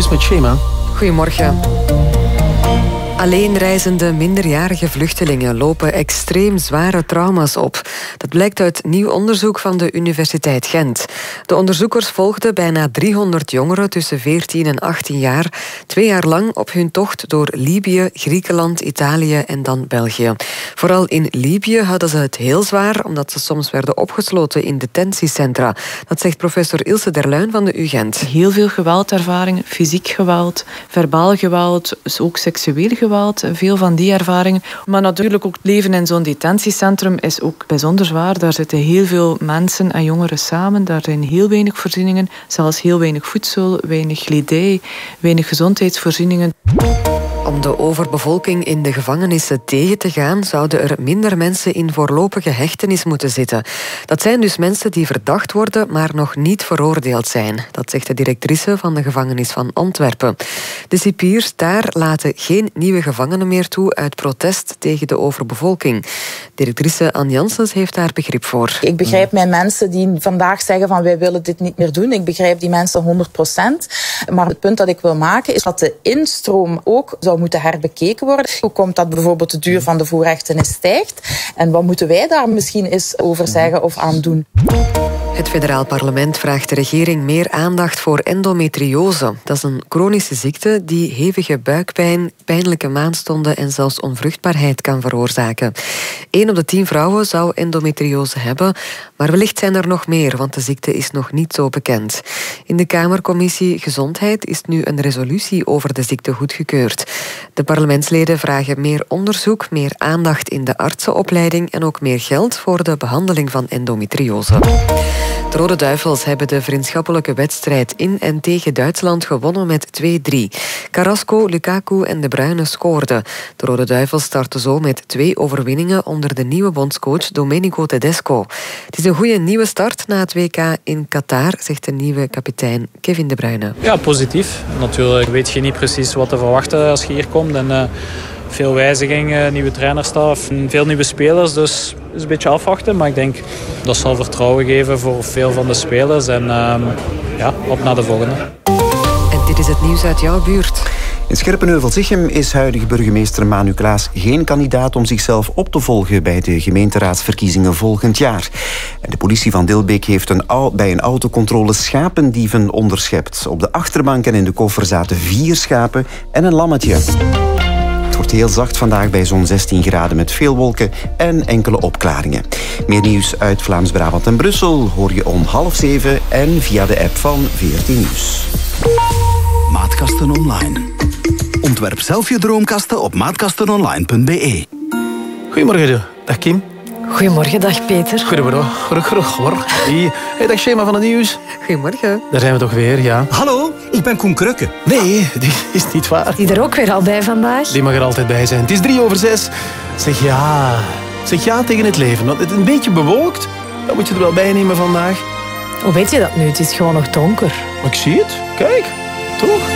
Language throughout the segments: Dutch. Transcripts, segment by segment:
nieuws met Shema. Goedemorgen. Alleenreizende minderjarige vluchtelingen lopen extreem zware trauma's op. Dat blijkt uit nieuw onderzoek van de Universiteit Gent. De onderzoekers volgden bijna 300 jongeren tussen 14 en 18 jaar twee jaar lang op hun tocht door Libië, Griekenland, Italië en dan België. Vooral in Libië hadden ze het heel zwaar omdat ze soms werden opgesloten in detentiecentra. Dat zegt professor Ilse Derluin van de UGent. Heel veel geweldervaringen, fysiek geweld, verbaal geweld, dus ook seksueel geweld veel van die ervaringen. Maar natuurlijk ook het leven in zo'n detentiecentrum is ook bijzonder zwaar. Daar zitten heel veel mensen en jongeren samen. Daar zijn heel weinig voorzieningen, zelfs heel weinig voedsel, weinig kledij, weinig gezondheidsvoorzieningen. Om de overbevolking in de gevangenissen tegen te gaan, zouden er minder mensen in voorlopige hechtenis moeten zitten. Dat zijn dus mensen die verdacht worden, maar nog niet veroordeeld zijn. Dat zegt de directrice van de gevangenis van Antwerpen. De cipiers daar laten geen nieuwe gevangenen meer toe uit protest tegen de overbevolking. Directrice Anne Janssens heeft daar begrip voor. Ik begrijp mijn mensen die vandaag zeggen van wij willen dit niet meer doen. Ik begrijp die mensen 100 procent. Maar het punt dat ik wil maken is dat de instroom ook zou moeten herbekeken worden. Hoe komt dat bijvoorbeeld de duur van de voorrechtenis stijgt? En wat moeten wij daar misschien eens over zeggen of aan doen? Het federaal parlement vraagt de regering meer aandacht voor endometriose. Dat is een chronische ziekte die hevige buikpijn, pijnlijke maandstonden en zelfs onvruchtbaarheid kan veroorzaken. Een op de tien vrouwen zou endometriose hebben, maar wellicht zijn er nog meer, want de ziekte is nog niet zo bekend. In de Kamercommissie Gezondheid is nu een resolutie over de ziekte goedgekeurd. De parlementsleden vragen meer onderzoek, meer aandacht in de artsenopleiding en ook meer geld voor de behandeling van endometriose. De Rode Duivels hebben de vriendschappelijke wedstrijd in en tegen Duitsland gewonnen met 2-3. Carrasco, Lukaku en De Bruyne scoorden. De Rode Duivels starten zo met twee overwinningen onder de nieuwe bondscoach Domenico Tedesco. Het is een goede nieuwe start na het WK in Qatar, zegt de nieuwe kapitein Kevin De Bruyne. Ja, positief. Natuurlijk weet je niet precies wat te verwachten als je hier komt. En, uh, veel wijzigingen, nieuwe trainerstaf, veel nieuwe spelers. Dus het is een beetje afwachten. Maar ik denk dat zal vertrouwen geven voor veel van de spelers. En uh, ja, op naar de volgende. En dit is het nieuws uit jouw buurt. In Scherpenheuvel-Zichem is huidige burgemeester Manu Klaas geen kandidaat om zichzelf op te volgen bij de gemeenteraadsverkiezingen volgend jaar. En de politie van Dilbeek heeft een bij een autocontrole schapendieven onderschept. Op de achterbank en in de koffer zaten vier schapen en een lammetje. Heel zacht vandaag bij zo'n 16 graden met veel wolken en enkele opklaringen. Meer nieuws uit Vlaams-Brabant en Brussel hoor je om half zeven en via de app van VRT Nieuws. Maatkasten Online. Ontwerp zelf je droomkasten op maatkastenonline.be. Goedemorgen, dag Kim. Goedemorgen, dag Peter. Goedemorgen. Goedemorgen. Hey, dag Schema van het nieuws. Goedemorgen. Daar zijn we toch weer, ja. Hallo, ik ben Koen Krukke. Nee, die is niet waar. Die er ook weer al bij vandaag. Die mag er altijd bij zijn. Het is drie over zes. Zeg ja. Zeg ja tegen het leven. Want het is een beetje bewolkt. Dat moet je er wel bij nemen vandaag. Hoe weet je dat nu? Het is gewoon nog donker. Maar ik zie het. Kijk. Toch?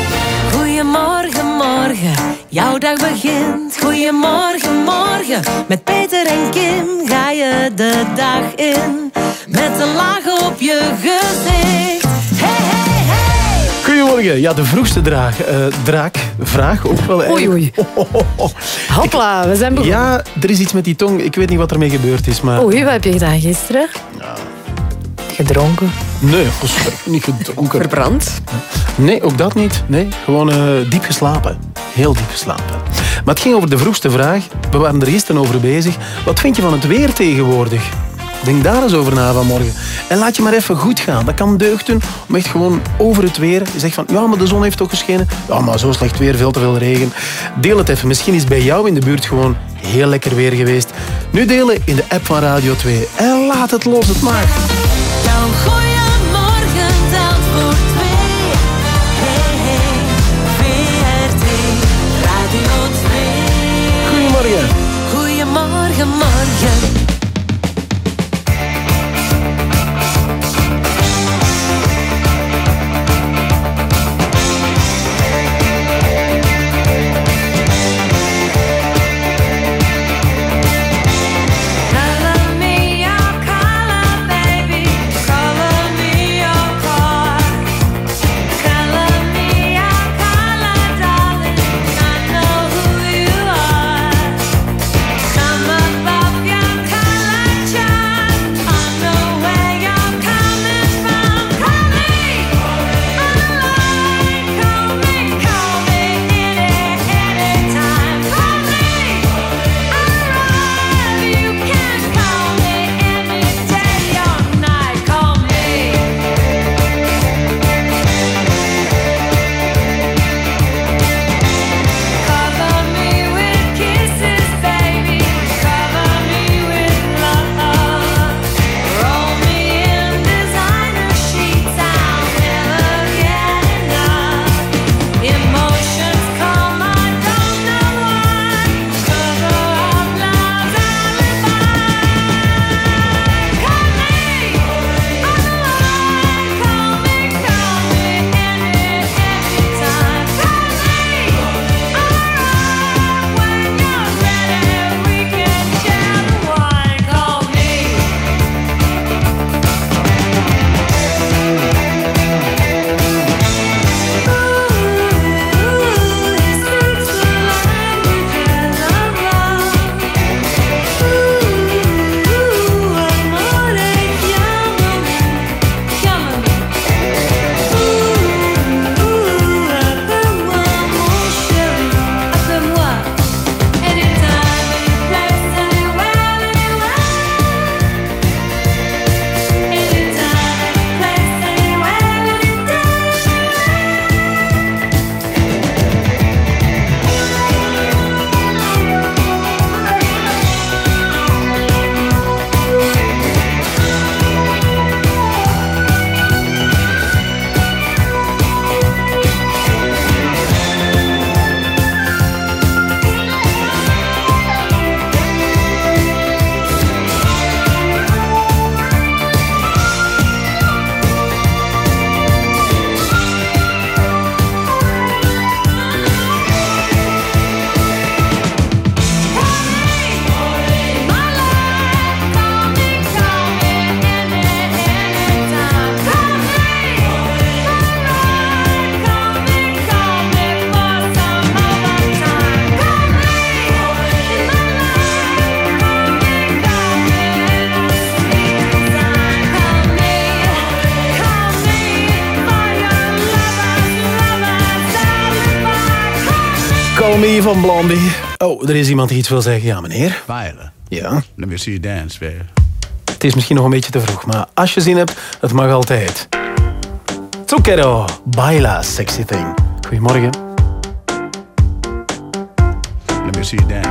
Goedemorgen, morgen. Jouw dag begint. Goedemorgen, morgen. Met Peter en Kim ga je de dag in. Met een laag op je gezicht. Hey, hey, hey. Goedemorgen. Ja, de vroegste draag, uh, draak, vraag ook wel. Oei, oei. Hopla, we zijn begonnen. Ja, er is iets met die tong. Ik weet niet wat ermee gebeurd is, maar... Oei, wat heb je gedaan gisteren? Ja. Gedronken? Nee, niet gedronken. Verbrand? Nee, ook dat niet. Nee, gewoon uh, diep geslapen. Heel diep geslapen. Maar het ging over de vroegste vraag. We waren er gisteren over bezig. Wat vind je van het weer tegenwoordig? Denk daar eens over na vanmorgen. En laat je maar even goed gaan. Dat kan deugd doen om echt gewoon over het weer. Je zegt van, ja, maar de zon heeft toch geschenen. Ja, maar zo slecht weer, veel te veel regen. Deel het even. Misschien is bij jou in de buurt gewoon heel lekker weer geweest. Nu delen in de app van Radio 2. En laat het los, het mag. Jouw goeiemorgen Me van Blondie. Oh, er is iemand die iets wil zeggen. Ja, meneer. Violet. Ja? Let me see you dance, baby. Het is misschien nog een beetje te vroeg, maar als je zin hebt, het mag altijd. Zucchero, baila, sexy thing. Goedemorgen. Let me see you dance,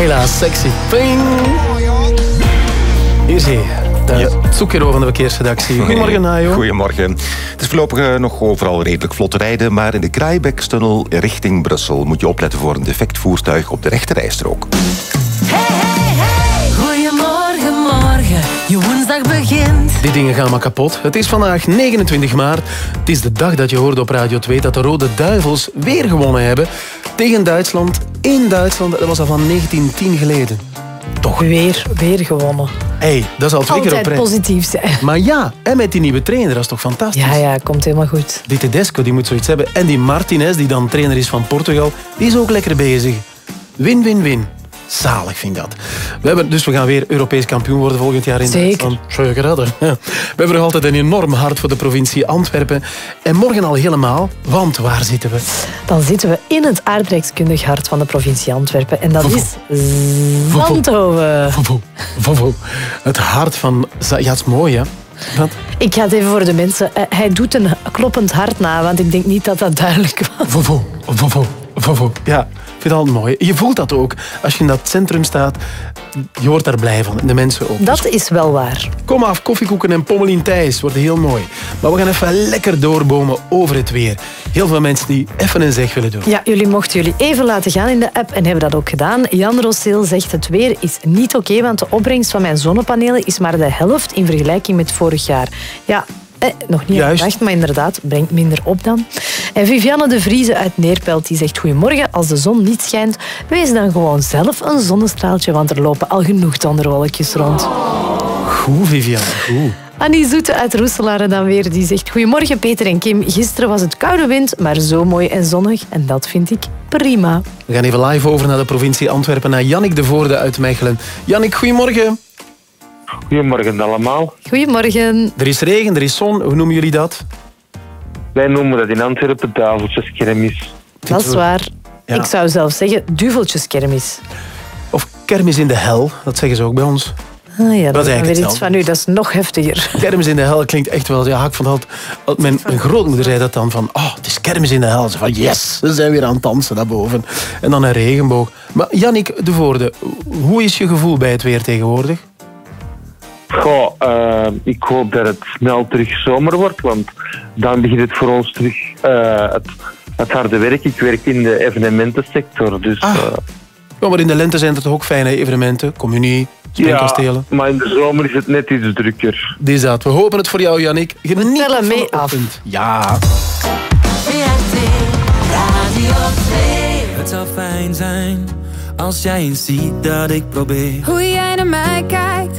baila, sexy thing. Hier zie je. De Zucchero van de verkeersredactie. Goedemorgen, Najo. Goedemorgen. Het is voorlopig eh, nog overal redelijk vlot rijden, maar in de Kraaibekstunnel richting Brussel moet je opletten voor een defect voertuig op de rechterrijstrook. Goedemorgen, morgen, je woensdag begint. Die dingen gaan maar kapot. Het is vandaag 29 maart. Het is de dag dat je hoorde op Radio 2 dat de Rode Duivels weer gewonnen hebben. Tegen Duitsland. In Duitsland. Dat was al van 1910 geleden. Toch? Weer, weer gewonnen. hey, dat is al twee keer op Altijd rij. positief zijn. Maar ja, en met die nieuwe trainer, dat is toch fantastisch? Ja, ja, komt helemaal goed. Die Tedesco die moet zoiets hebben. En die Martinez, die dan trainer is van Portugal, die is ook lekker bezig. Win, win, win. Zalig vind ik dat. We hebben, dus we gaan weer Europees kampioen worden volgend jaar in Zeker. Duitsland. Zeker? We hebben nog altijd een enorm hart voor de provincie Antwerpen. En morgen al helemaal, want waar zitten we? Dan zitten we in het aardrijkskundig hart van de provincie Antwerpen. En dat Vovo. is Zandhoven. Vovo. Vovo. Het hart van... Ja, het is mooi, hè? Wat? Ik ga het even voor de mensen. Eh, Hij doet een kloppend hart na, want ik denk niet dat dat duidelijk was. Vovo. Vovo. Vovo. Ja, vind het altijd mooi. Je voelt dat ook. Als je in dat centrum staat, je wordt daar blij van. En de mensen ook. Dat is wel waar. Kom af, koffiekoeken en pommel in Thijs. Wordt heel mooi. Maar we gaan even lekker doorbomen over het weer. Heel veel mensen die even een zeg willen doen. Ja, jullie mochten jullie even laten gaan in de app en hebben dat ook gedaan. Jan Rosseel zegt het weer is niet oké, want de opbrengst van mijn zonnepanelen is maar de helft in vergelijking met vorig jaar. Ja, eh, nog niet gedacht, maar inderdaad, brengt minder op dan. En Vivianne de Vrieze uit Neerpelt die zegt goedemorgen, als de zon niet schijnt, wees dan gewoon zelf een zonnestraaltje, want er lopen al genoeg donderwolkjes rond. Goed, Viviane, goed. Annie Zoete uit Roeselare dan weer, die zegt... Goedemorgen Peter en Kim. Gisteren was het koude wind, maar zo mooi en zonnig. En dat vind ik prima. We gaan even live over naar de provincie Antwerpen, naar Jannik de Voorde uit Mechelen. Jannik, goedemorgen. Goedemorgen allemaal. Goedemorgen. Er is regen, er is zon. Hoe noemen jullie dat? Wij noemen dat in Antwerpen duiveltjeskermis. Dat is waar. Ja. Ik zou zelfs zeggen duveltjeskermis. Of kermis in de hel, dat zeggen ze ook bij ons. Ah ja, Dat is weer iets van u. Dat is nog heftiger. Kermis in de hel klinkt echt wel... Ja, ik vond dat... altijd- Mijn, mijn grootmoeder zei dat dan van... Oh, het is kermis in de hel. Ze van, yes, we zijn weer aan het dansen daarboven. En dan een regenboog. Maar Jannik de Voorde, hoe is je gevoel bij het weer tegenwoordig? Goh, eh, ik hoop dat het snel terug zomer wordt, want dan begint het voor ons terug eh, het, het harde werk. Ik werk in de evenementensector, dus Ah. eh, Ja, maar in de lente zijn er toch ook fijne evenementen? Communie, ja, springkastelen. maar in de zomer is het net iets drukker. Die is dat. We hopen het voor jou, Jannik. Geniet tellen van mee af. Ja. Het zou fijn zijn als jij eens ziet dat ik probeer. Hoe jij naar mij kijkt,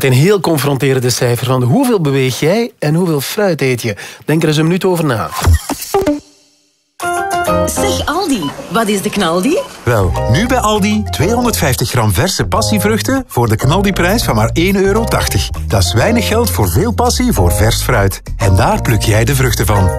Zometeen heel confronterende cijfer van hoeveel beweeg jij en hoeveel fruit eet je. Denk er eens een minuut over na. Zeg Aldi, wat is de knaldi? Wel, nu bij Aldi 250 gram verse passievruchten voor de knaldiprijs van maar 1,80 euro. Dat is weinig geld voor veel passie voor vers fruit. En daar pluk jij de vruchten van.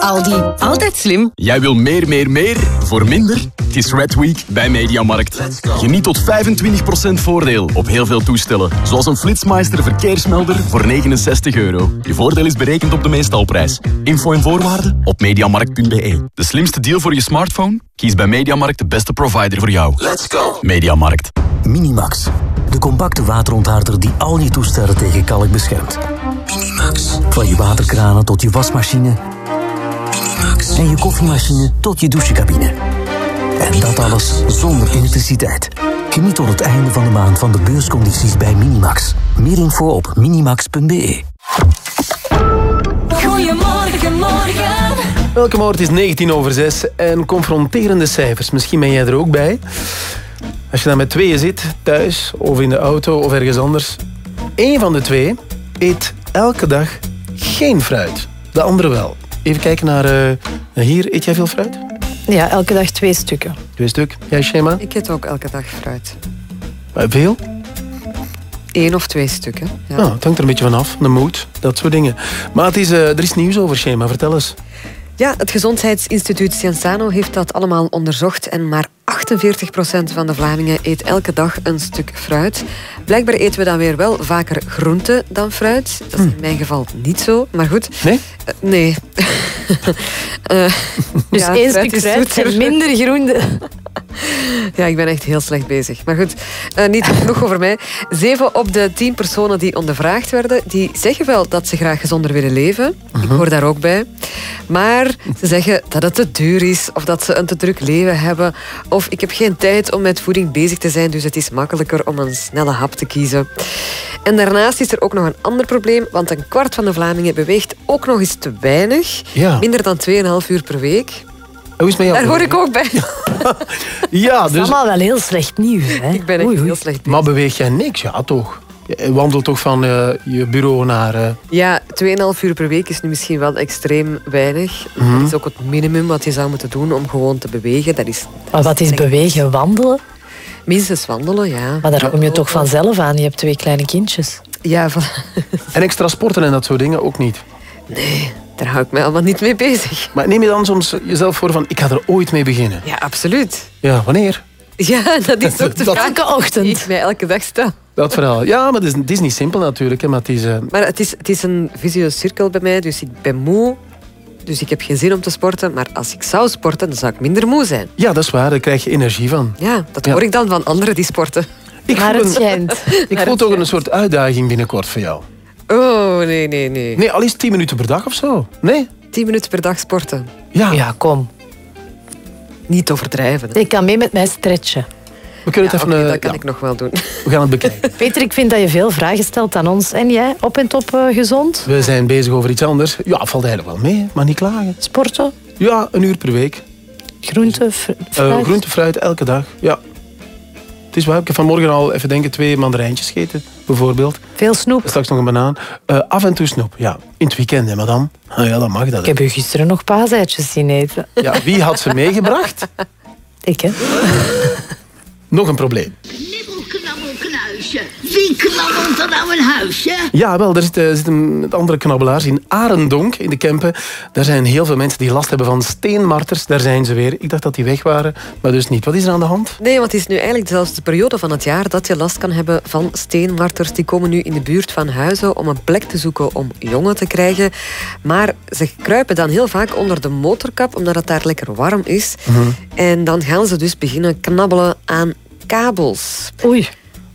Aldi, altijd slim. Jij wil meer, meer, meer voor minder? Het is Red Week bij Mediamarkt. Geniet tot 25% voordeel op heel veel toestellen. Zoals een Flitsmeister verkeersmelder voor 69 euro. Je voordeel is berekend op de meestalprijs. Info en voorwaarden op mediamarkt.be. De slimste deal voor je smartphone? Kies bij Mediamarkt de beste provider voor jou. Let's go. Mediamarkt. Minimax. De compacte waterontharder die al je toestellen tegen kalk beschermt. Minimax. Van je waterkranen tot je wasmachine. En je koffiemachine tot je douchecabine. En dat alles zonder elektriciteit. Geniet tot het einde van de maand van de beurscondities bij Minimax. Meer info op minimax.be. Goedemorgen, morgen. Welke morgen het is 19 over 6 en confronterende cijfers. Misschien ben jij er ook bij. Als je dan met tweeën zit, thuis of in de auto of ergens anders. Eén van de twee eet elke dag geen fruit. De andere wel. Even kijken naar, eh, hier. Eet jij veel fruit? Ja, elke dag twee stukken. Twee stuk. Jij, Shema? Ik eet ook elke dag fruit. Eh, Veel? Eén of twee stukken. Ja. Nou, het hangt er een beetje vanaf. De moed, dat soort dingen. Maar het is, eh, er is nieuws over, Shema. Vertel eens. Ja, het Gezondheidsinstituut Cienzano heeft dat allemaal onderzocht en maar 48% van de Vlamingen eet elke dag een stuk fruit. Blijkbaar eten we dan weer wel vaker groente dan fruit. Dat is in mijn geval niet zo, maar goed. Nee? Eh, nee. Eh, Dus ja, één fruit stuk is fruit en minder groente. Ja, ik ben echt heel slecht bezig. Maar goed, eh, niet genoeg over mij. Zeven op de tien personen die ondervraagd werden, die zeggen wel dat ze graag gezonder willen leven. Ik hoor daar ook bij. Maar ze zeggen dat het te duur is, of dat ze een te druk leven hebben, of ik heb geen tijd om met voeding bezig te zijn, dus het is makkelijker om een snelle hap te kiezen. En daarnaast is er ook nog een ander probleem, want een kwart van de Vlamingen beweegt ook nog eens te weinig. Ja. Minder dan 2,5 uur per week. Hoe is het met jou? Daar hoor ik ook bij. Ja, Dat is dus... allemaal wel heel slecht nieuws. Hè? Ik ben echt Oei, oei. heel slecht bezig. Maar beweeg jij niks? Ja, toch? Je wandelt toch van eh, je bureau naar... eh, Ja, 2,5 uur per week is nu misschien wel extreem weinig. Mhm. Dat is ook het minimum wat je zou moeten doen om gewoon te bewegen. Dat is Maar wat is bewegen? Wandelen? minstens wandelen, ja. Maar daar kom je toch vanzelf aan. Je hebt twee kleine kindjes. Ja, van... En extra sporten en dat soort dingen ook niet. nee, daar hou ik mij allemaal niet mee bezig. Maar neem je dan soms jezelf voor van, ik ga er ooit mee beginnen? Ja, absoluut. Ja, wanneer? Ja, dat is ook de Dat- vraag Elke ochtend. die ik mij elke dag stel. Dat verhaal. Ja, maar het is, het is niet simpel natuurlijk. Hè, maar het is, eh, Maar het is, het is een visueuze cirkel bij mij, dus ik ben moe. Dus ik heb geen zin om te sporten. Maar als ik zou sporten, dan zou ik minder moe zijn. ja, dat is waar. Daar krijg je energie van. Ja, dat Ja. hoor ik dan van anderen die sporten. Ik Maar voel, het een, schijnt. ik voel toch een soort uitdaging binnenkort voor jou. Oh, nee, nee, nee. Nee, al is het 10 minuten per dag of zo. Nee? 10 minuten per dag sporten. Ja, Ja, kom. Niet overdrijven. hè. Je kan mee met mij stretchen. We kunnen Ja, het oké, even... eh, dat kan ja, ik nog wel doen. we gaan het bekijken. Peter, ik vind dat je veel vragen stelt aan ons. En jij, op en top eh, gezond? We zijn bezig over iets anders. Ja, valt eigenlijk wel mee, maar niet klagen. Sporten? Ja, een uur per week. Groente? fr- Eh fruit? groente, fruit, elke dag. Ja. Het is waar. Ik heb vanmorgen al even denken twee mandarijntjes gegeten, bijvoorbeeld. Veel snoep? Straks nog een banaan. Eh, af en toe snoep, ja. In het weekend, hè, madame. Ah, ja, dan mag dat. Ik hè. heb u gisteren nog paaseitjes zien eten. Ja, wie had ze meegebracht? Ik, hè? Nog een probleem. Wie knabbelt er nou een huisje? Ja, wel, er zitten, zitten andere knabbelaars in Arendonk, in de Kempen. Daar zijn heel veel mensen die last hebben van steenmarters. Daar zijn ze weer. Ik dacht dat die weg waren, maar dus niet. Wat is er aan de hand? Nee, want het is nu eigenlijk zelfs de periode van het jaar dat je last kan hebben van steenmarters. Die komen nu in de buurt van huizen om een plek te zoeken om jongen te krijgen. Maar ze kruipen dan heel vaak onder de motorkap, omdat het daar lekker warm is. En dan gaan ze dus beginnen knabbelen aan kabels. Oei.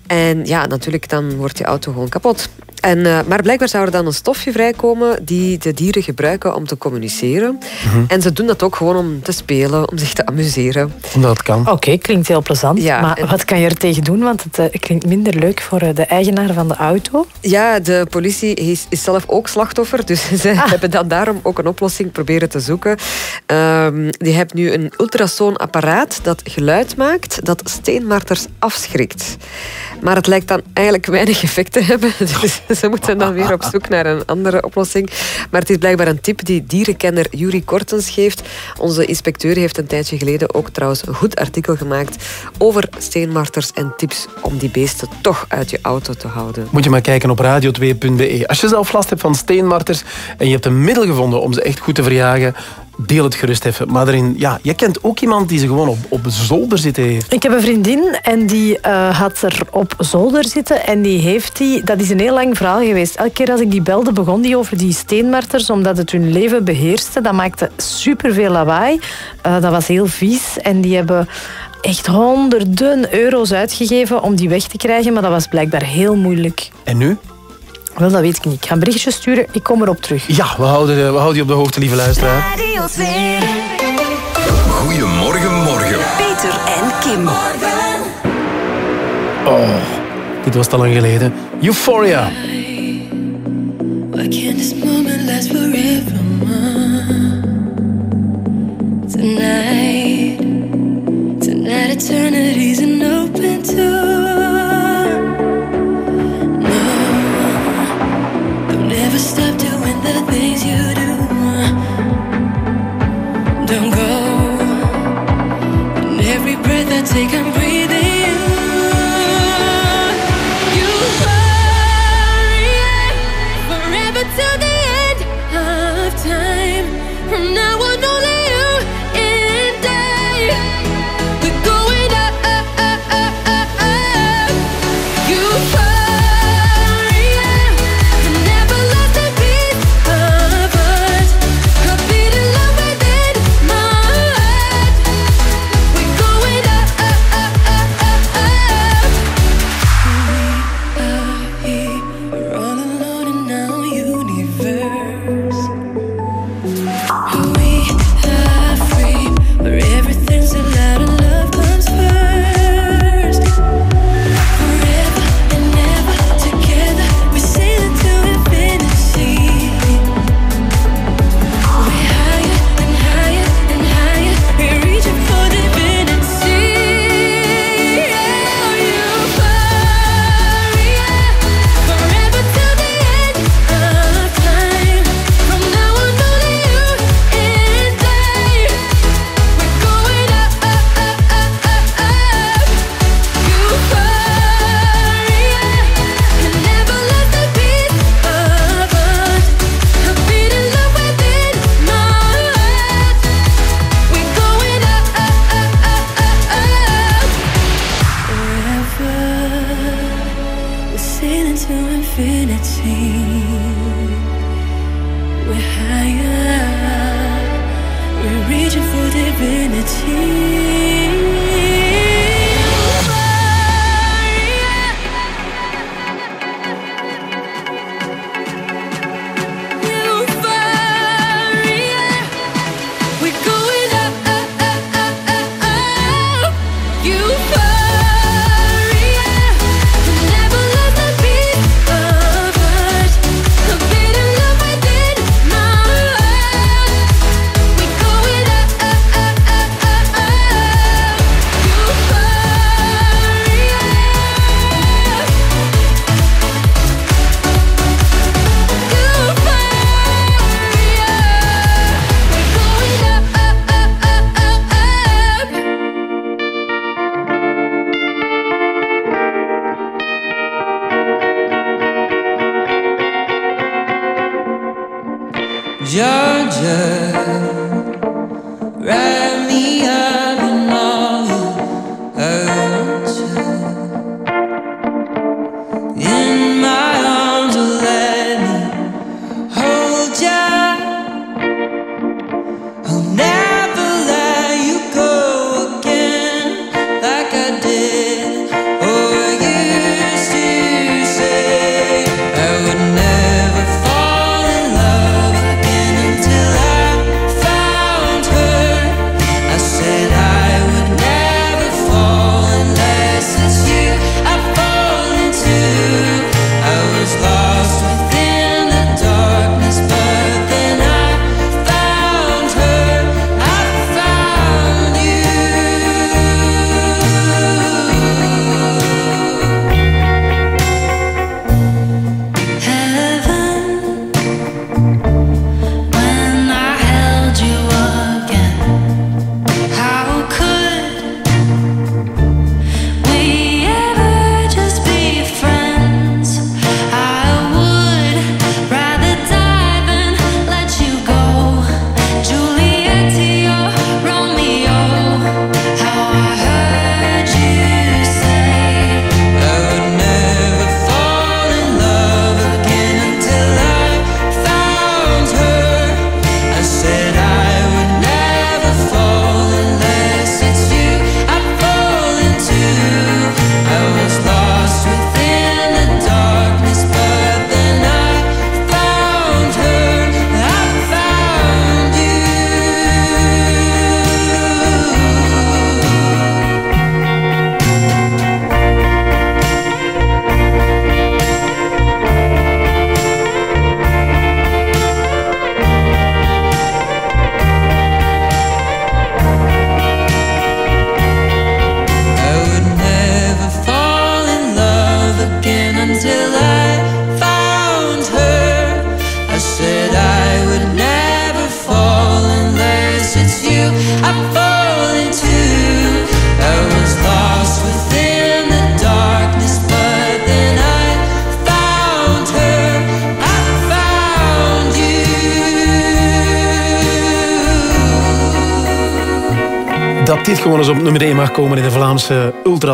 En ja, natuurlijk, dan wordt je auto gewoon kapot. En, eh, maar blijkbaar zou er dan een stofje vrijkomen die de dieren gebruiken om te communiceren. En ze doen dat ook gewoon om te spelen, om zich te amuseren. Omdat het kan. Oké, klinkt heel plezant. Ja, maar en- wat kan je er tegen doen? Want het eh, klinkt minder leuk voor eh, de eigenaar van de auto. Ja, de politie is, is zelf ook slachtoffer. Dus ze hebben dan daarom ook een oplossing proberen te zoeken. Ehm, die hebben nu een ultrasoonapparaat dat geluid maakt dat steenmarters afschrikt. Maar het lijkt dan eigenlijk weinig effect te hebben. Dus ze moeten dan weer op zoek naar een andere oplossing. Maar het is blijkbaar een tip die dierenkenner Juri Kortens geeft. Onze inspecteur heeft een tijdje geleden ook trouwens een goed artikel gemaakt over steenmarters en tips om die beesten toch uit je auto te houden. Moet je maar kijken op radio2.be. Als je zelf last hebt van steenmarters en je hebt een middel gevonden om ze echt goed te verjagen, deel het gerust even. Maar erin, ja, je kent ook iemand die ze gewoon op, op zolder zitten heeft. Ik heb een vriendin en die eh, had er op zolder zitten en die heeft die... Dat is een heel lang verhaal geweest. Elke keer als ik die belde, begon die over die steenmarters, omdat het hun leven beheerste. Dat maakte superveel lawaai. Eh, dat was heel vies en die hebben echt honderden euro's uitgegeven om die weg te krijgen, maar dat was blijkbaar heel moeilijk. En nu? Wel, dat weet ik niet. Ik ga een berichtje sturen, ik kom erop terug. Ja, we houden, we houden je op de hoogte, lieve luisteraar. Radio 2. Goedemorgen, morgen. Peter en Kim. Oh, dit was te lang geleden. Euphoria. Why can't this moment last forever? Tonight, tonight eternity's an take a breath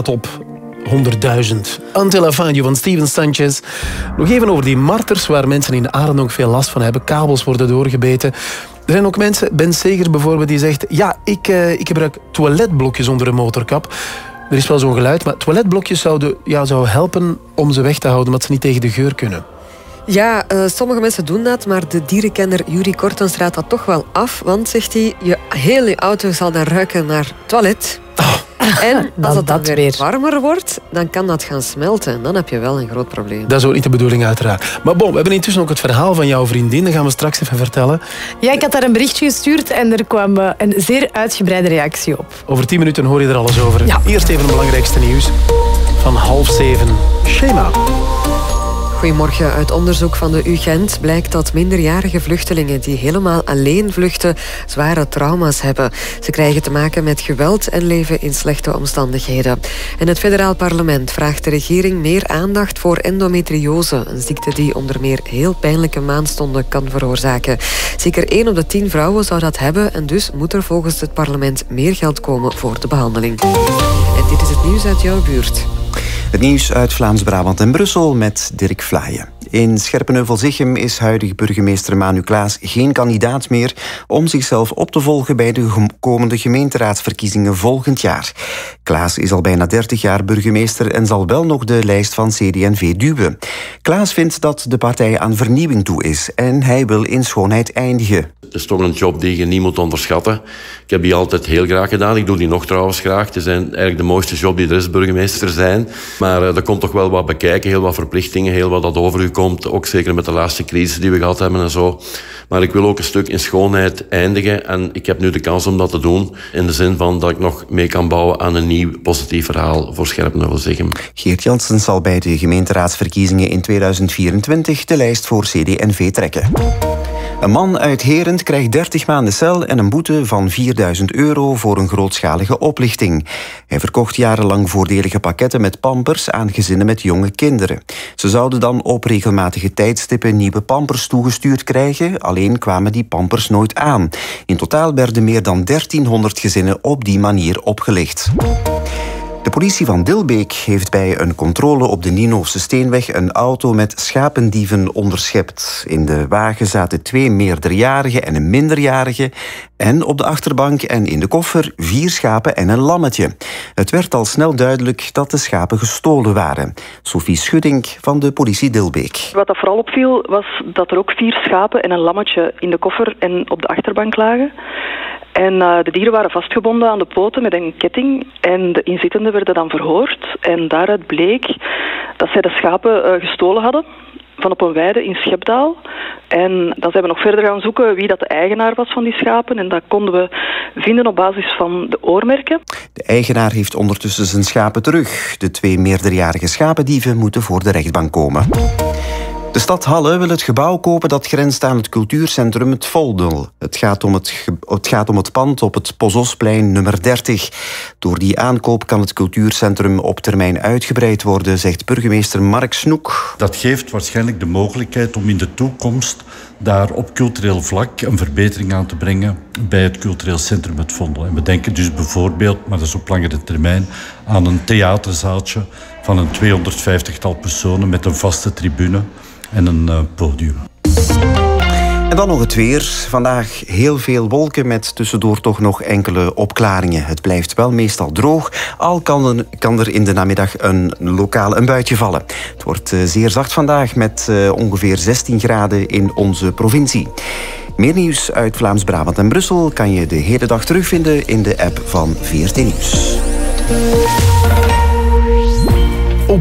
Ultratop 100.000. Until I Find You van Steven Sanchez. Nog even over die marters waar mensen in ook veel last van hebben. Kabels worden doorgebeten. Er zijn ook mensen, Ben Seger bijvoorbeeld, die zegt... Ja, ik, eh, ik gebruik toiletblokjes onder een motorkap. Er is wel zo'n geluid, maar toiletblokjes zouden ja, zou helpen om ze weg te houden, omdat ze niet tegen de geur kunnen. Ja, eh, sommige mensen doen dat, maar de dierenkenner Yuri Kortens raadt dat toch wel af. Want, zegt hij, je hele auto zal dan ruiken naar toilet. En als het dan weer, weer. warmer wordt, dan kan dat gaan smelten. En dan heb je wel een groot probleem. Dat is ook niet de bedoeling, uiteraard. Maar bon, we hebben intussen ook het verhaal van jouw vriendin. Dat gaan we straks even vertellen. Ja, ik had daar een berichtje gestuurd en er kwam eh, een zeer uitgebreide reactie op. Over 10 minuten hoor je er alles over. Eerst even het belangrijkste nieuws van half zeven. Schema. Goedemorgen. Uit onderzoek van de UGent blijkt dat minderjarige vluchtelingen die helemaal alleen vluchten zware trauma's hebben. Ze krijgen te maken met geweld en leven in slechte omstandigheden. En het federaal parlement vraagt de regering meer aandacht voor endometriose, een ziekte die onder meer heel pijnlijke maandstonden kan veroorzaken. Zeker 1 op de 10 vrouwen zou dat hebben en dus moet er volgens het parlement meer geld komen voor de behandeling. En dit is het nieuws uit jouw buurt. Het nieuws uit Vlaams-Brabant en Brussel met Dirk Vlaaien. In Scherpenheuvel-Zichem is huidige burgemeester Manu Klaas geen kandidaat meer om zichzelf op te volgen bij de komende gemeenteraadsverkiezingen volgend jaar. Klaas is al bijna 30 jaar burgemeester en zal wel nog de lijst van CD&V duwen. Klaas vindt dat de partij aan vernieuwing toe is en hij wil in schoonheid eindigen. Het is toch een job die je niet moet onderschatten. Ik heb die altijd heel graag gedaan. Ik doe die nog trouwens graag. Het is eigenlijk de mooiste job die er is, burgemeester zijn. Maar eh, er komt toch wel wat bekijken, heel wat verplichtingen, heel wat dat over u komt. Ook zeker met de laatste crisis die we gehad hebben en zo. Maar ik wil ook een stuk in schoonheid eindigen. En ik heb nu de kans om dat te doen. In de zin van dat ik nog mee kan bouwen aan een nieuw positief verhaal voor Scherpenheuvel-Zichem. Geert Janssen zal bij de gemeenteraadsverkiezingen in 2024 de lijst voor CD&V trekken. Een man uit Herent krijgt 30 maanden cel en een boete van 4000 euro voor een grootschalige oplichting. Hij verkocht jarenlang voordelige pakketten met pampers aan gezinnen met jonge kinderen. Ze zouden dan op regelmatige tijdstippen nieuwe pampers toegestuurd krijgen, alleen kwamen die pampers nooit aan. In totaal werden meer dan 1300 gezinnen op die manier opgelicht. De politie van Dilbeek heeft bij een controle op de Nienoofse Steenweg een auto met schapendieven onderschept. In de wagen zaten twee meerderjarigen en een minderjarige. En op de achterbank en in de koffer vier schapen en een lammetje. Het werd al snel duidelijk dat de schapen gestolen waren. Sophie Schudding van de politie Dilbeek. Wat dat vooral opviel was dat er ook vier schapen en een lammetje in de koffer en op de achterbank lagen. En eh, de dieren waren vastgebonden aan de poten met een ketting. En de inzittenden werden dan verhoord. En daaruit bleek dat zij de schapen eh, gestolen hadden van op een weide in Schepdaal. En dan zijn we nog verder gaan zoeken wie dat de eigenaar was van die schapen. En dat konden we vinden op basis van de oormerken. De eigenaar heeft ondertussen zijn schapen terug. De twee meerderjarige schapendieven moeten voor de rechtbank komen. De stad Halle wil het gebouw kopen dat grenst aan het cultuurcentrum Het Voldel. Het gaat om het, het gaat om het pand op het Pozosplein nummer 30. Door die aankoop kan het cultuurcentrum op termijn uitgebreid worden, zegt burgemeester Mark Snoek. Dat geeft waarschijnlijk de mogelijkheid om in de toekomst daar op cultureel vlak een verbetering aan te brengen bij het cultureel centrum Het Vondel. En we denken dus bijvoorbeeld, maar dat is op langere termijn, aan een theaterzaaltje van een 250-tal personen met een vaste tribune en een eh, podium. En dan nog het weer. Vandaag heel veel wolken met tussendoor toch nog enkele opklaringen. Het blijft wel meestal droog, al kan er, kan er in de namiddag een lokaal een buitje vallen. Het wordt eh, zeer zacht vandaag met eh, ongeveer 16 graden in onze provincie. Meer nieuws uit Vlaams-Brabant en Brussel kan je de hele dag terugvinden in de app van VRT Nieuws.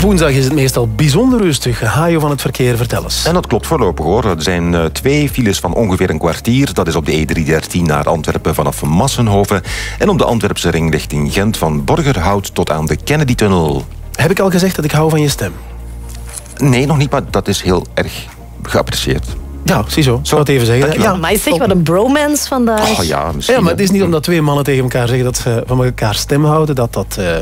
Op woensdag is het meestal bijzonder rustig. Hajo van het verkeer, vertel eens. En dat klopt voorlopig hoor. Er zijn eh, twee files van ongeveer een kwartier. Dat is op de E313 naar Antwerpen vanaf Massenhoven. En op de Antwerpse ring richting Gent van Borgerhout tot aan de Kennedy-tunnel. Heb ik al gezegd dat ik hou van je stem? Nee, nog niet, maar dat is heel erg geapprecieerd. Ja, ziezo. Zou het even zeggen. Dankjewel. Maar zeg, wat een bromance vandaag. Oh ja, misschien. Ja, maar het is niet omdat twee mannen tegen elkaar zeggen dat ze van elkaar stem houden, dat dat... eh,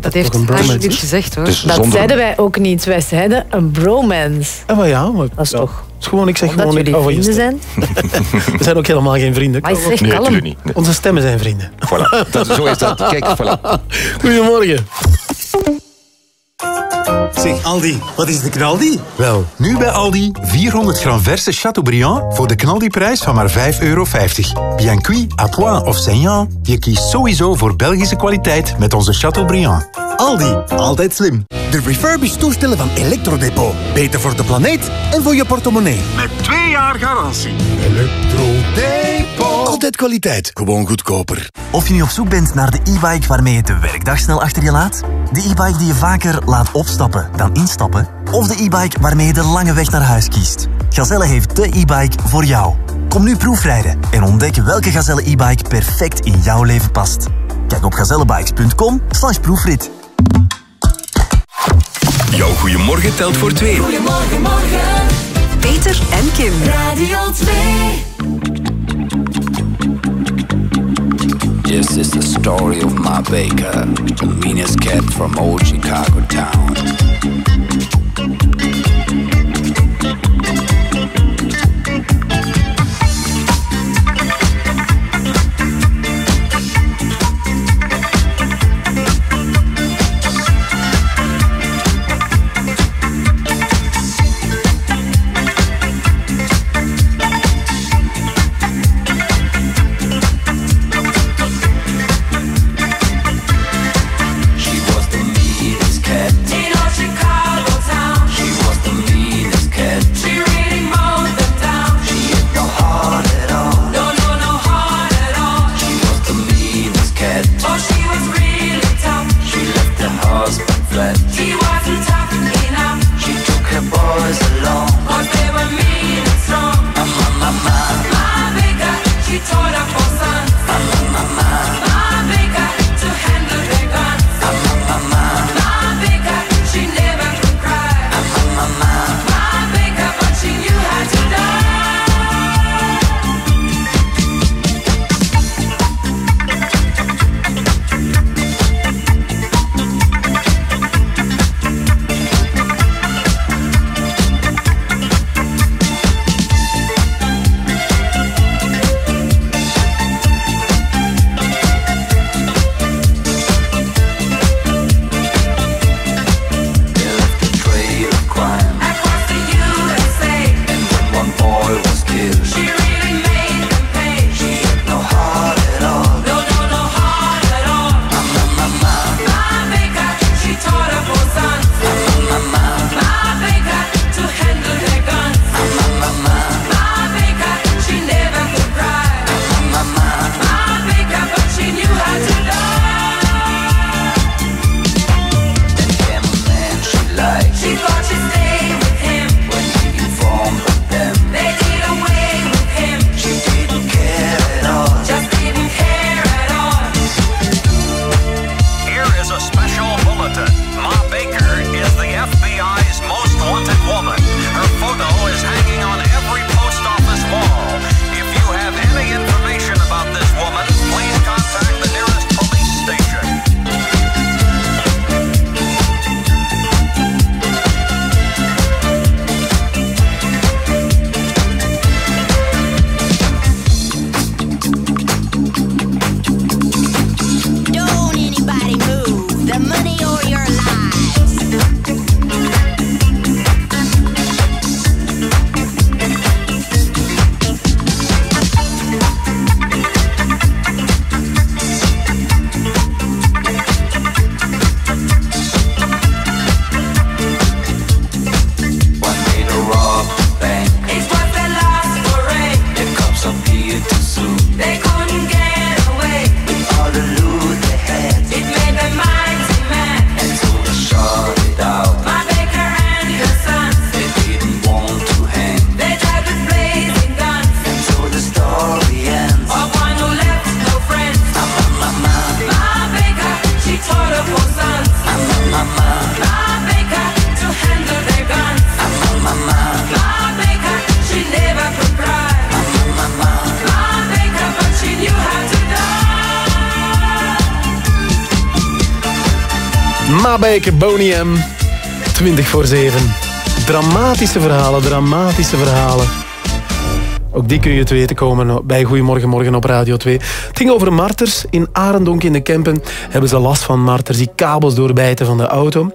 Dat heeft Harry niet gezegd hoor. Dus Dat zonder- zeiden wij ook niet. Wij zeiden een bromance. Ja, maar ja, maar, Dat is ja. toch... Het is gewoon, ik zeg Omdat gewoon... jullie hou van je vrienden zijn. We zijn ook helemaal geen vrienden. Maar zeg Nee, kalm. niet. Nee. Onze stemmen zijn vrienden. Voilà. Dat, zo is dat. Kijk, voilà. Goedemorgen. Zeg Aldi, wat is de knaldi? Wel, nu bij Aldi 400 gram verse Chateaubriand voor de knaldiprijs van maar 5,50 euro. Bien cuit, à of saignant, je kiest sowieso voor Belgische kwaliteit met onze Chateaubriand. Aldi, altijd slim. De refurbished toestellen van Electrodepot. Beter voor de planeet en voor je portemonnee. Met twee jaar garantie. Electrodepot. Altijd kwaliteit, gewoon goedkoper. Of je nu op zoek bent naar de e-bike waarmee je de werkdag snel achter je laat, de e-bike die je vaker laat opstappen dan instappen, of de e-bike waarmee je de lange weg naar huis kiest. Gazelle heeft de e-bike voor jou. Kom nu proefrijden en ontdek welke Gazelle e-bike perfect in jouw leven past. Kijk op gazellebikes.com slash proefrit. Jouw goeiemorgen telt voor twee. Goedemorgen, morgen. Peter en Kim. Radio 2. This is the story of my baker, the meanest cat from old Chicago town. Mabeke, M. 20 voor 7. Dramatische verhalen, dramatische verhalen. Ook die kun je te weten komen bij Goedemorgen Morgen op Radio 2. Het ging over marters. In Arendonk in de Kempen hebben ze last van marters die kabels doorbijten van de auto.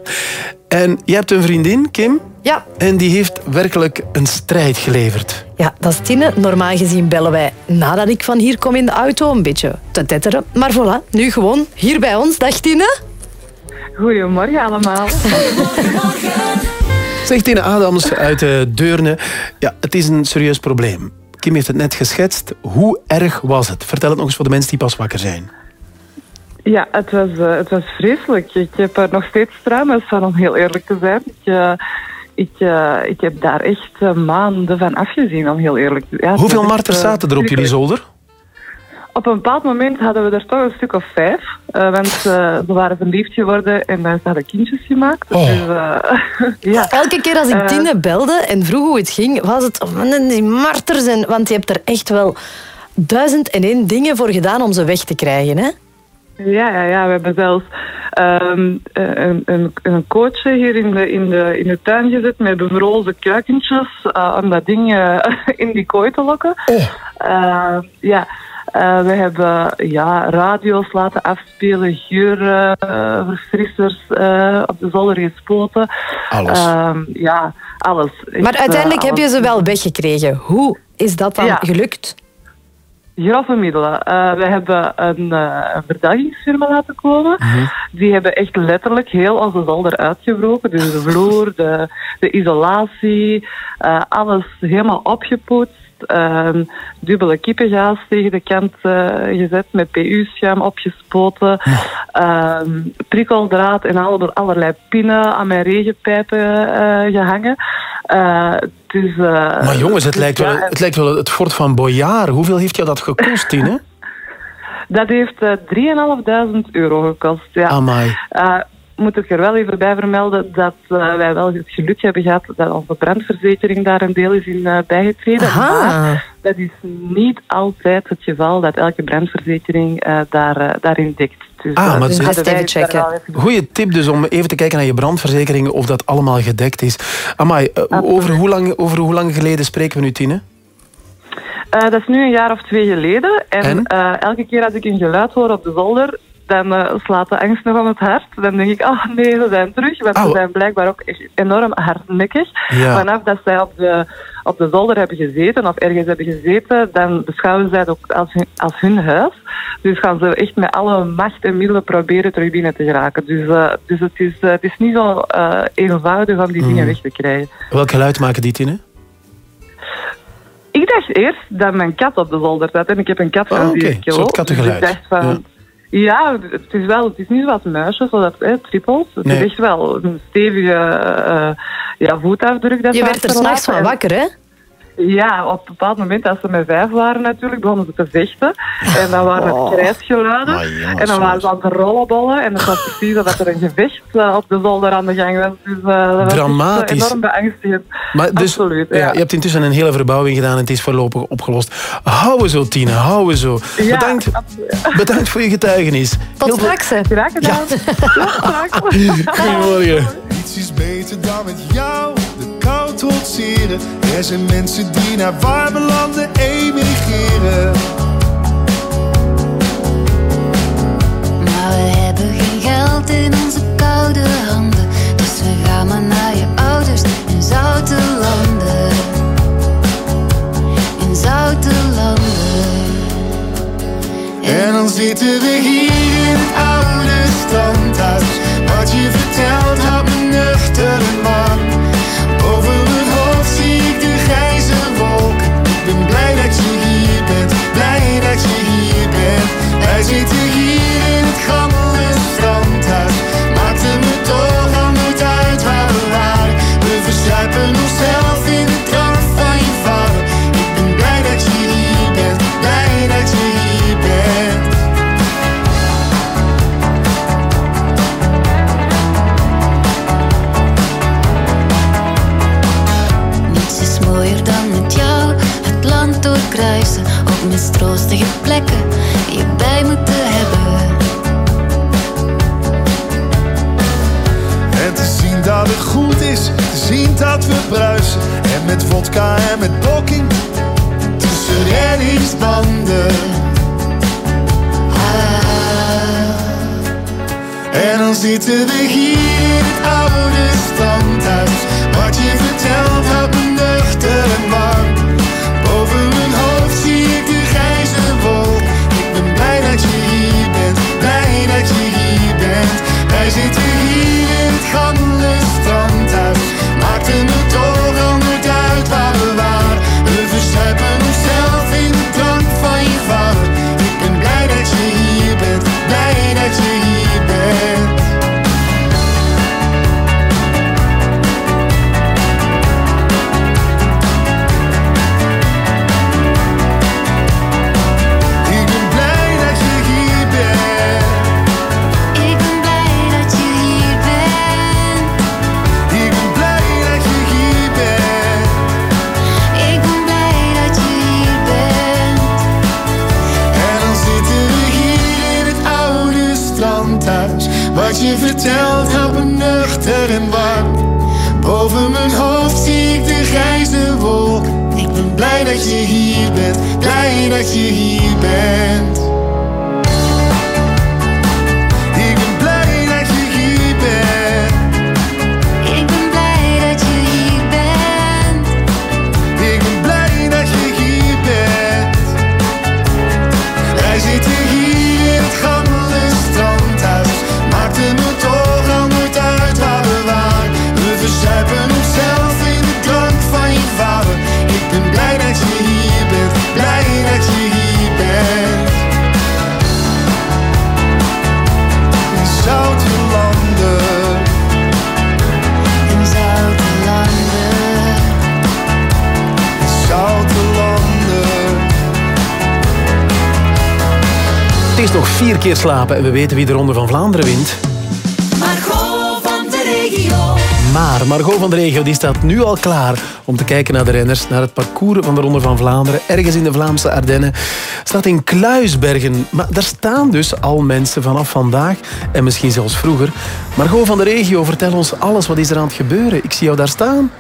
En je hebt een vriendin, Kim. Ja. En die heeft werkelijk een strijd geleverd. Ja, dat is Tine. Normaal gezien bellen wij nadat ik van hier kom in de auto een beetje te tetteren. Maar voilà, nu gewoon hier bij ons. Dag Tine. Goedemorgen allemaal. Zegt Tine Adams uit eh, Deurne. Ja, het is een serieus probleem. Kim heeft het net geschetst. Hoe erg was het? Vertel het nog eens voor de mensen die pas wakker zijn. Ja, het was, eh, het was vreselijk. Ik heb er nog steeds trauma's van, om heel eerlijk te zijn. Ik, eh, ik, ik heb daar echt maanden van afgezien, om heel eerlijk te zijn. Ja, Hoeveel marters zaten er op jullie zolder? Op een bepaald moment hadden we er toch een stuk of vijf. eh, want eh, ze waren verliefd geworden en uh, ze hadden kindjes gemaakt. Oh. Dus, eh, ja. Elke keer als ik Eh, Tine belde en vroeg hoe het ging, was het oh, man, die marters. En, want je hebt er echt wel duizend en één dingen voor gedaan om ze weg te krijgen. Hè? Ja, ja, ja, we hebben zelfs ehm, een, een, een coach hier in de, in, de, in de tuin gezet met bevrozen kuikentjes eh, om dat ding eh, in die kooi te lokken. Eh, ja, eh, we hebben ja, radio's laten afspelen, geurverfrissers eh, op de zolder gespoten. Alles. Ehm, ja, alles. Maar uiteindelijk eh, heb je ze wel weggekregen. Hoe is dat dan Ja. gelukt? Grove middelen. Eh, we hebben een, eh, een verdelgingsfirma laten komen. Die hebben echt letterlijk heel onze zolder uitgebroken. Dus de vloer, de, de isolatie, eh, alles helemaal opgepoetst. Ehm, dubbele kippengaas tegen de kant eh, gezet, met PU-schuim opgespoten. Ehm, prikkeldraad en alle, allerlei pinnen aan mijn regenpijpen eh, gehangen. Eh, dus, Maar jongens, het dus lijkt, wel, ja, het lijkt wel het fort van Boyard. Hoeveel heeft jou dat gekost, Tine? Dat heeft eh 3.500 euro gekost. Ja. Amai. Moet ik er wel even bij vermelden dat eh, wij wel het geluk hebben gehad dat onze brandverzekering daar een deel is in eh, bijgetreden. Aha. Maar dat is niet altijd het geval dat elke brandverzekering eh, daar, daarin dekt. Dus, Ah, maar dus wij daar wel even- Goeie tip dus om even te kijken naar je brandverzekering of dat allemaal gedekt is. Amai, over hoe, lang, over hoe lang geleden spreken we nu, Tine? Eh, dat is nu een jaar of twee geleden. En, En? eh, elke keer als ik een geluid hoor op de zolder, dan eh, slaat de angst nog om het hart. Dan denk ik, ah nee, we zijn terug. Want ze zijn blijkbaar ook enorm hardnekkig. Ja. Vanaf dat zij op de, op de zolder hebben gezeten of ergens hebben gezeten, dan beschouwen zij het ook als hun, als hun huis. Dus gaan ze echt met alle macht en middelen proberen terug binnen te geraken. Dus, eh, dus het, is, eh, het is niet zo eenvoudig om die dingen Mm. weg te krijgen. Welk geluid maken die, Tine? Ik dacht eerst dat mijn kat op de zolder zat. En ik heb een kat van Ah, oké. 4 Een kilo. Dus ik dacht van... Ja. Het is wel, het is niet zoals muisjes, zoals hè, trippels. Het Nee. is echt wel een stevige eh, ja, voetafdruk. Dat Je werd er s'nachts van wakker, hè? Ja, op een bepaald moment, als ze met vijf waren natuurlijk, begonnen ze te vechten. En dan waren Oh. het krijsgeluiden. en dan waren ze aan het rollenbollen. En het was precies alsof er een gevecht eh, op de zolder aan de gang was. Dus eh, dat was eh, Dramatisch. enorm beangstigend. Maar dus, Absoluut, ja. ja. je hebt intussen een hele verbouwing gedaan en het is voorlopig opgelost. Houden zo, Tine, houden zo. Ja, bedankt, bedankt voor je getuigenis. Tot straks. Graag gedaan. Goedemorgen. Niets is beter dan met jou de kou trotseren. Er zijn mensen die naar warme landen emigreren. Maar we hebben geen geld in onze koude handen. Dus we gaan maar naar je ouders in zoute landen. In zoute landen. En dan zitten we hier in het oude standhuis. Wat je vertelt houdt me nuchter man. Wij zitten hier in het gammele strandhuis. Maakte me toch al nooit uit waar we waren. We verzuipen onszelf in de drank van je vader. Ik ben blij dat je hier bent, blij dat je hier bent. Niets is mooier dan met jou het land doorkruisen. Op mistroostige plekken bij me moeten hebben. En te zien dat het goed is, te zien dat we bruisen. En met vodka en met blokking tussen reddingsbanden. Ah. En dan zitten we hier in het oude standhuis. Wat je vertelt had me nuchter en warm. Wij zitten hier in het gamle strandhuis. Maakte keer slapen en we weten wie de Ronde van Vlaanderen wint. Margot van de regio. Maar Margot van de Regio die staat nu al klaar om te kijken naar de renners, naar het parcours van de Ronde van Vlaanderen, ergens in de Vlaamse Ardennen. Staat in Kluisbergen. Maar daar staan dus al mensen vanaf vandaag en misschien zelfs vroeger. Margot van de Regio, vertel ons alles. Wat is er aan het gebeuren? Ik zie jou daar staan.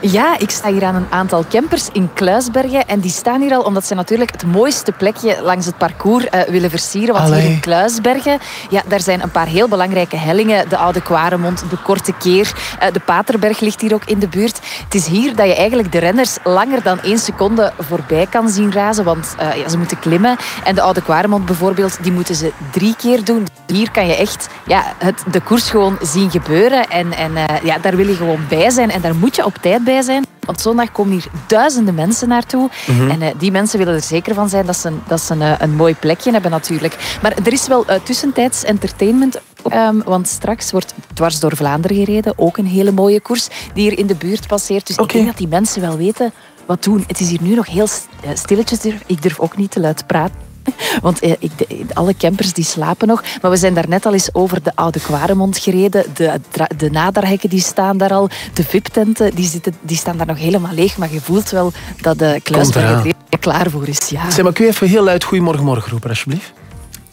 Ja, ik sta hier aan een aantal campers in Kluisbergen. En die staan hier al omdat ze natuurlijk het mooiste plekje langs het parcours eh, willen versieren. Want Allee. hier in Kluisbergen, ja, daar zijn een paar heel belangrijke hellingen. De Oude Kwaremond, de Korte Keer, eh, de Paterberg ligt hier ook in de buurt. Het is hier dat je eigenlijk de renners langer dan één seconde voorbij kan zien razen. Want eh, ja, ze moeten klimmen. En de Oude Kwaremond bijvoorbeeld, die moeten ze drie keer doen. Hier kan je echt ja, het, de koers gewoon zien gebeuren. En, en ja, daar wil je gewoon bij zijn. En daar moet je op tijd bij zijn. Want zondag komen hier duizenden mensen naartoe. Mhm. En eh, die mensen willen er zeker van zijn dat ze, een- dat ze een, eh, een mooi plekje hebben natuurlijk. Maar er is wel eh, tussentijds entertainment. ehm, want straks wordt dwars door Vlaanderen gereden. Ook een hele mooie koers die hier in de buurt passeert. Dus ik denk dat die mensen wel weten wat doen. Het is hier nu nog heel st- stilletjes. Ik durf ook niet te luid praten. Want eh, ik, de- alle campers die slapen nog. Maar we zijn daar net al eens over de Oude Kwaremond gereden. De, de naderhekken die staan daar al. De VIP-tenten die, zitten, die staan daar nog helemaal leeg. Maar je voelt wel dat de Kluisberg eraan. er klaar voor is. Ja. Zeg, maar kun je even heel luid Goedemorgen Morgen roepen, alsjeblieft?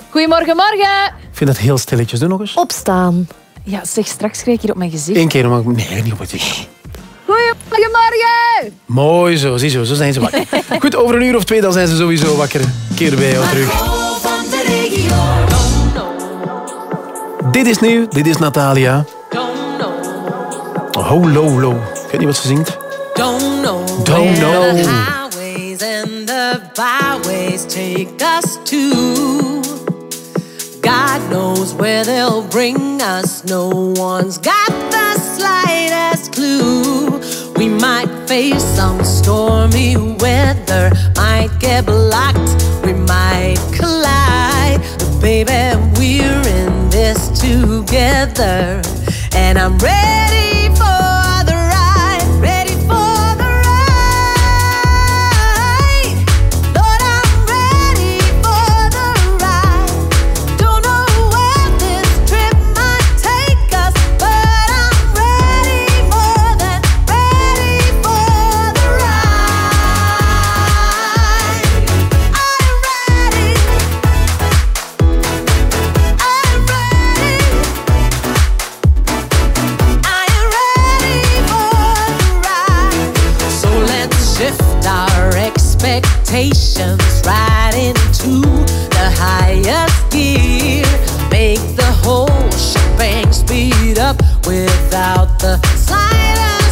Goedemorgen, morgen! Ik vind dat heel stilletjes. Doe nog eens. Opstaan. Ja, zeg, straks krijg ik hier op mijn gezicht. Eén keer, maar nee, niet op het gezicht. Goedemorgen, morgen! Mooi zo, zie zo, zo zijn ze wakker. Goed, over een uur of twee dan zijn ze sowieso wakker. Keer bij jou terug. Van de regio. Dit is nieuw, dit is Natalia. Ho, low, low. Ik weet niet wat ze zingt. Don't know Don't where know. the highways and the byways take us to. God knows where they'll bring us. No one's got the slightest clue. We might face some stormy weather, might get blocked, we might collide. But baby, we're in this together, and I'm ready without the slightest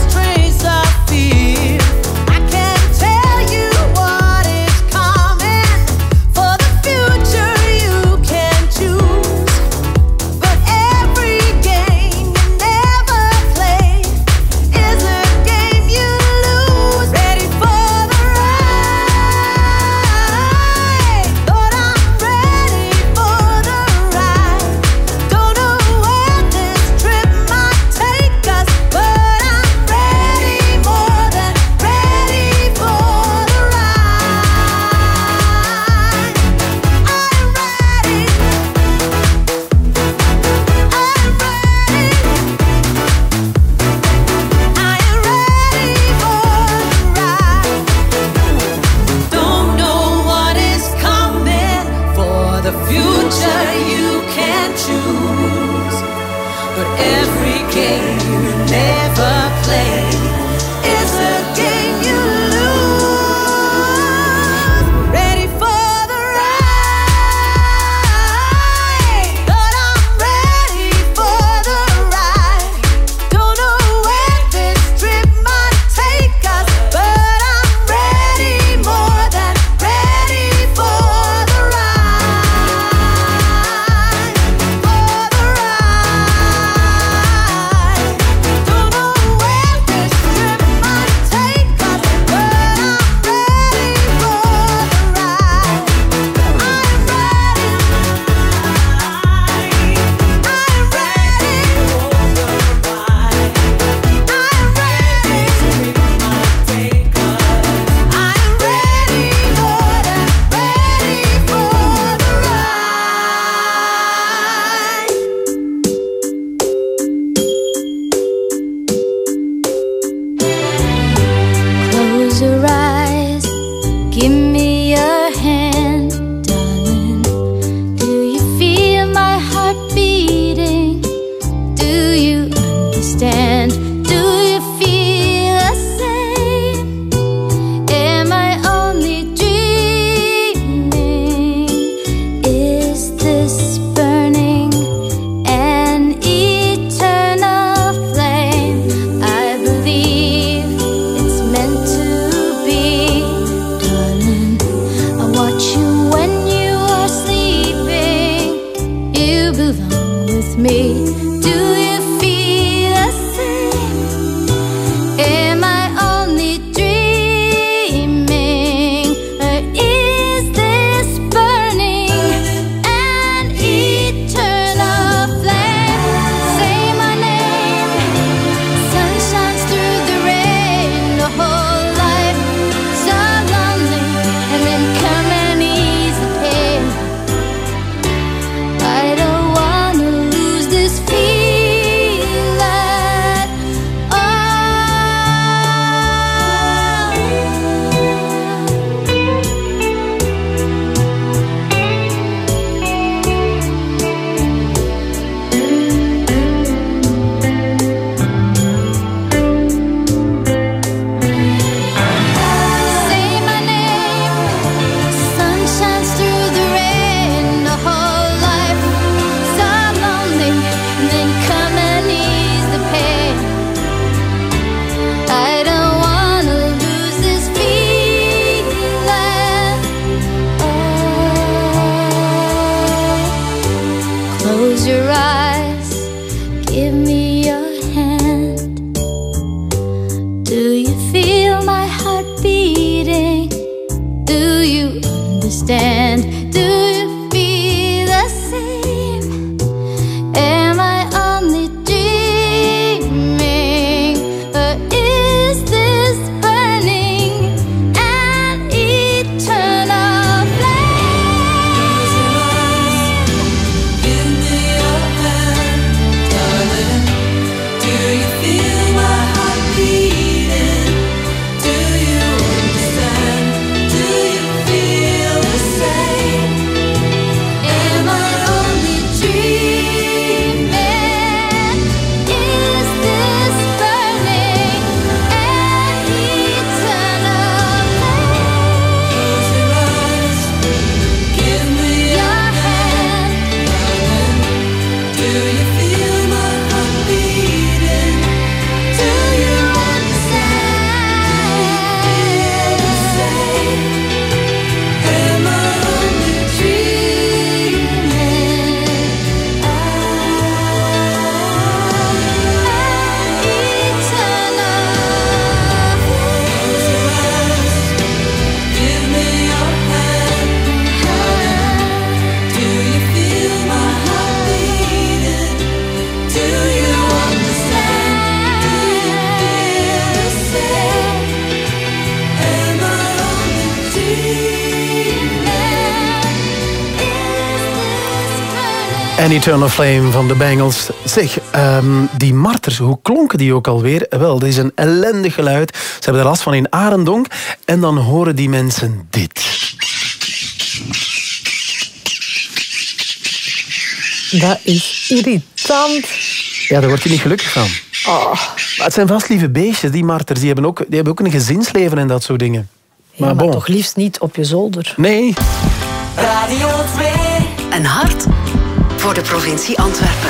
game. You never play En Eternal Flame van de Bengals. Zeg, ehm, die marters, hoe klonken die ook alweer? Wel, dat is een ellendig geluid. Ze hebben er last van in Arendonk. En dan horen die mensen dit. Dat is irritant. Ja, daar word je niet gelukkig van. Oh. Maar het zijn vast lieve beestjes, die marters. Die hebben ook, die hebben ook een gezinsleven en dat soort dingen. Ja, maar, bon. toch liefst niet op je zolder. Nee. Radio 2. Een hart voor de provincie Antwerpen.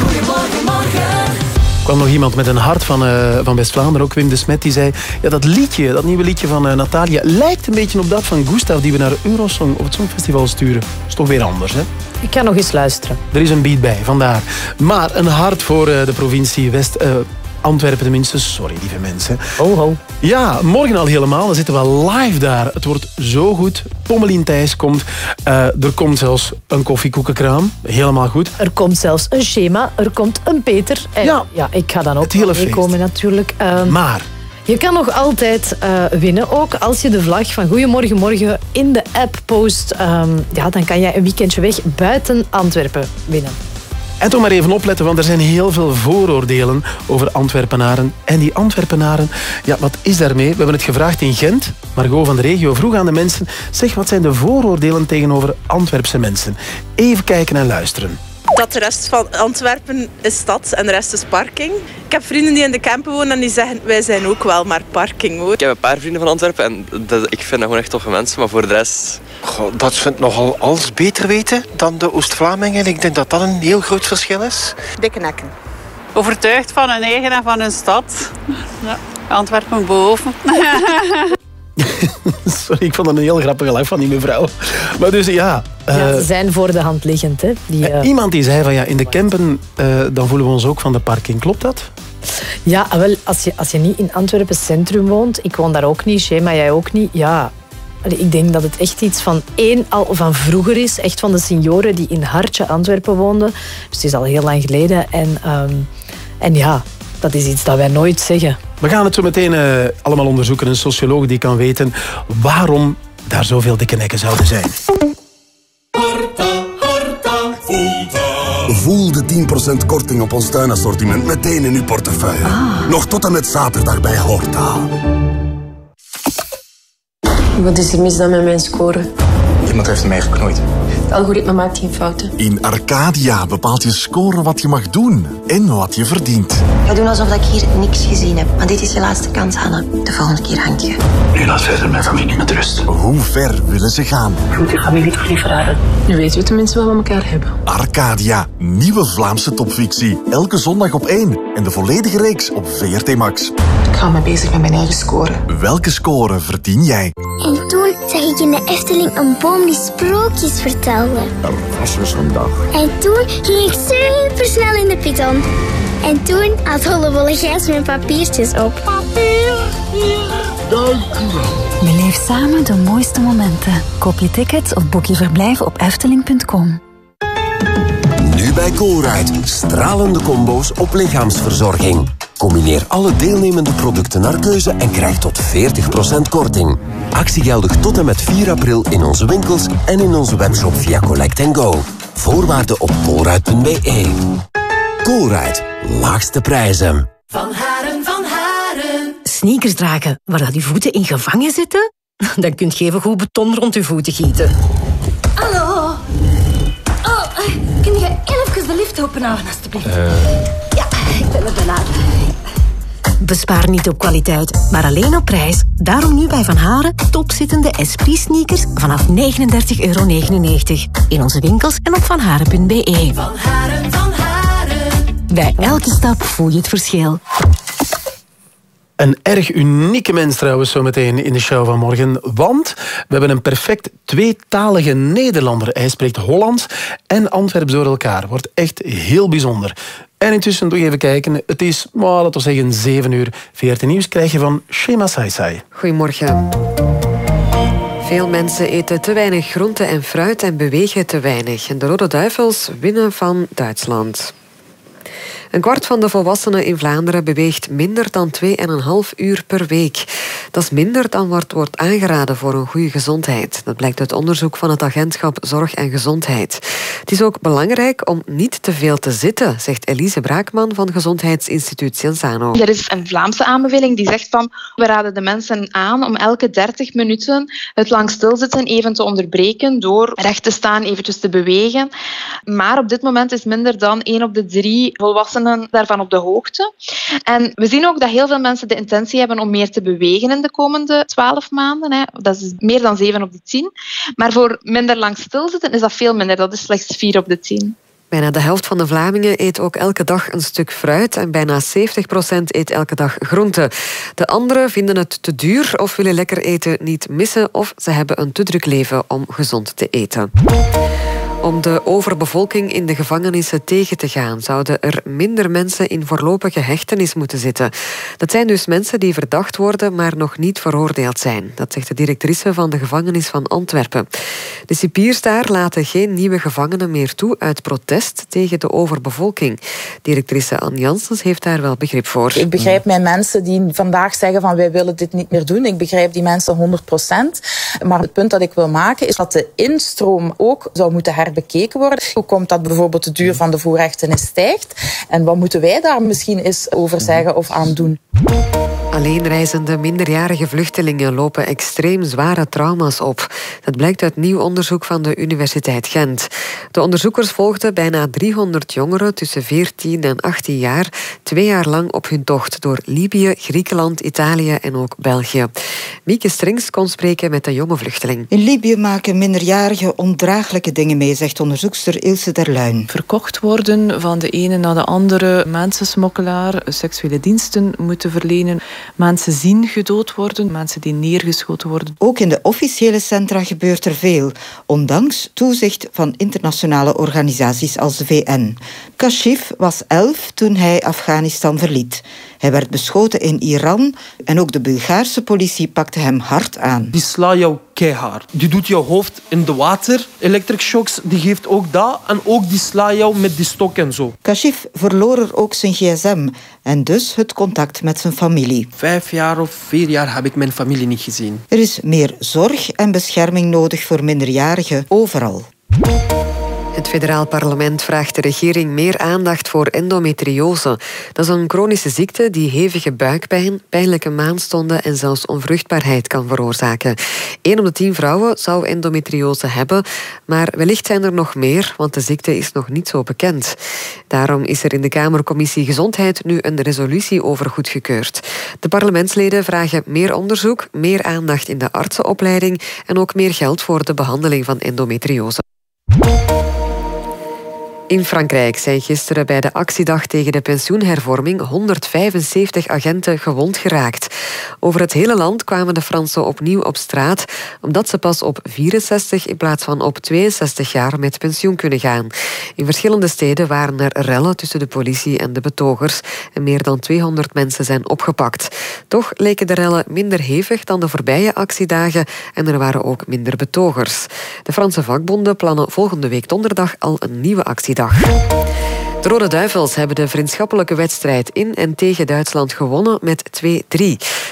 Goedemorgen, morgen. Er kwam nog iemand met een hart van, eh, van West-Vlaanderen, ook Wim de Smet, die zei... Ja, dat liedje, dat nieuwe liedje van eh, Natalia, lijkt een beetje op dat van Gustav die we naar Eurosong op het Songfestival sturen. is toch weer anders, hè? Ik kan nog eens luisteren. Er is een beat bij, vandaar. Maar een hart voor eh, de provincie West... eh, Antwerpen tenminste, sorry lieve mensen. Ho, ho. Ja, morgen al helemaal. Dan zitten we live daar. Het wordt zo goed. Pommelien Thijs komt. Eh, er komt zelfs een koffiekoekenkraam. Helemaal goed. Er komt zelfs een schema, er komt een Peter. En Ja. ja, ik ga dan ook meekomen natuurlijk. Ehm, Maar Je kan nog altijd eh, winnen, ook als je de vlag van Goedemorgen Morgen in de app post. Ehm, ja, dan kan jij een weekendje weg buiten Antwerpen winnen. En toch maar even opletten, want er zijn heel veel vooroordelen over Antwerpenaren. En die Antwerpenaren, ja, wat is daarmee? We hebben het gevraagd in Gent. Margot van de regio vroeg aan de mensen... Zeg, wat zijn de vooroordelen tegenover Antwerpse mensen? Even kijken en luisteren. Dat de rest van Antwerpen is stad en de rest is parking. Ik heb vrienden die in de Kempen wonen en die zeggen wij zijn ook wel maar parking hoor. Ik heb een paar vrienden van Antwerpen en dat, ik vind dat gewoon echt toffe mensen. Maar voor de rest... Goh, dat vindt nogal alles beter weten dan de Oost-Vlamingen. Ik denk dat dat een heel groot verschil is. Dikke nekken. Overtuigd van hun eigen en van hun stad. Ja. Antwerpen boven. Sorry, ik vond dat een heel grappige lach van die mevrouw. Maar dus ja... eh, ja, ze zijn voor de hand liggend. Hè? Die, eh, Iemand die zei van ja, in de Kempen eh, dan voelen we ons ook van de parking. Klopt dat? Ja, wel, als je, als je niet in Antwerpen centrum woont, ik woon daar ook niet, Shema, jij ook niet, ja. Ik denk dat het echt iets van één al van vroeger is, echt van de senioren die in Hartje Antwerpen woonden. Dus het is al heel lang geleden. En, ehm, en ja, dat is iets dat wij nooit zeggen. We gaan het zo meteen eh, allemaal onderzoeken. Een socioloog die kan weten waarom daar zoveel dikke nekken zouden zijn. Voel de 10% korting op ons tuinassortiment meteen in uw portefeuille. Nog tot en met zaterdag bij Horta. Wat is er mis dan met mijn score? Iemand heeft mij geknoeid. Algoritme maakt geen fouten. In Arcadia bepaalt je score wat je mag doen en wat je verdient. Ik ga doen alsof ik hier niks gezien heb. Maar dit is je laatste kans, Hanne. De volgende keer hangt je. Nu laat verder mijn familie met rust. Hoe ver willen ze gaan? Goed, je familie toch niet verraden. Nu weten we tenminste wat we elkaar hebben. Arcadia, nieuwe Vlaamse topfictie. Elke zondag op 1. En de volledige reeks op VRT Max. Ik ga me bezig met mijn eigen score. Welke score verdien jij? En toen zag ik in de Efteling een boom die sprookjes vertelde. Er was er zo'n dag. En toen ging ik super snel in de piton. En toen had Hollebolle Gijs mijn papiertjes op. Beleef samen de mooiste momenten. Koop je tickets of boek je verblijf op efteling.com. Nu bij Colruyt. Stralende combo's op lichaamsverzorging. Combineer alle deelnemende producten naar keuze en krijg tot 40% korting. Actie geldig tot en met 4 april in onze winkels en in onze webshop via Collect Go. Voorwaarden op colruyt.be. Colruyt. Laagste prijzen. Van Haren, van Haren. Sneakers dragen waar dat uw voeten in gevangen zitten? Dan kunt je even goed beton rond uw voeten gieten. Hallo. Oh, eh, kun je even de lift openhouden, alstublieft? Ja, ik ben er bijna. Bespaar niet op kwaliteit, maar alleen op prijs. Daarom nu bij Van Haren topzittende Esprit sneakers vanaf 39,99 euro. In onze winkels en op vanharen.be. Van Haren, van Haren. Bij elke stap voel je het verschil. Een erg unieke mens trouwens zometeen in de show van morgen. Want we hebben een perfect tweetalige Nederlander. Hij spreekt Hollands en Antwerps door elkaar. Wordt echt heel bijzonder. En intussen toch even kijken. Het is, maar, laten we zeggen, 7 uur. VRT Nieuws krijg je van Shema Saisai. Goedemorgen. Veel mensen eten te weinig groente en fruit en bewegen te weinig. En de Rode Duivels winnen van Duitsland. Een kwart van de volwassenen in Vlaanderen beweegt minder dan 2,5 uur per week. Dat is minder dan wat wordt aangeraden voor een goede gezondheid. Dat blijkt uit onderzoek van het agentschap Zorg en Gezondheid. Het is ook belangrijk om niet te veel te zitten, zegt Elise Braakman van Gezondheidsinstituut Cienzano. Er is een Vlaamse aanbeveling die zegt van we raden de mensen aan om elke 30 minuten het lang stilzitten even te onderbreken door recht te staan, eventjes te bewegen. Maar op dit moment is minder dan 1 op de 3 volwassenen daarvan op de hoogte. En we zien ook dat heel veel mensen de intentie hebben om meer te bewegen in de komende 12 maanden. Hè. Dat is meer dan 7 op de 10. Maar voor minder lang stilzitten is dat veel minder. Dat is slechts 4 op de 10. Bijna de helft van de Vlamingen eet ook elke dag een stuk fruit en bijna 70% eet elke dag groente. De anderen vinden het te duur of willen lekker eten niet missen of ze hebben een te druk leven om gezond te eten. Om de overbevolking in de gevangenissen tegen te gaan, zouden er minder mensen in voorlopige hechtenis moeten zitten. Dat zijn dus mensen die verdacht worden, maar nog niet veroordeeld zijn. Dat zegt de directrice van de gevangenis van Antwerpen. De cipiers daar laten geen nieuwe gevangenen meer toe uit protest tegen de overbevolking. Directrice Anne Janssens heeft daar wel begrip voor. Ik begrijp mijn mensen die vandaag zeggen van wij willen dit niet meer doen. Ik begrijp die mensen 100%. Maar het punt dat ik wil maken is dat de instroom ook zou moeten herbekeken worden. Hoe komt dat bijvoorbeeld de duur van de voorrechtenis stijgt? En wat moeten wij daar misschien eens over zeggen of aan doen? Alleenreizende minderjarige vluchtelingen lopen extreem zware trauma's op. Dat blijkt uit nieuw onderzoek van de Universiteit Gent. De onderzoekers volgden bijna 300 jongeren tussen 14 en 18 jaar twee jaar lang op hun tocht door Libië, Griekenland, Italië en ook België. Mieke Strings kon spreken met de jonge vluchteling. In Libië maken minderjarigen ondraaglijke dingen mee, zegt onderzoekster Ilse Derluin. Verkocht worden van de ene naar de andere, mensensmokkelaar, seksuele diensten moeten verlenen, mensen zien gedood worden, mensen die neergeschoten worden. Ook in de officiële centra gebeurt er veel, ondanks toezicht van internationale organisaties als de VN. Kashif was elf toen hij Afghanistan verliet. Hij werd beschoten in Iran en ook de Bulgaarse politie pakte hem hard aan. Die sla jou keihard. Die doet jouw hoofd in de water. Electric shocks, die geeft ook dat. En ook die sla jou met die stok en zo. Kashif verloor er ook zijn gsm en dus het contact met zijn familie. Vijf jaar of vier jaar heb ik mijn familie niet gezien. Er is meer zorg en bescherming nodig voor minderjarigen overal. Het federaal parlement vraagt de regering meer aandacht voor endometriose. Dat is een chronische ziekte die hevige buikpijn, pijnlijke maandstonden en zelfs onvruchtbaarheid kan veroorzaken. Eén op de tien vrouwen zou endometriose hebben, maar wellicht zijn er nog meer, want de ziekte is nog niet zo bekend. Daarom is er in de Kamercommissie Gezondheid nu een resolutie over goedgekeurd. De parlementsleden vragen meer onderzoek, meer aandacht in de artsenopleiding en ook meer geld voor de behandeling van endometriose. In Frankrijk zijn gisteren bij de actiedag tegen de pensioenhervorming 175 agenten gewond geraakt. Over het hele land kwamen de Fransen opnieuw op straat, omdat ze pas op 64 in plaats van op 62 jaar met pensioen kunnen gaan. In verschillende steden waren er rellen tussen de politie en de betogers en meer dan 200 mensen zijn opgepakt. Toch leken de rellen minder hevig dan de voorbije actiedagen en er waren ook minder betogers. De Franse vakbonden plannen volgende week donderdag al een nieuwe actiedag. De Rode Duivels hebben de vriendschappelijke wedstrijd in en tegen Duitsland gewonnen met 2-3.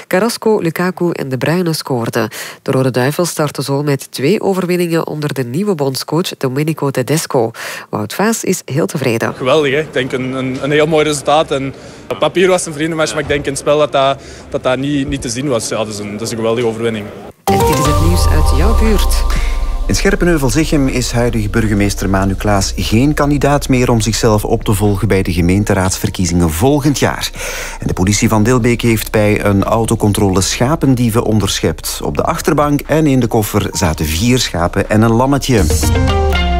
Carrasco, Lukaku en De Bruyne scoorden. De Rode Duivels starten zo met twee overwinningen onder de nieuwe bondscoach Domenico Tedesco. Wout Vaas is heel tevreden. Geweldig, hè? ik denk een, een, een heel mooi resultaat. En op papier was het een vriendenmatch, maar ik denk in het spel dat dat, dat, dat niet, niet te zien was. Ja, dat, is een, dat is een geweldige overwinning. En dit is het nieuws uit jouw buurt. In Scherpenheuvel-Zichem is huidige burgemeester Manu Klaas geen kandidaat meer om zichzelf op te volgen bij de gemeenteraadsverkiezingen volgend jaar. En de politie van Dilbeek heeft bij een autocontrole schapendieven onderschept. Op de achterbank en in de koffer zaten vier schapen en een lammetje.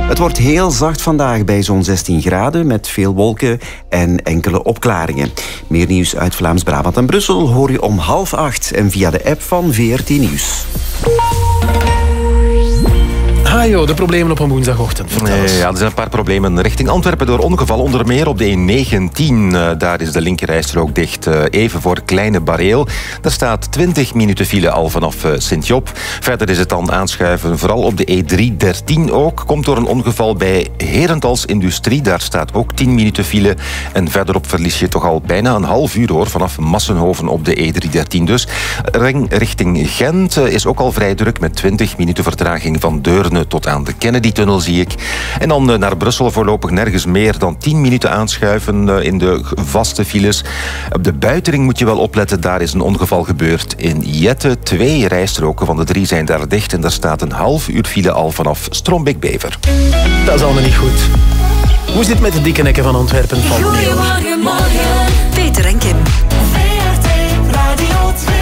Het wordt heel zacht vandaag bij zo'n 16 graden met veel wolken en enkele opklaringen. Meer nieuws uit Vlaams-Brabant en Brussel hoor je om half acht en via de app van VRT Nieuws. Ah joh, de problemen op een woensdagochtend. Nee, ja, er zijn een paar problemen richting Antwerpen door ongeval. Onder meer op de E19. Eh, daar is de linkerrijstrook dicht. eh, even voor Kleine Bareel. Daar staat 20 minuten file al vanaf eh, Sint-Job. Verder is het dan aanschuiven, vooral op de E313 ook. Komt door een ongeval bij Herentals Industrie. Daar staat ook 10 minuten file. En verderop verlies je toch al bijna een half uur hoor. Vanaf Massenhoven op de E313 dus. Ring richting Gent is ook al vrij druk met 20 minuten vertraging van Deurne tot aan de Kennedy-tunnel zie ik. En dan eh, naar Brussel voorlopig nergens meer dan 10 minuten aanschuiven eh, in de vaste files. Op de buitering moet je wel opletten, daar is een ongeval gebeurd in Jette. Twee rijstroken van de drie zijn daar dicht en daar staat een half uur file al vanaf Strombeek-Bever. Dat is allemaal niet goed. Hoe zit het met de dikke nekken van Antwerpen? Hoor. Goedemorgen, morgen. Peter en Kim. VRT Radio 2.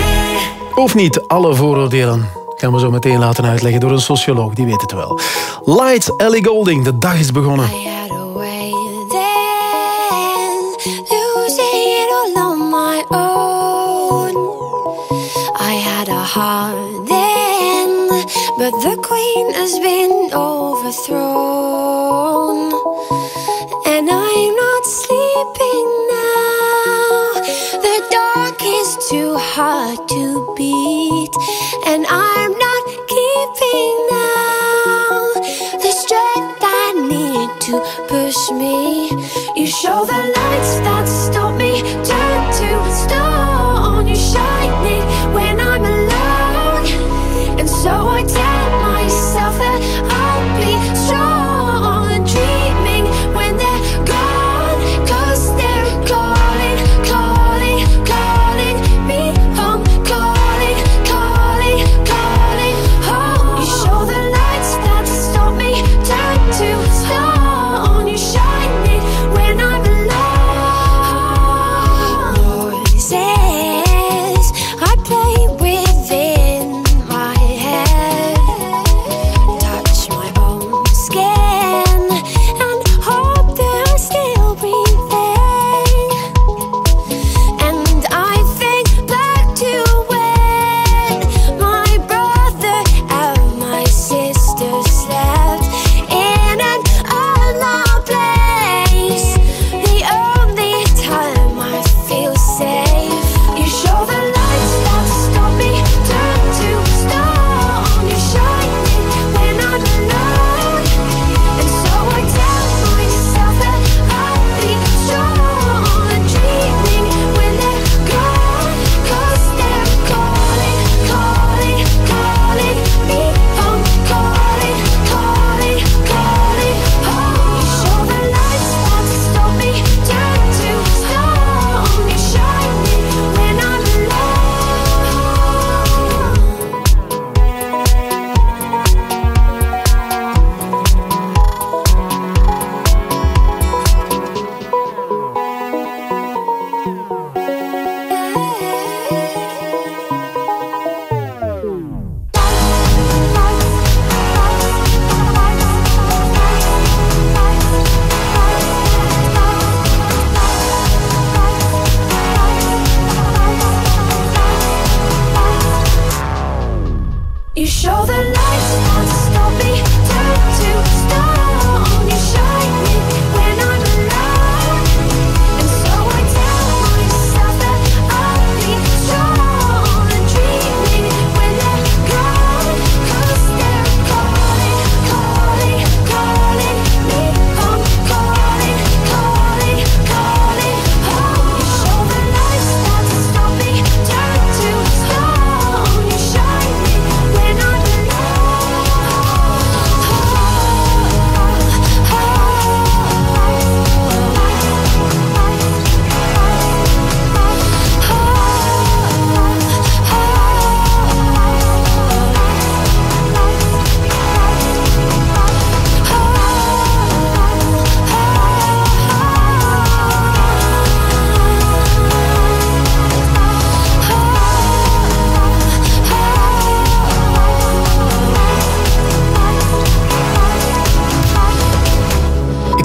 Of niet, alle vooroordelen gaan we zo meteen laten uitleggen door een socioloog, die weet het wel. Lights, Ellie Golding, de dag is begonnen. heart then, but the queen has been overthrown. And I'm not sleeping now. The dark is too hard to beat, and I'm push me. You show the lights that stop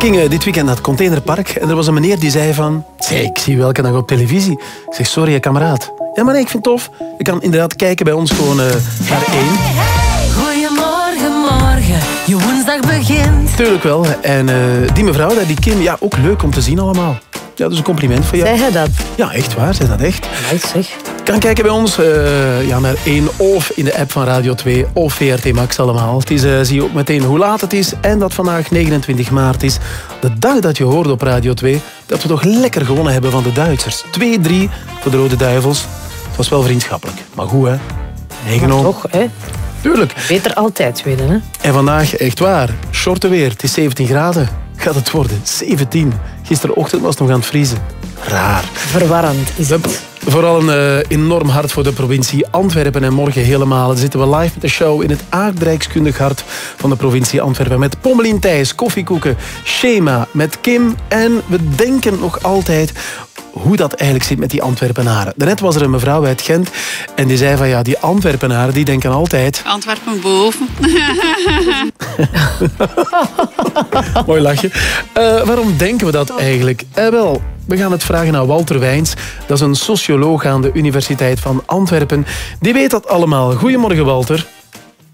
ging eh, dit weekend naar het containerpark en er was een meneer die zei van... Hey, ik zie u elke dag op televisie. Ik zeg, sorry, hè, kameraad. Ja, maar nee, ik vind het tof. Je kan inderdaad kijken bij ons gewoon eh, naar één. Goedemorgen, morgen. dag begint. Tuurlijk wel. En eh, die mevrouw, daar, die Kim, ja, ook leuk om te zien allemaal. Ja, dat is een compliment voor jou. Zei hij dat? Ja, echt waar. Zei dat echt. Nice zeg. Kan kijken bij ons eh, ja, naar 1 of in de app van Radio 2 of VRT Max allemaal. Het is, eh, zie je ook meteen hoe laat het is en dat vandaag 29 maart is. De dag dat je hoorde op Radio 2 dat we toch lekker gewonnen hebben van de Duitsers. 2-3 voor de Rode Duivels. Het was wel vriendschappelijk. Maar goed, hè? Maar toch, hè? Tuurlijk. Beter altijd winnen, hè? En vandaag, echt waar, shorte weer. Het is 17 graden. Gaat het worden? 17. Gisterochtend was het nog aan het vriezen. Raar. Verwarrend is het. Vooral een eh, enorm hart voor de provincie Antwerpen. En morgen helemaal zitten we live met de show in het aardrijkskundig hart van de provincie Antwerpen. Met Pommelien Thijs, koffiekoeken, schema, met Kim. En we denken nog altijd hoe dat eigenlijk zit met die Antwerpenaren. Daarnet was er een mevrouw uit Gent en die zei van ja, die Antwerpenaren die denken altijd... Antwerpen boven. Mooi lachje. Eh, waarom denken we dat eigenlijk? Eh, wel, we gaan het vragen aan Walter Wijns. Dat is een socioloog aan de Universiteit van Antwerpen. Die weet dat allemaal. Goedemorgen, Walter.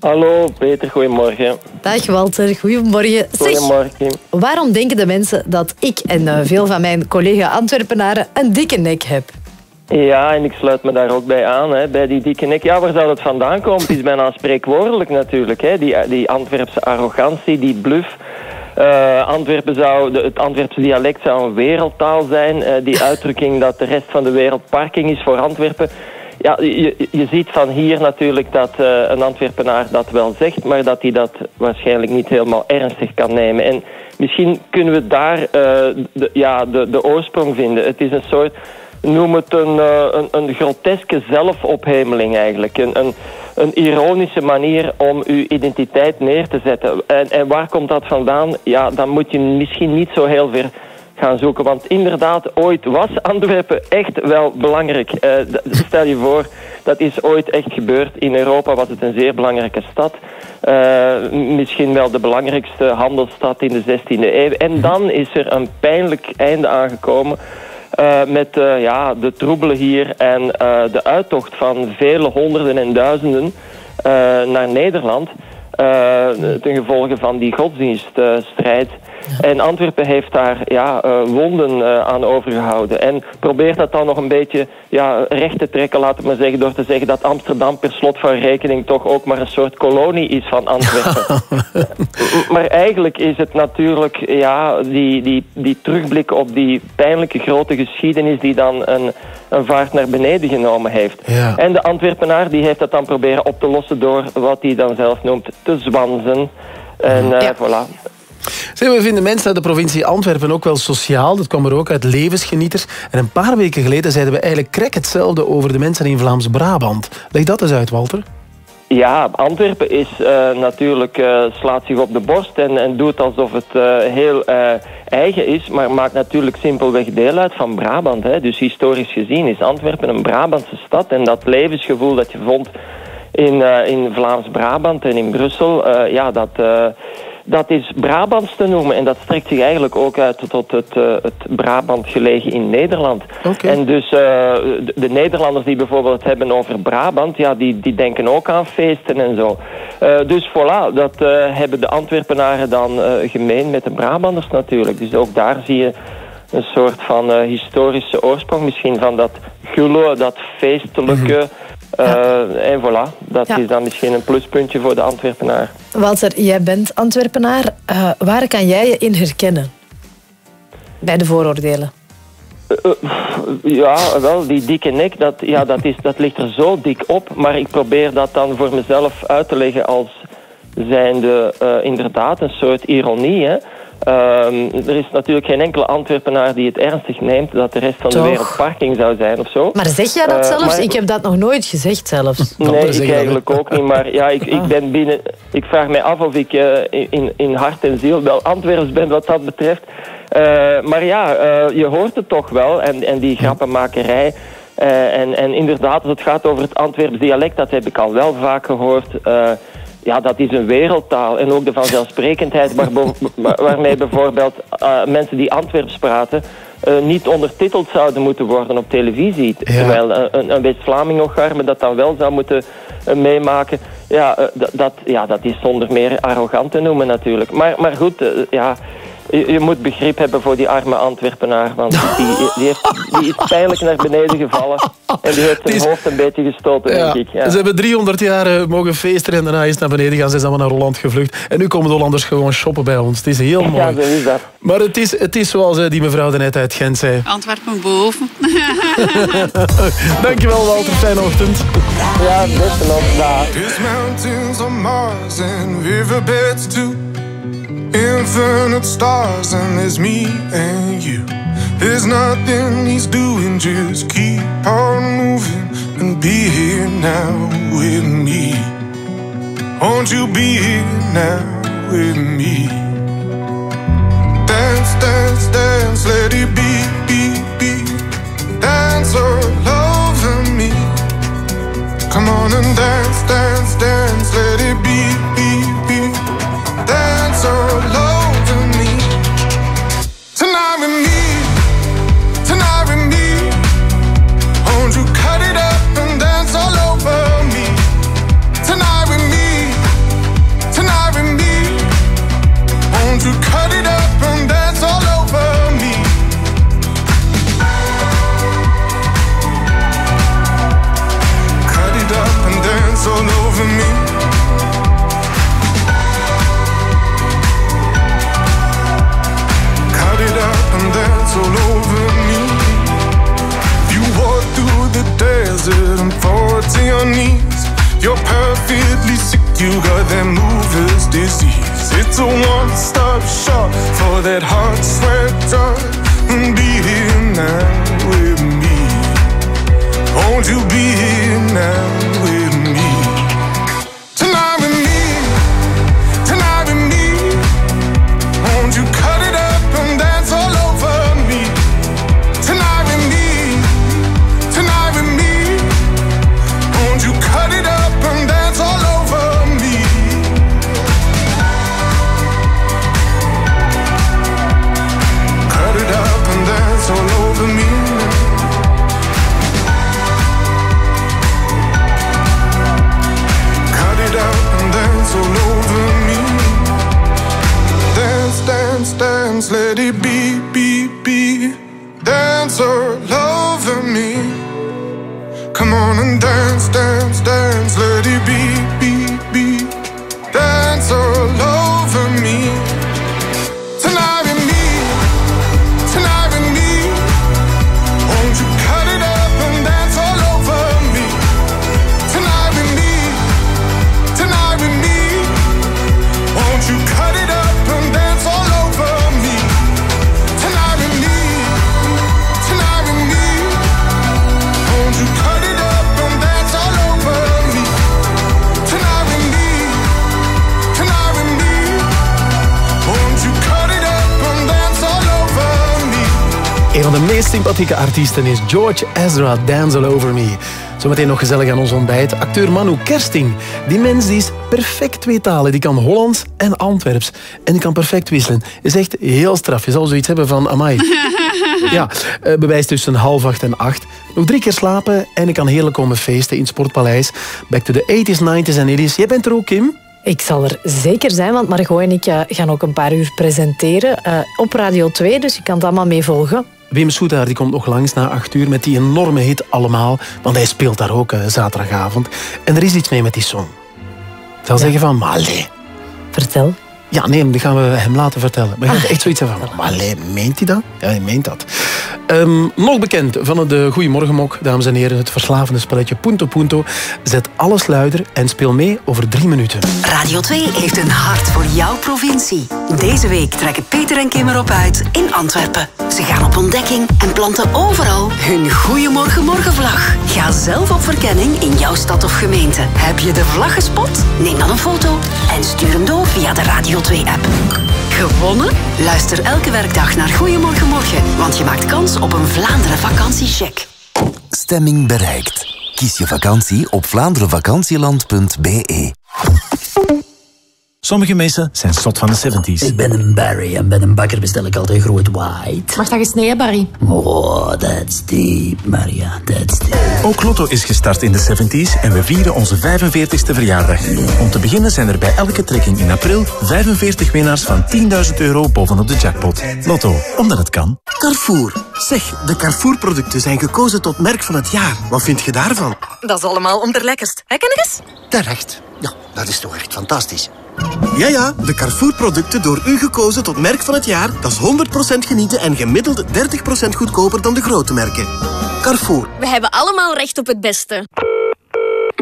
Hallo Peter, goedemorgen. Dag Walter, goedemorgen. Zeg, Goedemorgen. waarom denken de mensen dat ik en eh, veel van mijn collega-Antwerpenaren een dikke nek heb? Ja, en ik sluit me daar ook bij aan, hè, bij die dikke nek. Ja, waar zou dat vandaan komen? Het is bijna spreekwoordelijk natuurlijk, hè. Die, die Antwerpse arrogantie, die bluff. Eh, Antwerpen zou, de, het Antwerpse dialect zou een wereldtaal zijn. Eh, die uitdrukking dat de rest van de wereld parking is voor Antwerpen. Ja, je, je ziet van hier natuurlijk dat eh, een Antwerpenaar dat wel zegt, maar dat hij dat waarschijnlijk niet helemaal ernstig kan nemen. En misschien kunnen we daar eh, de, ja, de, de oorsprong vinden. Het is een soort, noem het een, eh, een, groteske zelfophemeling eigenlijk. Een, een, een ironische manier om uw identiteit neer te zetten. En, en waar komt dat vandaan? Ja, dan moet je misschien niet zo heel ver gaan zoeken. Want inderdaad, ooit was Antwerpen echt wel belangrijk. Eh, stel je voor, dat is ooit echt gebeurd. In Europa was het een zeer belangrijke stad. Eh, misschien wel de belangrijkste handelsstad in de 16e eeuw. En dan is er een pijnlijk einde aangekomen. eh, met ja, de troebelen hier en de uittocht van vele honderden en duizenden naar Nederland. ten gevolge van die godsdienststrijd. En Antwerpen heeft daar ja, eh, wonden eh, aan overgehouden. En probeert dat dan nog een beetje ja, recht te trekken, laat ik maar zeggen, door te zeggen dat Amsterdam per slot van rekening toch ook maar een soort kolonie is van Antwerpen. maar eigenlijk is het natuurlijk ja, die, die, die terugblik op die pijnlijke grote geschiedenis die dan een, een vaart naar beneden genomen heeft. Ja. En de Antwerpenaar die heeft dat dan proberen op te lossen door wat hij dan zelf noemt te zwanzen. En eh, voilà. We vinden mensen uit de provincie Antwerpen ook wel sociaal. Dat kwam er ook uit levensgenieters. En een paar weken geleden zeiden we eigenlijk krek hetzelfde over de mensen in Vlaams-Brabant. Leg dat eens uit, Walter. Ja, Antwerpen is eh, natuurlijk, eh, slaat zich op de borst en, en doet alsof het eh, heel eigen is, maar maakt natuurlijk simpelweg deel uit van Brabant. Hè. Dus historisch gezien is Antwerpen een Brabantse stad en dat levensgevoel dat je vond in, in Vlaams-Brabant en in Brussel, ja, dat, dat is Brabants te noemen en dat strekt zich eigenlijk ook uit tot het, eh, het Brabant gelegen in Nederland. En dus eh, de, de Nederlanders die bijvoorbeeld het hebben over Brabant, ja, die, die denken ook aan feesten en zo. Eh, dus voilà, dat hebben de Antwerpenaren dan gemeen met de Brabanders natuurlijk. Dus ook daar zie je een soort van historische oorsprong misschien van dat gulle, dat feestelijke. Eh, En voilà, dat Ja. is dan misschien een pluspuntje voor de Antwerpenaar. Walter, jij bent Antwerpenaar. Eh, waar kan jij je in herkennen? Bij de vooroordelen. Eh, Ja, wel, die dikke nek, dat, ja, dat, is, dat ligt er zo dik op. Maar ik probeer dat dan voor mezelf uit te leggen als zijnde inderdaad een soort ironie. Hè. Ehm, er is natuurlijk geen enkele Antwerpenaar die het ernstig neemt dat de rest van Toch? de wereld parking zou zijn of zo. Maar zeg jij dat Eh, zelfs? maar- Ik heb dat nog nooit gezegd zelfs. Nee, ik eigenlijk ook niet. Maar ja, ik, ik ben binnen. Ik vraag mij af of ik eh, in, in hart en ziel wel Antwerps ben wat dat betreft. Eh, maar ja, eh, je hoort het toch wel. En, en die grappenmakerij. Eh, en, en inderdaad, als het gaat over het Antwerps dialect, dat heb ik al wel vaak gehoord. Eh, ja, dat is een wereldtaal. En ook de vanzelfsprekendheid waarbo- wa- waarmee bijvoorbeeld eh, mensen die Antwerps praten eh, niet ondertiteld zouden moeten worden op televisie. Terwijl een, een- een West-Vlaming of Garme dat dan wel zou moeten eh, meemaken. Ja, eh, dat- ja, dat is zonder meer arrogant te noemen natuurlijk. Maar, maar goed, eh, ja... Je, je moet begrip hebben voor die arme Antwerpenaar. Want die, die, heeft, die is pijnlijk naar beneden gevallen. En die heeft zijn hoofd een beetje gestoten, Ja, denk ik. Ja. Ze hebben 300 jaar eh, mogen feesten en daarna is naar beneden gaan. Ze zijn allemaal naar Holland gevlucht. En nu komen de Hollanders gewoon shoppen bij ons. Het is heel mooi. Ja, zo is dat. Maar het is, het is zoals eh, die mevrouw net uit Gent zei. Antwerpen boven. Dankjewel Walter, fijne ochtend. Ja, beste nog. Dag. Infinite stars and there's me and you. There's nothing he's doing, just keep on moving and be here now with me. Won't you be here now with me? Dance, dance, dance, let it be, be, be. Dance all over me. Come on and dance, dance, dance, let it be, be, be. Dance all over me. Tonight with me, You're perfectly sick, you got that mover's disease. It's a one stop shop for that heart sweat drug. Be here now with me. Won't you be here now Dance all over me. Come on and dance, dance, dance, let it be, meest sympathieke artiesten is George Ezra, Dance All Over Me. Zometeen nog gezellig aan ons ontbijt. Acteur Manu Kersting. Die mens die is perfect tweetalig. Die kan Hollands en Antwerps. En die kan perfect wisselen. Is echt heel straf. Je zal zoiets hebben van amai. Ja, eh, bewijs tussen half acht en acht. Nog drie keer slapen en ik kan heerlijk komen feesten in het Sportpaleis. Back to the 80s, 90s en 80s. Jij bent er ook, Kim? Ik zal er zeker zijn, want Margot en ik eh, gaan ook een paar uur presenteren eh, op Radio 2, dus je kan het allemaal mee volgen. Wim Soetaar die komt nog langs na acht uur met die enorme hit Allemaal. Want hij speelt daar ook eh, zaterdagavond. En er is iets mee met die song. Ik zal zeggen van, maar allee. Vertel. Ja, nee, dat gaan we hem laten vertellen. Maar je gaat echt zoiets hebben van, maar meent hij dat? Ja, hij meent dat. Ehm, nog bekend van de Goeiemorgenmok, dames en heren. Het verslavende spelletje Punto Punto. Zet alles luider en speel mee over drie minuten. Radio 2 heeft een hart voor jouw provincie. Deze week trekken Peter en Kim erop uit in Antwerpen. Ze gaan op ontdekking en planten overal hun Goeiemorgen Morgenvlag. Ga zelf op verkenning in jouw stad of gemeente. Heb je de vlag gespot? Neem dan een foto en stuur hem door via de Radio 2-app. Gewonnen? Luister elke werkdag naar Goeiemorgen Morgen, want je maakt kans op een Vlaanderen vakantiecheck. Stemming bereikt. Kies je vakantie op vlaanderenvakantieland.be. Sommige mensen zijn zot van de 70s. Ik ben een Barry en bij een bakker bestel ik altijd groot white. Mag dat gesneden, Barry? Oh, that's deep, Maria, that's deep. Ook Lotto is gestart in de 70s en we vieren onze 45ste verjaardag. Om te beginnen zijn er bij elke trekking in april 45 winnaars van 10.000 euro bovenop de jackpot. Lotto, omdat het kan. Carrefour. Zeg, de Carrefour-producten zijn gekozen tot merk van het jaar. Wat vind je daarvan? Dat is allemaal om de lekkerst. Hè? Terecht. Ja, dat is toch echt fantastisch. Ja, ja, de Carrefour-producten door u gekozen tot merk van het jaar. Dat is 100% genieten en gemiddeld 30% goedkoper dan de grote merken. Carrefour. We hebben allemaal recht op het beste.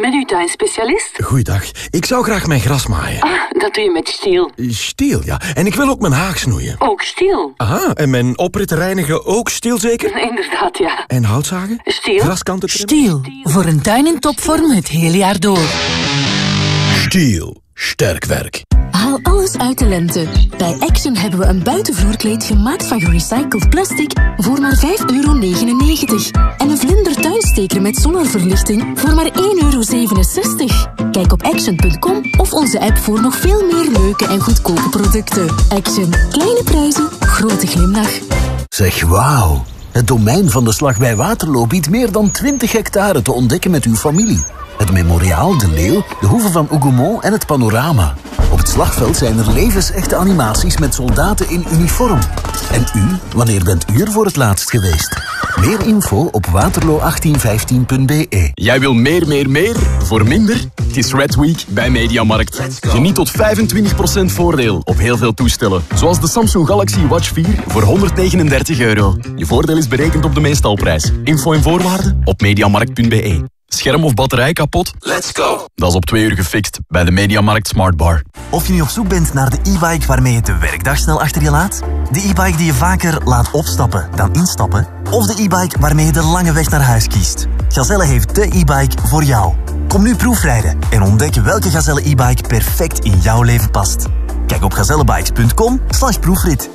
Met uw tuinspecialist? Goeiedag. Ik zou graag mijn gras maaien. Ah, dat doe je met stiel. Stiel, ja. En ik wil ook mijn haag snoeien. Ook stiel? Aha, en mijn oprit reinigen ook stiel zeker? Inderdaad, ja. En houtzagen? Stiel? Graskanten? Stiel. Voor een tuin in topvorm het hele jaar door. Stiel. Sterk werk. Haal alles uit de lente. Bij Action hebben we een buitenvloerkleed gemaakt van gerecycled plastic voor maar 5,99 euro. En een vlindertuinsteker met zonneverlichting voor maar 1,67 euro. Kijk op action.com of onze app voor nog veel meer leuke en goedkope producten. Action. Kleine prijzen, grote glimlach. Zeg wauw. Het domein van de Slag bij Waterloo biedt meer dan 20 hectare te ontdekken met uw familie. Het memoriaal, de leeuw, de hoeve van Ougumont en het panorama. Op het slagveld zijn er levensechte animaties met soldaten in uniform. En u, wanneer bent u er voor het laatst geweest? Meer info op waterloo1815.be. Jij wil meer, meer, meer voor minder? Het is Red Week bij Mediamarkt. Geniet tot 25% voordeel op heel veel toestellen. Zoals de Samsung Galaxy Watch 4 voor 139 euro. Je voordeel is berekend op de meestalprijs. Info en voorwaarden op mediamarkt.be. Scherm of batterij kapot? Let's go! Dat is op twee uur gefixt bij de Mediamarkt Smartbar. Of je nu op zoek bent naar de e-bike waarmee je de werkdag snel achter je laat, de e-bike die je vaker laat opstappen dan instappen, of de e-bike waarmee je de lange weg naar huis kiest. Gazelle heeft de e-bike voor jou. Kom nu proefrijden en ontdek welke Gazelle e-bike perfect in jouw leven past. Kijk op gazellebikes.com slash proefrit.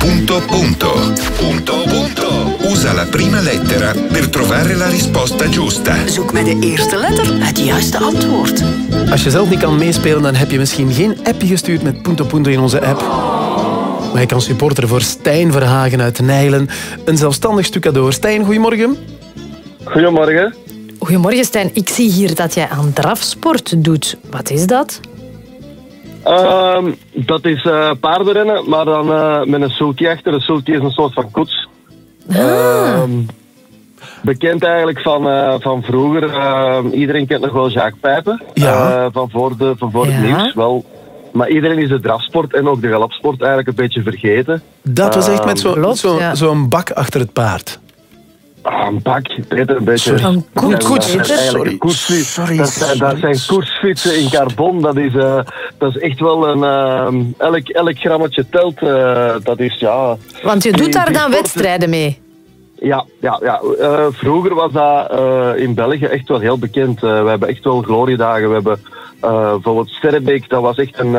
Punto punto. Punto punto. Usa la prima lettera per trovare la risposta giusta. Zoek met de eerste letter het juiste antwoord. Als je zelf niet kan meespelen, dan heb je misschien geen appje gestuurd met Punto Punto in onze app. Maar je kan supporteren voor Stijn Verhagen uit Nijlen. Een zelfstandig stucadoor. Stijn, goedemorgen. Goedemorgen. Goedemorgen Stijn, ik zie hier dat jij aan drafsport doet. Wat is dat? Ehm, dat is eh, paardenrennen, maar dan eh, met een sulky achter. Een sulky is een soort van koets. Ehm, bekend eigenlijk van, eh, van vroeger. Ehm, iedereen kent nog wel Jacques Pijpen. Ja. eh, van voor, de, van voor Ja. het nieuws. Wel, maar iedereen is de drafsport en ook de galopsport eigenlijk een beetje vergeten. Dat was echt met zo'n zo, zo'n bak achter het paard. Ah, een beetje. Een koets, Dat zijn Peter. eigenlijk Sorry. een koetsfiets. Sorry, Dat, zijn, dat zijn koersfietsen in carbon. Dat is, eh, dat is echt wel een. eh, elk, elk grammetje telt. eh, dat is ja. Want je die- doet daar dan sporten- wedstrijden mee. Ja, ja, ja. Eh, vroeger was dat eh, in België echt wel heel bekend. Eh, we hebben echt wel gloriedagen. We hebben bijvoorbeeld Sterrenbeek, dat was echt een,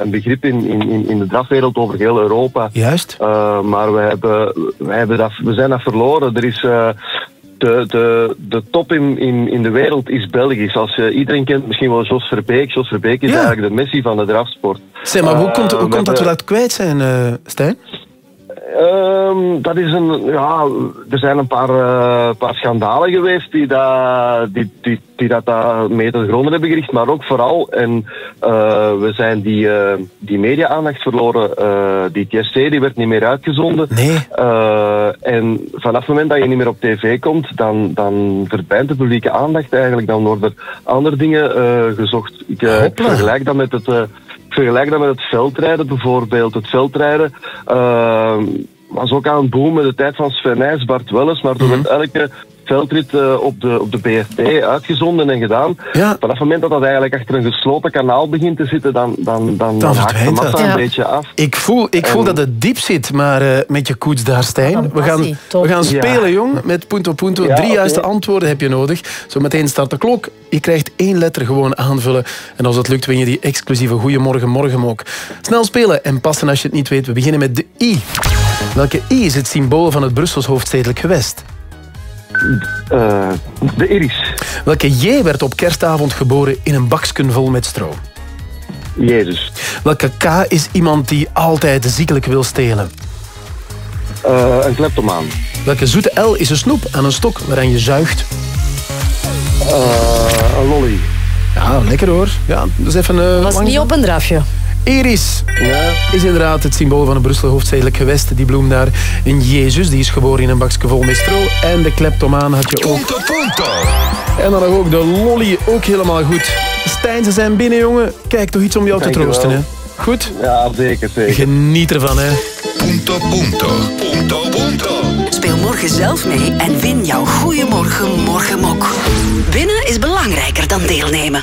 een begrip in, in, in de drafwereld over heel Europa. Juist. Maar we, hebben, wij hebben dat, we zijn dat verloren. Er is... de, de, de top in, in, in de wereld is Belgisch. Als je, iedereen kent misschien wel Jos Verbeek. Jos Verbeek is Ja. eigenlijk de Messi van de drafsport. Zeg, maar hoe komt, hoe we komt dat we dat kwijt zijn, Stijn? Ehm, dat is een, ja, er zijn een paar, eh, paar schandalen geweest die dat, die, die, die dat, dat mee te gronden hebben gericht, maar ook vooral, en eh, we zijn die, eh, die media-aandacht verloren. Die TSC die werd niet meer uitgezonden. Nee. en vanaf het moment dat je niet meer op tv komt, dan, dan verdwijnt de publieke aandacht eigenlijk. Dan worden er andere dingen gezocht. Ik, ik vergelijk dat met het... vergelijk dat met het veldrijden bijvoorbeeld. Het veldrijden eh, was ook aan het boomen de tijd van Sven Nys, Bart Welles, maar Mhm. er werd elke veldrit eh, op, de, op de BRT uitgezonden en gedaan. Vanaf het moment dat dat eigenlijk achter een gesloten kanaal begint te zitten, dan, dan, dan, dan, Dan haakt de massa dat. een Ja. beetje af. Ik voel, ik voel En- dat het diep zit, maar eh, met je koets daar, Stijn. We gaan, we gaan Ja. spelen, jong, met Punto Punto. Ja, Drie juiste antwoorden heb je nodig. Zometeen start de klok. Je krijgt één letter gewoon aanvullen. En als het lukt, win je die exclusieve Goeiemorgen Morgen ook. Snel spelen en passen als je het niet weet. We beginnen met de I. Welke I is het symbool van het Brussels hoofdstedelijk gewest? Eh, de Iris. Welke J werd op kerstavond geboren in een baksken vol met stro? Jezus. Welke K is iemand die altijd ziekelijk wil stelen? Eh, een kleptomaan. Welke zoete L is een snoep aan een stok waaraan je zuigt? Eh, een lolly. Ja, lekker hoor. Ja, dat is even... eh, Was niet op een drafje. Iris is inderdaad het symbool van het Brussel hoofdzedelijk gewest. Die bloem daar. En Jezus, die is geboren in een bakje vol met stro. En de kleptomaan had je ook. En dan nog ook de lolly, ook helemaal goed. Stijn, ze zijn binnen, jongen. Kijk, toch iets om jou te Dankjewel. troosten, hè. Goed? Ja, zeker, zeker. Geniet ervan, hè. Punto, punto. Punto, punto. Speel morgen zelf mee en win jouw Goeiemorgen Morgenmok. Winnen is belangrijker dan deelnemen.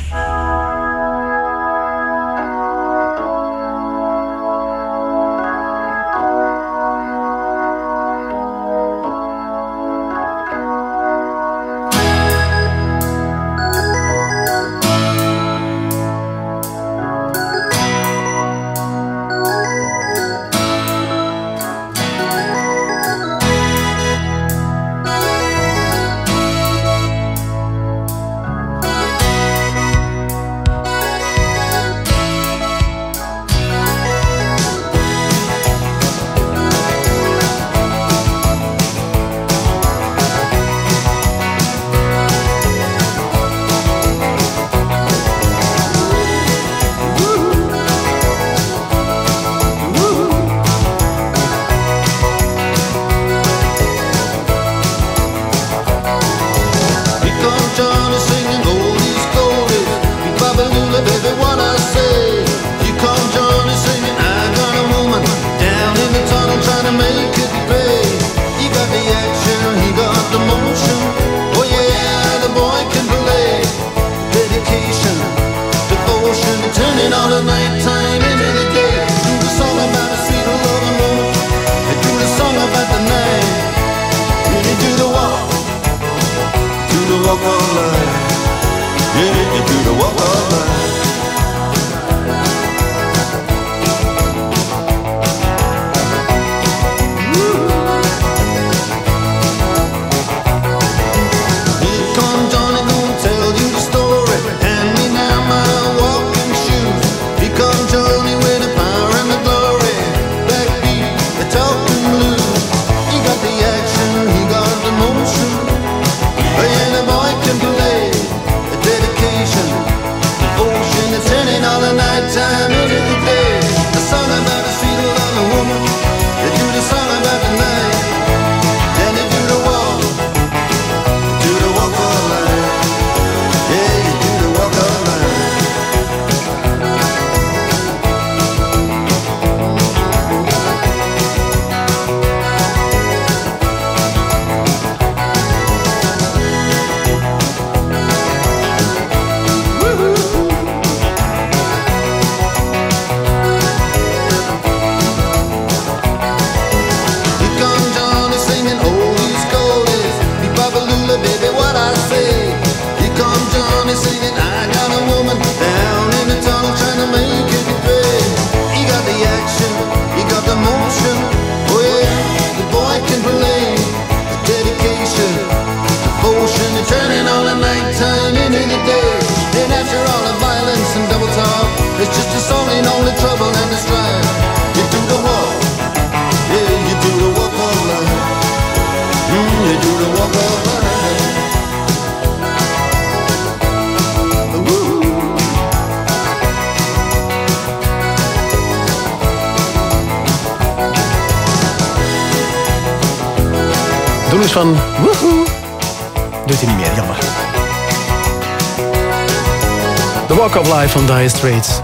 Van Dire Straits.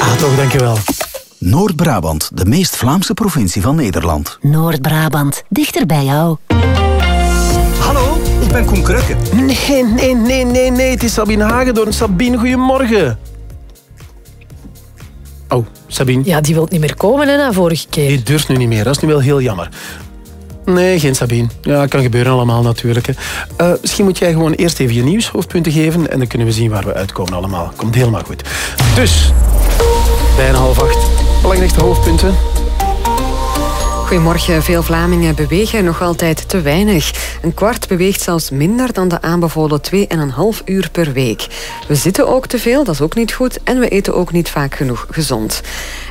Ah, toch, dankjewel. Noord-Brabant, de meest Vlaamse provincie van Nederland. Noord-Brabant, dichter bij jou. Hallo, ik ben Koen Krukke. Nee, nee, nee, nee, nee. Het is Sabine Hagedoorn. Sabine, goedemorgen. Oh, Sabine. Ja, die wil niet meer komen hè, na vorige keer. Die durft nu niet meer. Dat is nu wel heel jammer. Nee, geen Sabine. Ja, kan gebeuren allemaal natuurlijk. Eh, misschien moet jij gewoon eerst even je nieuwshoofdpunten geven en dan kunnen we zien waar we uitkomen allemaal. Komt helemaal goed. Dus, bijna half acht. Belangrijkste hoofdpunten. Goedemorgen. Veel Vlamingen bewegen nog altijd te weinig. Een kwart beweegt zelfs minder dan de aanbevolen 2,5 uur per week. We zitten ook te veel, dat is ook niet goed. En we eten ook niet vaak genoeg gezond.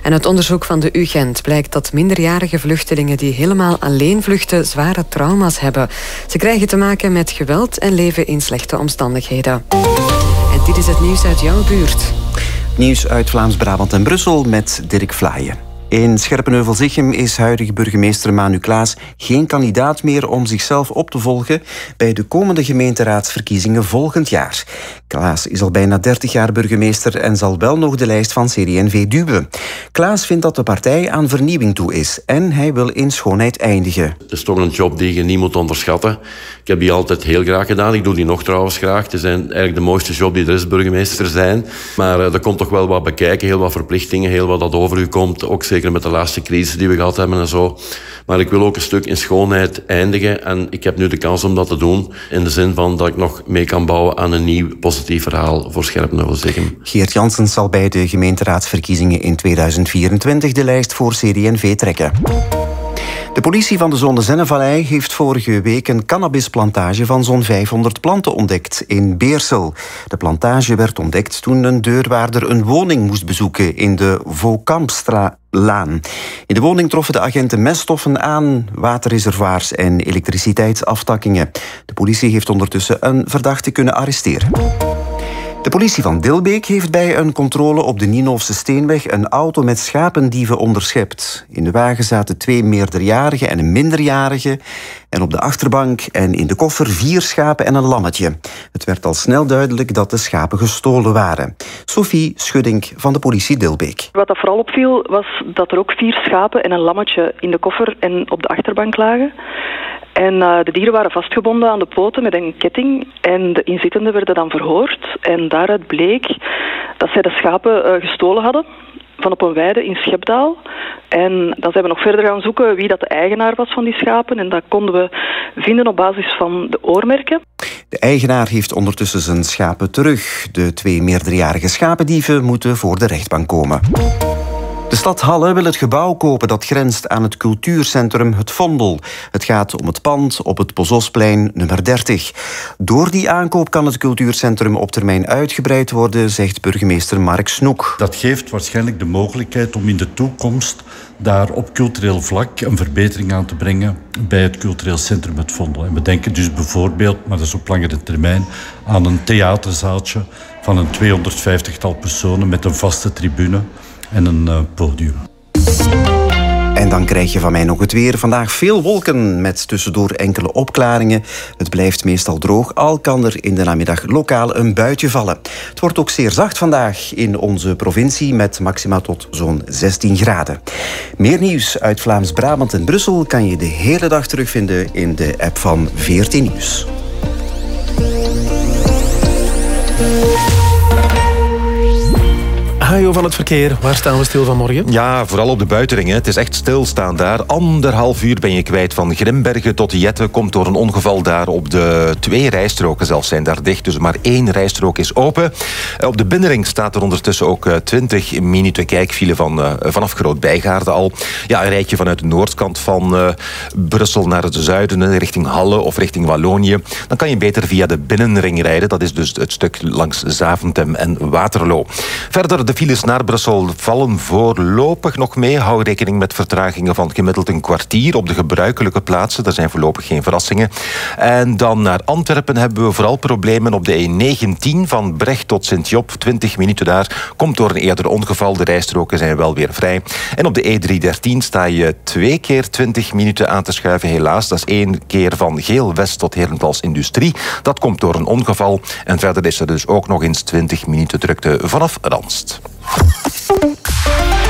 En uit onderzoek van de UGent blijkt dat minderjarige vluchtelingen die helemaal alleen vluchten zware trauma's hebben. Ze krijgen te maken met geweld en leven in slechte omstandigheden. En dit is het nieuws uit jouw buurt. Nieuws uit Vlaams-Brabant en Brussel met Dirk Vlaaien. In Scherpenheuvel-Zichem is huidige burgemeester Manu Klaas geen kandidaat meer om zichzelf op te volgen bij de komende gemeenteraadsverkiezingen volgend jaar. Klaas is al bijna 30 jaar burgemeester en zal wel nog de lijst van CD&V duwen. Klaas vindt dat de partij aan vernieuwing toe is en hij wil in schoonheid eindigen. Het is toch een job die je niet moet onderschatten. Ik heb die altijd heel graag gedaan. Ik doe die nog trouwens graag. Het is eigenlijk de mooiste job die er is, burgemeester zijn. Maar uh, er komt toch wel wat bekijken, heel wat verplichtingen, heel wat dat over u komt. Ook zeker met de laatste crisis die we gehad hebben en zo. Maar ik wil ook een stuk in schoonheid eindigen. En ik heb nu de kans om dat te doen. In de zin van dat ik nog mee kan bouwen aan een nieuw positief verhaal voor Scherpenheuvel-Zichem. Geert Jansen zal bij de gemeenteraadsverkiezingen in 2024 de lijst voor CD&V trekken. De politie van de Zonne-Zennevallei heeft vorige week een cannabisplantage van zo'n 500 planten ontdekt in Beersel. De plantage werd ontdekt toen een deurwaarder een woning moest bezoeken in de Vaucampstra-laan. In de woning troffen de agenten meststoffen aan, waterreservoirs en elektriciteitsaftakkingen. De politie heeft ondertussen een verdachte kunnen arresteren. De politie van Dilbeek heeft bij een controle op de Nienhofse Steenweg een auto met schapendieven onderschept. In de wagen zaten twee meerderjarigen en een minderjarige. En op de achterbank en in de koffer vier schapen en een lammetje. Het werd al snel duidelijk dat de schapen gestolen waren. Sophie Schudding van de politie Dilbeek. Wat dat vooral opviel was dat er ook vier schapen en een lammetje in de koffer en op de achterbank lagen. En uh, de dieren waren vastgebonden aan de poten met een ketting. En de inzittenden werden dan verhoord. En daaruit bleek dat zij de schapen uh, gestolen hadden van op een weide in Schepdaal. En dan zijn we nog verder gaan zoeken wie dat de eigenaar was van die schapen. En dat konden we vinden op basis van de oormerken. De eigenaar heeft ondertussen zijn schapen terug. De twee meerderjarige schapendieven moeten voor de rechtbank komen. De stad Halle wil het gebouw kopen dat grenst aan het cultuurcentrum Het Vondel. Het gaat om het pand op het Pozosplein nummer 30. Door die aankoop kan het cultuurcentrum op termijn uitgebreid worden, zegt burgemeester Mark Snoek. Dat geeft waarschijnlijk de mogelijkheid om in de toekomst daar op cultureel vlak een verbetering aan te brengen bij het cultureel centrum Het Vondel. En we denken dus bijvoorbeeld, maar dat is op langere termijn, aan een theaterzaaltje van een 250-tal personen met een vaste tribune en een uh, podium. En dan krijg je van mij nog het weer. Vandaag veel wolken met tussendoor enkele opklaringen. Het blijft meestal droog, al kan er in de namiddag lokaal een buitje vallen. Het wordt ook zeer zacht vandaag in onze provincie met maxima tot zo'n 16 graden. Meer nieuws uit Vlaams-Brabant en Brussel kan je de hele dag terugvinden in de app van 14 Nieuws. Hajo van het verkeer, waar staan we stil vanmorgen? Ja, vooral op de buitenring. Het is echt stilstaan daar. Anderhalf uur ben je kwijt van Grimbergen tot Jette. Komt door een ongeval daar op de twee rijstroken zelfs zijn daar dicht. Dus maar één rijstrook is open. Op de binnenring staat er ondertussen ook 20 minuten kijkfile van, uh, vanaf Groot Bijgaarden al. Ja, een rijtje vanuit de noordkant van Brussel naar het zuiden, richting Halle of richting Wallonië. Dan kan je beter via de binnenring rijden. Dat is dus het stuk langs Zaventem en Waterloo. Verder de files naar Brussel vallen voorlopig nog mee. Hou rekening met vertragingen van gemiddeld een kwartier op de gebruikelijke plaatsen. Er zijn voorlopig geen verrassingen. En dan naar Antwerpen hebben we vooral problemen op de E19 van Brecht tot Sint-Job. 20 minuten daar. Komt door een eerder ongeval. De rijstroken zijn wel weer vrij. En op de E313 sta je twee keer 20 minuten aan te schuiven. Helaas, dat is één keer van Geel-West tot Herentals Industrie. Dat komt door een ongeval. En verder is er dus ook nog eens 20 minuten drukte vanaf Randst. Thank you.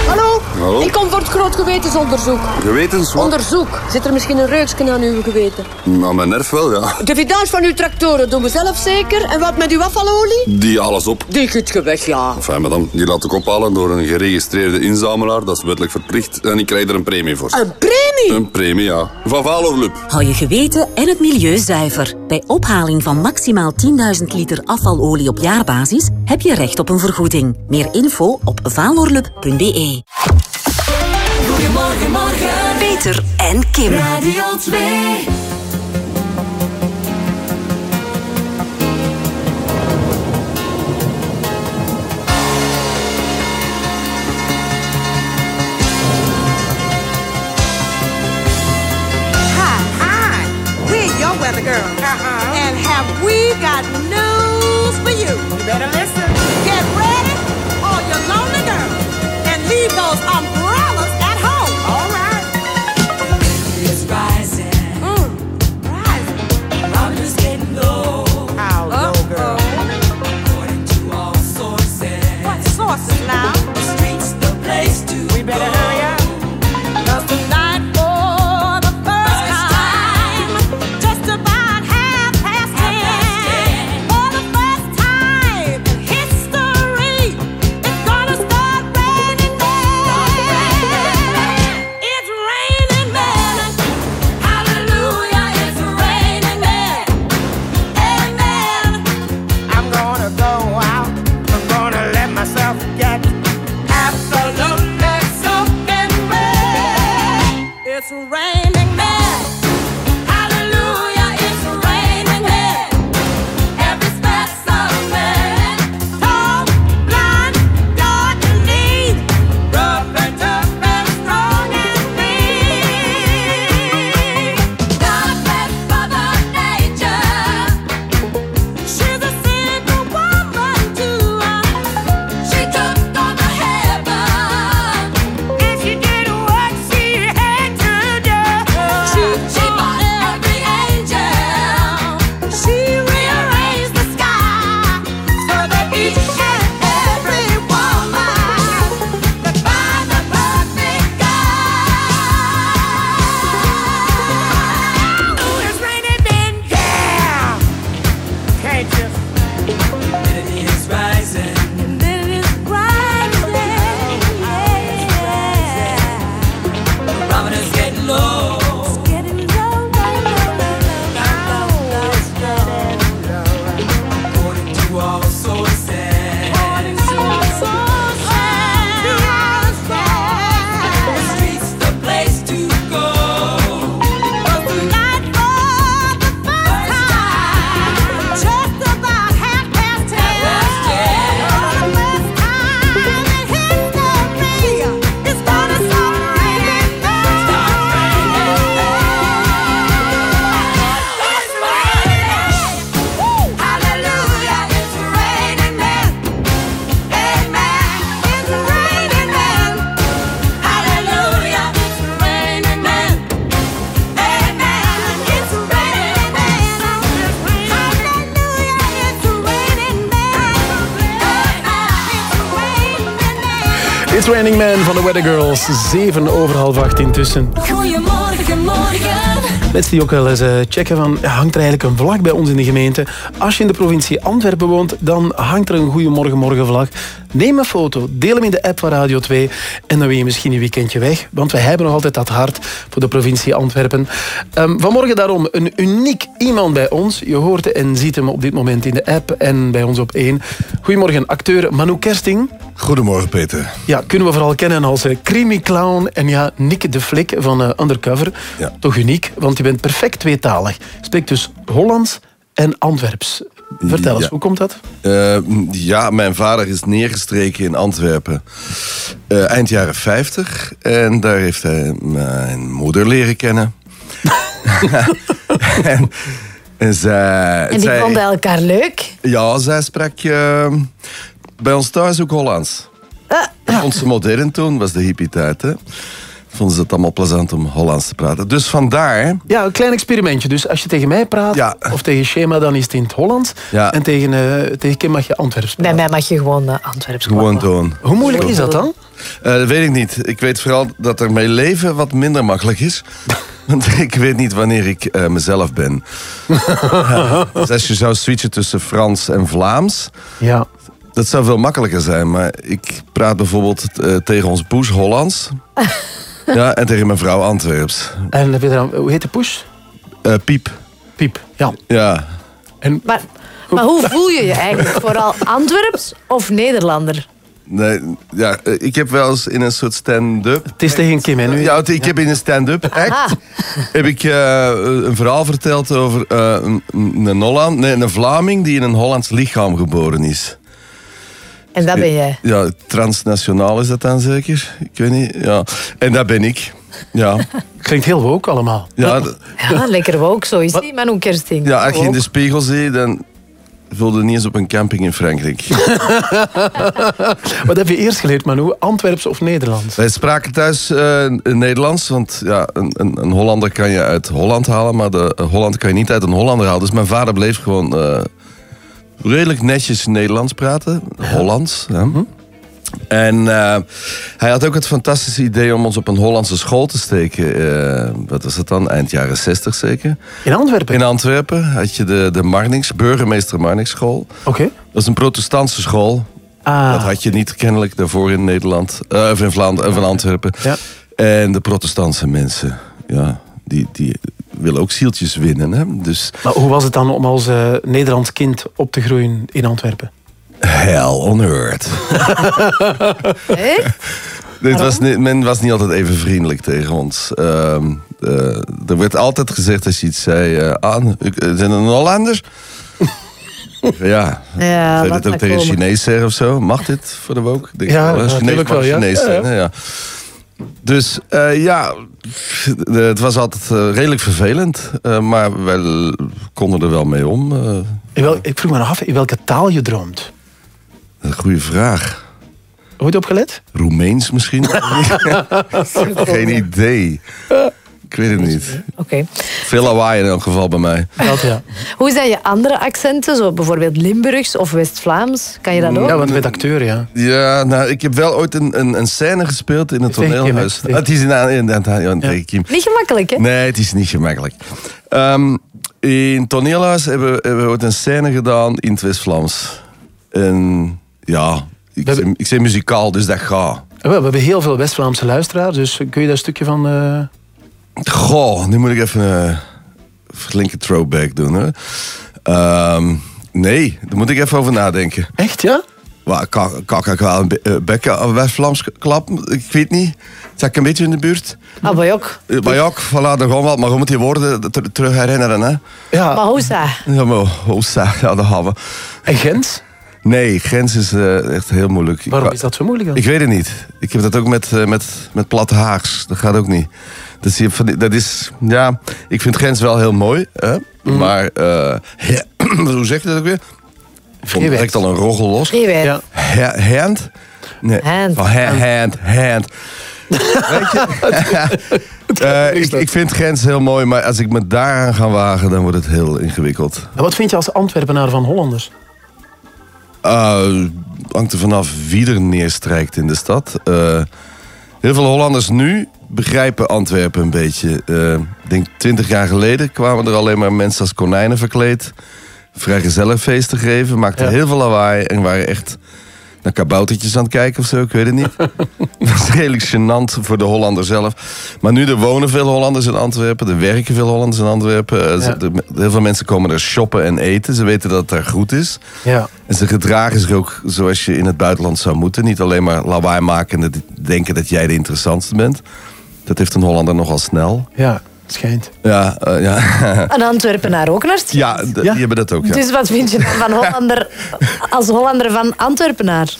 Hallo? Hallo? Ik kom voor het groot gewetensonderzoek. Gewetens wat? Onderzoek. Zit er misschien een reukje aan uw geweten? Aan mijn nerf wel, ja. De vidange van uw tractoren doen we zelf zeker. En wat met uw afvalolie? Die alles op. Die giet je weg, ja. Enfin, madame, die laat ik ophalen door een geregistreerde inzamelaar. Dat is wettelijk verplicht. En ik krijg er een premie voor. Een premie? Een premie, ja. Van Valorlup. Hou je geweten en het milieu zuiver. Bij ophaling van maximaal 10.000 liter afvalolie op jaarbasis heb je recht op een vergoeding. Meer info op valorlup.be. Goedemorgen, morgen. Peter en Kim. Radio 2. Weather Girls. Zeven over half acht intussen. Goedemorgen, morgen. Mensen die ook wel eens eh, checken van, hangt er eigenlijk een vlag bij ons in de gemeente? Als je in de provincie Antwerpen woont, dan hangt er een Goeiemorgen Morgen vlag. Neem een foto, deel hem in de app van Radio 2 en dan ben je misschien een weekendje weg. Want wij hebben nog altijd dat hart voor de provincie Antwerpen. Ehm, vanmorgen daarom een uniek iemand bij ons. Je hoort en ziet hem op dit moment in de app en bij ons op één. Goedemorgen, acteur Manu Kersting. Goedemorgen, Peter. Ja, kunnen we vooral kennen als eh, creamy clown en ja, Nick de Flik van eh, Undercover. Ja. Toch uniek, want je bent perfect tweetalig. Je spreekt dus Hollands en Antwerps. Vertel eens, Ja. hoe komt dat? Eh, ja, mijn vader is neergestreken in Antwerpen eh, eind jaren 50. En daar heeft hij mijn moeder leren kennen. en, en zij... En die zij- vonden elkaar leuk. Ja, zij sprak eh, bij ons thuis ook Hollands. Ah. Vond ze modern toen, was de hippie tijd, hè. Vonden ze het allemaal plezant om Hollands te praten. Dus vandaar... Ja, een klein experimentje. Dus als je tegen mij praat, of tegen Schema, dan is het in het Hollands. Ja. En tegen, eh, tegen Kim mag je Antwerps Bij mij mag je gewoon uh, Antwerps Gewoon doen. Hoe moeilijk is dat dan? Eh, dat weet ik niet. Ik weet vooral dat er mijn leven wat minder makkelijk is. Want ik weet niet wanneer ik eh, mezelf ben. Ja. Dus als je zou switchen tussen Frans en Vlaams... Ja. Dat zou veel makkelijker zijn. Maar ik praat bijvoorbeeld eh, tegen onze poes Hollands. ja, en tegen mijn vrouw Antwerps. En heb je dan, hoe heet de push? Eh, piep. Piep, ja. Ja. En, Maar, maar hoe voel je je eigenlijk? Vooral Antwerps of Nederlander? Nee, ja, eh, ik heb wel eens in een soort stand-up... Het is tegen Kim, hè, nu? Ja, ik heb in een stand-up act heb ik eh, een verhaal verteld over eh, een, een, Holland, nee, een Vlaming die in een Hollands lichaam geboren is. En dat ben jij. Ja, transnationaal is dat dan zeker? Ik weet niet. Ja. En dat ben ik. Ja. Klinkt heel woke allemaal. Ja, Ja, lekker woke, zo is die Manu Kersting. ja, als je in de spiegel ziet, dan voelde je niet eens op een camping in Frankrijk. Wat heb je eerst geleerd, Manu? Antwerps of Nederlands? Wij spraken thuis eh, Nederlands, want ja, een, een, een Hollander kan je uit Holland halen, maar de een Hollander kan je niet uit een Hollander halen. Dus mijn vader bleef gewoon eh, redelijk netjes Nederlands praten, Hollands. Hè. En eh, hij had ook het fantastische idee om ons op een Hollandse school te steken. eh, wat was het dan? Eind jaren 60 zeker. In Antwerpen? In Antwerpen had je de, de Marnix, burgemeester Marnix school. Oké. Dat is een protestantse school. Ah. Dat had je niet kennelijk daarvoor in Nederland, eh, of in Vlaanderen, of in Antwerpen. Ja. En de protestantse mensen, ja, die, die willen ook zieltjes winnen. Hè? Dus Maar hoe was het dan om als eh, Nederlands kind op te groeien in Antwerpen? hell on earth. Dit was niet, men was niet altijd even vriendelijk tegen ons. Ehm, eh, er werd altijd gezegd als je iets zei... ik- eh, zijn er Hollanders? ja, Ja, zou je dit ook tegen komen. Chinees zeggen of zo? Mag dit voor de? Denk Ja, natuurlijk mag wel, ja. Chinees Ja, zijn, ja. hè? ja. Dus eh, ja, het was altijd eh, redelijk vervelend. eh, maar wij konden er wel mee om. wel, ik vroeg me nog af in welke taal je droomt. een goede vraag. Ooit opgelet? Roemeens misschien? Geen idee. Ik weet het niet. Oké. Veel lawaai in elk geval bij mij. Dat ja. Hoe zijn je andere accenten, zo bijvoorbeeld Limburgs of West-Vlaams? Kan je dat ook? Ja, want bent acteur, ja. Ja, nou, ik heb wel ooit een, een, een scène gespeeld in het toneelhuis. Ah, het is in, in. Niet gemakkelijk, hè? Nee, het is niet gemakkelijk. Ehm, in het toneelhuis hebben, we- hebben we ooit een scène gedaan in het West-Vlaams. En ja, ik ben, ik muzikaal, dus dat gaat. We hebben heel veel West-Vlaamse luisteraars, dus kun je daar een stukje van... eh, Goh, nu moet ik even een flinke throwback doen. Hè. Ehm, nee, daar moet ik even over nadenken. Echt, ja? Waar, kan, kan ik wel een eh, bekken aan West-Vlaams klappen? Ik weet niet. Zat ik een beetje in de buurt? Ah, Bajok. Eh, Maar ja, ook, voilà, daar gaan we wel. Maar je moet die woorden ter- terug herinneren. Hè. Ja. Maar hoe sta? Ja, maar hoe sta Ja, dat gaan we. En Gens? Nee, grens is eh, echt heel moeilijk. Waarom is dat zo moeilijk dan? Ik weet het niet. Ik heb dat ook met, eh, met, met platte Haags. Dat gaat ook niet. Dat, zie je dat is, ja, ik vind grens wel heel mooi. Hè? Mhm. Maar, eh, he- hoe zeg je dat ook weer? Komt direct al een roggel los. Ja. Ha- hand? Nee. Hand. Ha- hand, hand. Weet je? Eh, ik, ik vind grens heel mooi, maar als ik me daaraan ga wagen, dan wordt het heel ingewikkeld. En wat vind je als Antwerpenaar van Hollanders? Uh, hangt er vanaf wie er neerstrijkt in de stad. Eh, heel veel Hollanders nu begrijpen Antwerpen een beetje. Eh, Ik denk twintig jaar geleden kwamen er alleen maar mensen als konijnen verkleed. Vrijgezellenfeesten geven, maakten Ja. heel veel lawaai en waren echt naar kaboutertjes aan het kijken of zo, ik weet het niet. dat is redelijk gênant voor de Hollander zelf. Maar nu, er wonen veel Hollanders in Antwerpen, er werken veel Hollanders in Antwerpen. Eh, Ja. heel veel mensen komen er shoppen en eten, ze weten dat het daar goed is. Ja. En ze gedragen zich ook zoals je in het buitenland zou moeten. Niet alleen maar lawaai maken en denken dat jij de interessantste bent. Dat heeft een Hollander nogal snel. Ja, schijnt. Ja, eh, ja. Een Antwerpenaar ook naar het ja, d- die hebben dat ook. Ja. Dus wat vind je dan van Hollander, als Hollander van Antwerpenaar?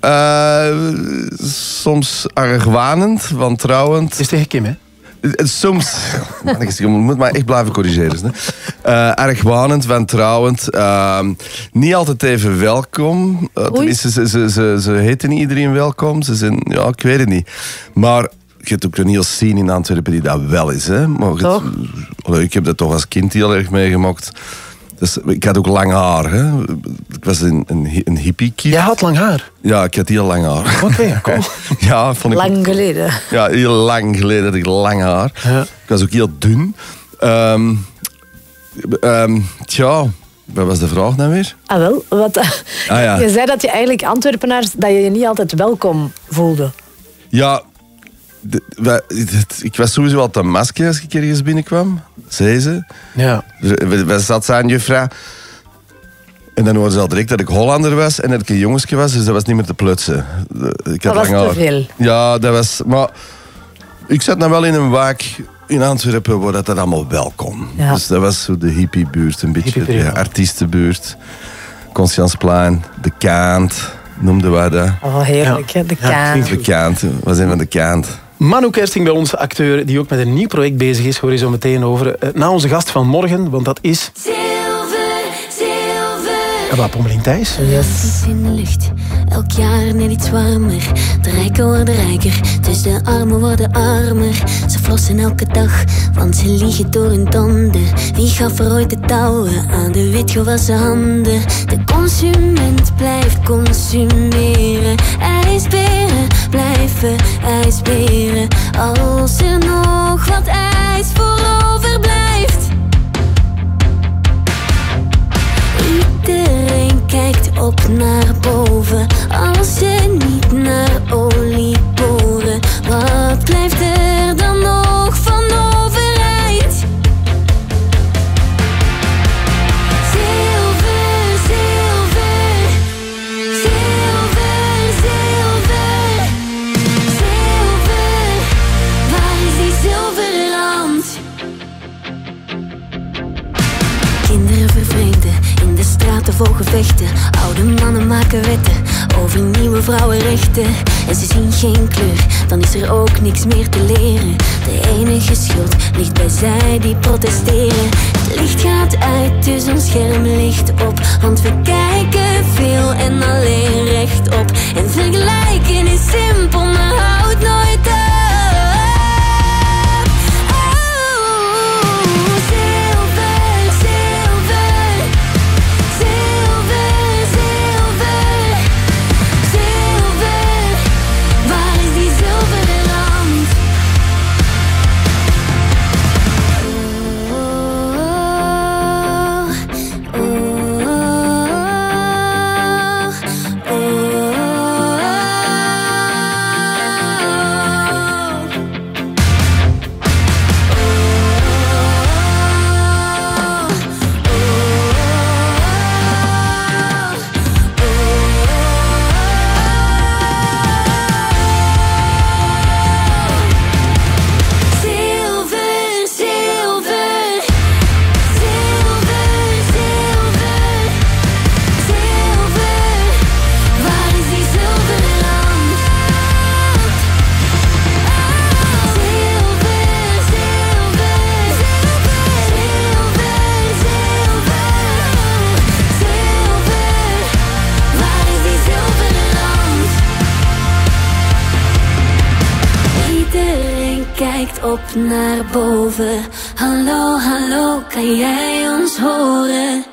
Eh, soms argwanend, wantrouwend. Is tegen Kim, hè? Soms, man, ik moet maar echt blijven corrigeren. Hè. Eh, argwanend, wantrouwend. ehm, niet altijd even welkom. Eh, tenminste, ze, ze, ze, ze heten niet iedereen welkom. Ze zijn, ja, ik weet het niet. Maar je hebt ook een heel scene in Antwerpen die dat wel is. Hè. Maar het- Toch? Allee, ik heb dat toch als kind heel erg meegemaakt. Dus, ik had ook lang haar. Hè. Ik was een, een, een hippie kid. Jij had lang haar? Ja, ik had heel lang haar. Oké, cool. ja, vond ik Lang geleden. ja, heel lang geleden had ik lang haar. Ik was ook heel dun. Ehm ehm, tja, wat was de vraag nou weer? Ah wel, wat, Ah, ja. je zei dat je eigenlijk Antwerpenaars, dat je je niet altijd welkom voelde. Ja, de- wij- het- ik was sowieso al te masker als ik ergens binnenkwam. Zei ze. Ja. We, zaten aan juffrouw. En dan hoorden ze al direct dat ik Hollander was en dat ik een jongensje was, dus dat was niet meer te plutsen. De- Ik Dat had was lang te veel. Ja, dat was... Maar ik zat nou wel in een waak in Antwerpen waar dat, dat allemaal wel kon. Ja. Dus dat was zo de hippiebuurt, een beetje de artiestenbuurt. Conscienceplein, De Kaant, noemden wij dat. Oh, heerlijk? De kaan. De Kaant, we zijn van De Kaant. Manu Kersting bij ons, acteur, die ook met een nieuw project bezig is, hoor je zo meteen over. Eh, Na onze gast van morgen, want dat is... Wat, Pommeling Thijs? Yes. in de lucht, elk jaar net iets warmer. De rijken worden rijker, dus de armen worden armer. Ze flossen elke dag, want ze liegen door hun tanden. Wie gaf er ooit de touwen aan de witgewassen handen? De consument blijft consumeren. IJsberen blijven ijsberen. Als er nog wat ijs voor kijkt op naar boven als ze niet naar olie boren. Wat blijft er Oude mannen maken wetten over nieuwe vrouwenrechten. En ze zien geen kleur, dan is er ook niks meer te leren. De enige schuld ligt bij zij die protesteren. Het licht gaat uit, dus ons scherm ligt op. Want we kijken veel en alleen rechtop. En vergelijken is simpel, maar naar boven. Hallo, hallo, kan jij ons horen?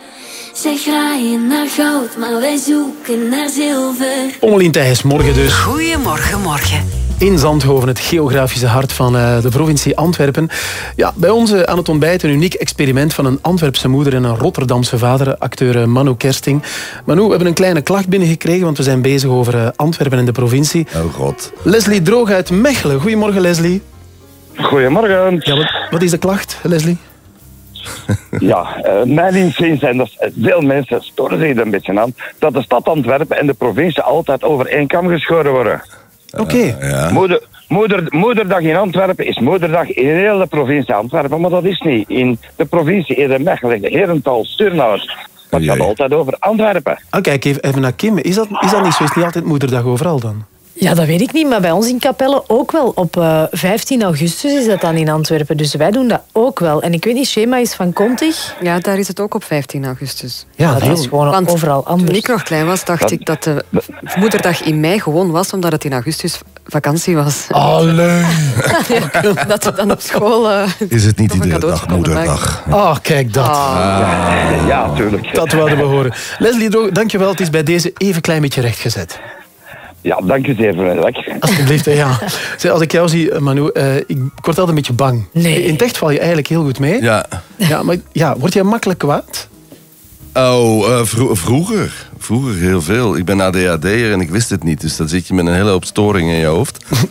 Zij graaien naar goud, maar wij zoeken naar zilver. Pommeling Thijs, morgen dus. Goedemorgen, morgen. In Zandhoven, het geografische hart van eh, de provincie Antwerpen. Ja, bij ons eh, aan het ontbijt een uniek experiment van een Antwerpse moeder en een Rotterdamse vader, acteur eh, Manu Kersting. Manu, we hebben een kleine klacht binnengekregen, want we zijn bezig over eh, Antwerpen en de provincie. Oh god. Leslie Droog uit Mechelen. Goedemorgen, Leslie. Goedemorgen. Ja, wat, wat is de klacht, Leslie? Ja, eh, mijn inziens, en dat veel mensen storen zich er een beetje aan, dat de stad Antwerpen en de provincie altijd over één kam geschoren worden. Oké. Moeder, moeder, moederdag in Antwerpen is moederdag in heel de provincie Antwerpen, maar dat is niet. In de provincie Ede Mechelen, Herental, Sturnout. Maar het gaat altijd over Antwerpen. Ah, kijk even, even naar Kim. Is dat, is dat niet zo? Is niet altijd moederdag overal dan? Ja, dat weet ik niet, maar bij ons in Capelle ook wel. Op eh, 15 augustus is dat dan in Antwerpen, dus wij doen dat ook wel. En ik weet niet, schema is van Contig. Ja, daar is het ook op 15 augustus. Ja, dat is gewoon Want overal anders. Toen ik nog klein was, dacht Dat- ik dat de moederdag in mei gewoon was, omdat het in augustus vakantie was. Allee. Ja, dat we dan op school... eh, Is het niet iedere dag moederdag? Oh, kijk dat. Ah. Ja, tuurlijk. Dat wilden we horen. Leslie Droog, dankjewel. Het is bij deze even een klein beetje rechtgezet. Ja, dank je zeer voor mijn. Alsjeblieft, ja. Zeg, Als ik jou zie, eh, Manu, eh, ik, word altijd een beetje bang. Nee. In het echt val je eigenlijk heel goed mee. Ja. Ja, maar ja, word jij makkelijk kwaad? Oh, eh, vro- vroeger. Vroeger heel veel. Ik ben ADHD'er en ik wist het niet. Dus dan zit je met een hele hoop storingen in je hoofd.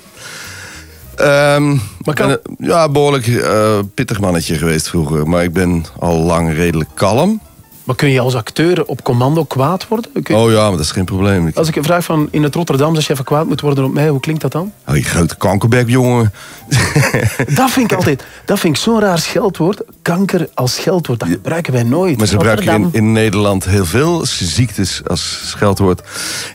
Ehm, ben een- ja, behoorlijk eh, pittig mannetje geweest vroeger. Maar ik ben al lang redelijk kalm. Maar kun je als acteur op commando kwaad worden? Je- Oh ja, maar dat is geen probleem. Ik, Als ik vraag van in het Rotterdam, als je even kwaad moet worden op mij, hoe klinkt dat dan? oh, je grote kankerbek, jongen. Dat vind ik altijd, dat vind ik zo'n raar scheldwoord. Kanker als scheldwoord, dat gebruiken wij nooit. Maar ze gebruiken in, in Nederland heel veel ziektes als scheldwoord.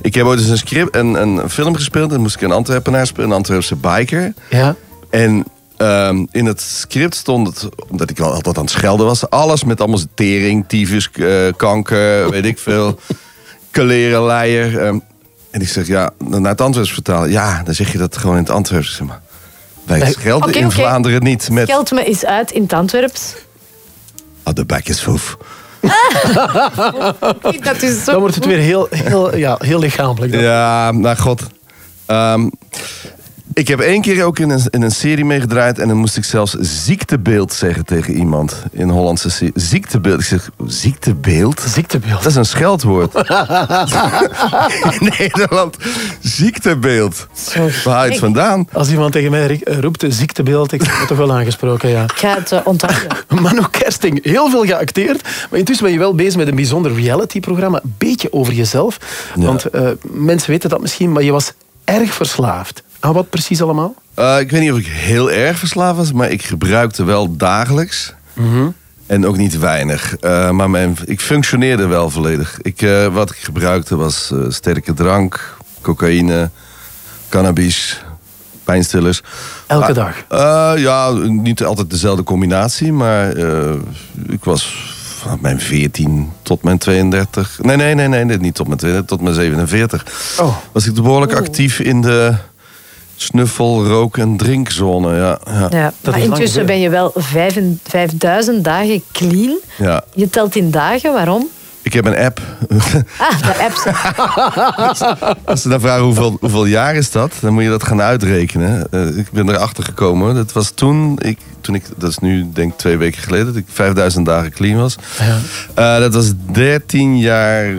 Ik heb ooit eens een, script, een, een film gespeeld. En moest ik een Antwerpenaar spelen, een Antwerpse biker. Ja. En ehm, in het script stond het, omdat ik al altijd aan het schelden was... alles met allemaal tering, tyfus, eh, kanker, weet ik veel. Kaleren, leier. ehm. en ik zeg, ja, naar het Antwerps vertalen. Ja, dan zeg je dat gewoon in het Antwerps. Zeg maar. Wij Nee. schelden in. Vlaanderen niet met... Geld me eens uit in het Antwerps. Ah, de bek is foef. Dat is zo Dan wordt het weer heel, heel, ja, heel lichamelijk. dan. Ja, nou god. Ehm, ik heb één keer ook in een, in een serie meegedraaid... en dan moest ik zelfs ziektebeeld zeggen tegen iemand. In Hollandse serie. Ziektebeeld. Ik zeg, ziektebeeld? Ziektebeeld. Dat is een scheldwoord. in Nederland. Ziektebeeld. Waar haal je het vandaan? Als iemand tegen mij eh, roept ziektebeeld, ik heb het toch wel aangesproken, ja. Ik ga het uh, onthouden. Manu Kersting, heel veel geacteerd. Maar intussen ben je wel bezig met een bijzonder reality-programma. Een beetje over jezelf. Want eh, mensen weten dat misschien, maar je was erg verslaafd. Aan wat precies allemaal? Eh, ik weet niet of ik heel erg verslaafd was... maar ik gebruikte wel dagelijks. Mhm. En ook niet weinig. Eh, maar mijn, ik functioneerde wel volledig. Ik, eh, wat ik gebruikte was sterke drank, cocaïne, cannabis, pijnstillers. Elke Ah, dag? ja, niet altijd dezelfde combinatie. Maar ik was van mijn 14 tot mijn 32. Nee, nee, nee, nee, niet tot mijn 32, tot mijn 47. Oh. Was ik behoorlijk actief in de snuffel, rook- en drinkzone. Ja, ja. Ja, maar intussen ben je wel vijf en- 5000 dagen clean. Ja. Je telt in dagen, waarom? Ik heb een app. Ah, de apps. Als ze dan vragen hoeveel, hoeveel jaar is dat, dan moet je dat gaan uitrekenen. Eh, ik ben erachter gekomen. Dat was toen ik, toen ik, dat is nu denk ik twee weken geleden, dat ik 5000 dagen clean was. Eh, dat was 13 jaar,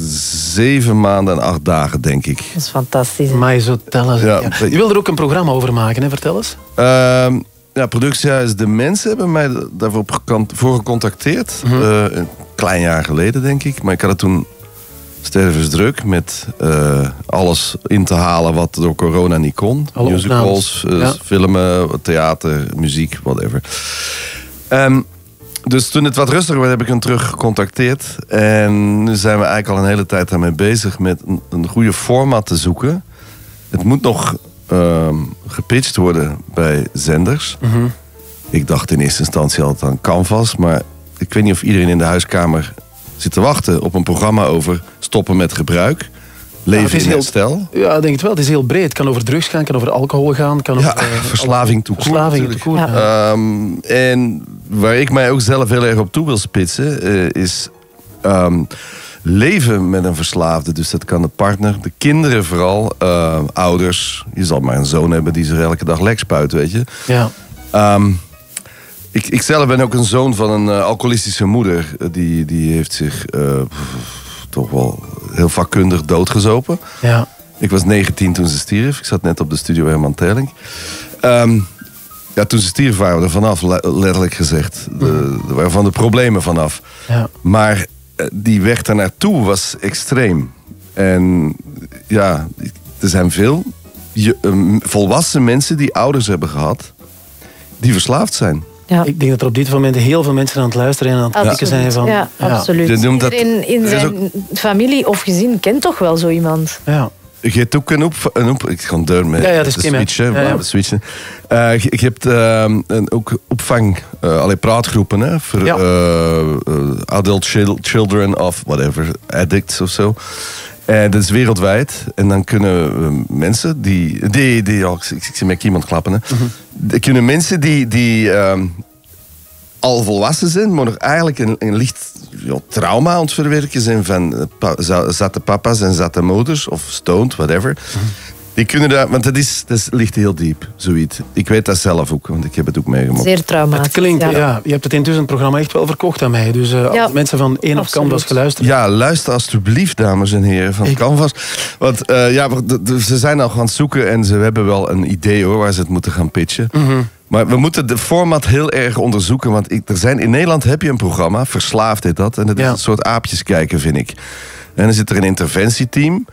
7 maanden en 8 dagen, denk ik. Dat is fantastisch. Maar je zo tellen. Ja. Ja. Je wil er ook een programma over maken, hè? vertel eens. Ehm, ja, productiehuis De Mensen hebben mij daarvoor voor gecontacteerd. Mhm. Eh, een klein jaar geleden, denk ik. Maar ik had het toen stervensdruk met eh, alles in te halen wat door corona niet kon. Alle Musicals, eh, Ja. filmen, theater, muziek, whatever. Ehm, dus toen het wat rustiger werd, heb ik hem terug gecontacteerd. En nu zijn we eigenlijk al een hele tijd daarmee bezig met een, een goede format te zoeken. Het moet nog ehm, gepitcht worden bij zenders. Mhm. Ik dacht in eerste instantie altijd aan Canvas, maar ik weet niet of iedereen in de huiskamer zit te wachten op een programma over stoppen met gebruik, Ja, leven het is in heel- herstel. Ja, ik denk het wel. Het is heel breed. Het kan over drugs gaan, kan over alcohol gaan. Kan Ja, over, eh, verslaving toe Verslaving to court, ja. Ehm, en waar ik mij ook zelf heel erg op toe wil spitsen, eh, is ehm, leven met een verslaafde. Dus dat kan de partner, de kinderen vooral, eh, ouders. Je zal maar een zoon hebben die zich elke dag lek spuit, weet je. Ja. Ehm, ik, ik zelf ben ook een zoon van een eh, alcoholistische moeder. Eh, die, die heeft zich toch wel heel vakkundig doodgezopen. Ja. Ik was 19 toen ze stierf. Ik zat net op de studio Herman Telling. Ehm, ja, toen ze stierf waren we er vanaf, le- letterlijk gezegd. De, er waren van de problemen vanaf. Ja. Maar die weg daar naartoe was extreem. En ja, er zijn veel je, ehm, volwassen mensen die ouders hebben gehad... die verslaafd zijn. Ik denk dat er op dit moment heel veel mensen aan het luisteren en aan het kijken zijn van... Ja, absoluut. Je noemt dat- Iedereen in zijn familie of gezin kent toch wel zo iemand. Ja. Je hebt ook een, op, een op, ik ga deur met Ja, ja, de switchen. Ja, ja. maar switchen. Eh, je, je hebt ehm, een, ook opvang, allerlei praatgroepen hè, voor Ja. eh, adult chil- children of whatever, addicts of zo. En dat is wereldwijd. En dan kunnen mensen die. die, die ik, ik zie met iemand klappen. Hè. Mhm. Kunnen mensen die, die ehm, al volwassen zijn, maar nog eigenlijk een, een licht ja, trauma aan het verwerken zijn van eh, pa, za- zatte papa's en zatte moeders, of stoned, whatever. Die kunnen dat, want dat, is, dat is- ligt heel diep, zoiets. Ik weet dat zelf ook, want ik heb het ook meegemaakt. Zeer traumatisch. Het klinkt, ja. ja. Je hebt het intussen het programma echt wel verkocht aan mij. Dus eh, Ja. mensen van één of. Canvas geluisterd Ja, luister alstublieft, dames en heren van Canvas. Want eh, ja, ze zijn al gaan zoeken en ze hebben wel een idee hoor, waar ze het moeten gaan pitchen. Mhm. Maar we moeten de format heel erg onderzoeken. Want ik, er zijn, in Nederland heb je een programma, Verslaafd heet dat. En dat is een soort aapjes kijken, vind ik. En dan zit er een interventieteam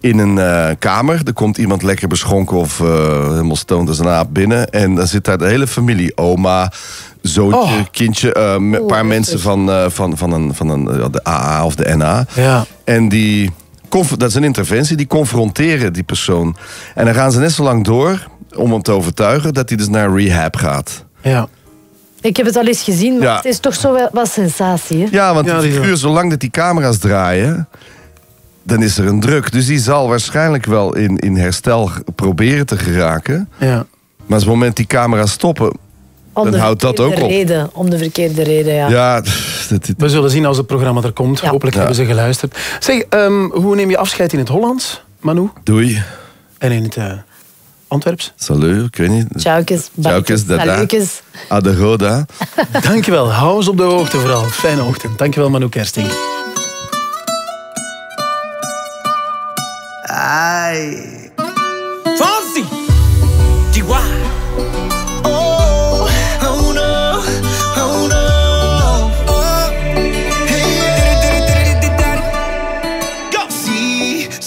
in een eh, kamer. Er komt iemand lekker beschonken of eh, helemaal stoned als een aap binnen. En dan zit daar de hele familie. Oma, zoontje, Oh. kindje. eh, Een Oh, paar mensen van, eh, van, van, een, van een, eh, de AA of de NA. Ja. En die, dat is een interventie, die confronteren die persoon. En dan gaan ze net zo lang door om hem te overtuigen dat hij dus naar rehab gaat. Ja. Ik heb het al eens gezien, maar Ja. het is toch zo wel wat sensatie. Hè? Ja, want Ja, die die figuur, zolang dat die camera's draaien, dan is er een druk. Dus die zal waarschijnlijk wel in, in herstel g- proberen te geraken. Ja. Maar als het moment die camera's stoppen, Om dan de houdt dat ook verkeerde op. Reden, om de verkeerde reden, ja. Ja, pff, dat, dat- We zullen zien als het programma er komt. Hopelijk Ja. hebben ze geluisterd. Zeg, ehm, hoe neem je afscheid in het Hollands, Manu? doei. En in het eh, Antwerps? Salut, ik weet niet. Tjaukes, Tjaukes, dada. Adegoda. Dankjewel. Hou ons op de hoogte vooral. Fijne ochtend. Dankjewel, Manu Kersting. Ay.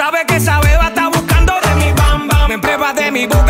Sabe que esa beba está buscando de mi bam bam. Me pruebas de mi boca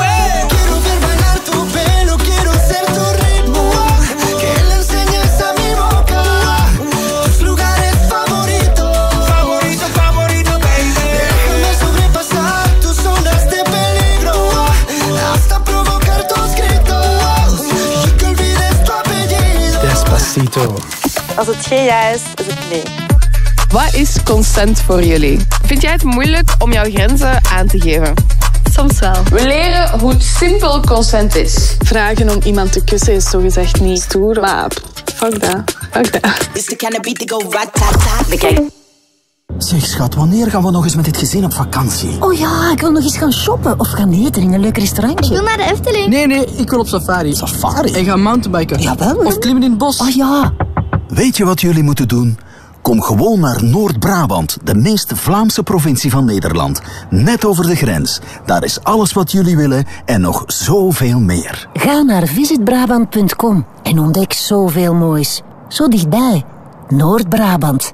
Als het geen ja is, is het nee. Wat is consent voor jullie? Vind jij het moeilijk om jouw grenzen aan te geven? Soms wel. We leren hoe simpel consent is. Vragen om iemand te kussen is zogezegd niet stoer, maar fuck dat. Fuck dat. It's the kind of beat to go rat-tat-tat. Zeg schat, wanneer gaan we nog eens met dit gezin op vakantie? Oh ja, ik wil nog eens gaan shoppen of gaan eten in een leuk restaurantje. Ik wil naar de Efteling. Nee, nee, ik wil op safari. Safari? En gaan mountainbiken. Jawel. Of klimmen in het bos. Oh ja. Weet je wat jullie moeten doen? Kom gewoon naar Noord-Brabant, de meest Vlaamse provincie van Nederland. Net over de grens. Daar is alles wat jullie willen en nog zoveel meer. Ga naar visitbrabant.com en ontdek zoveel moois. Zo dichtbij. Noord-Brabant.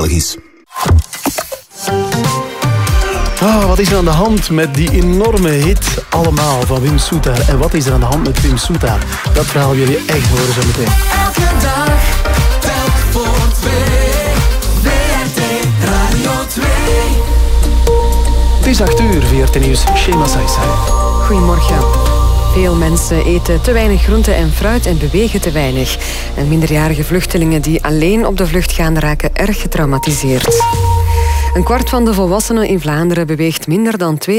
Belgisch. Ah, wat is er aan de hand met die enorme hit Allemaal van Wim Soeta? En wat is er aan de hand met Wim Soeta? Dat verhaal jullie echt horen zo meteen. Elke dag, telk voor twee. WRT Radio 2. Het is 8 uur, VRT Nieuws, Shema Saisai. Goedemorgen. Veel mensen eten te weinig groente en fruit en bewegen te weinig. En minderjarige vluchtelingen die alleen op de vlucht gaan raken erg getraumatiseerd. Een kwart van de volwassenen in Vlaanderen beweegt minder dan 2,5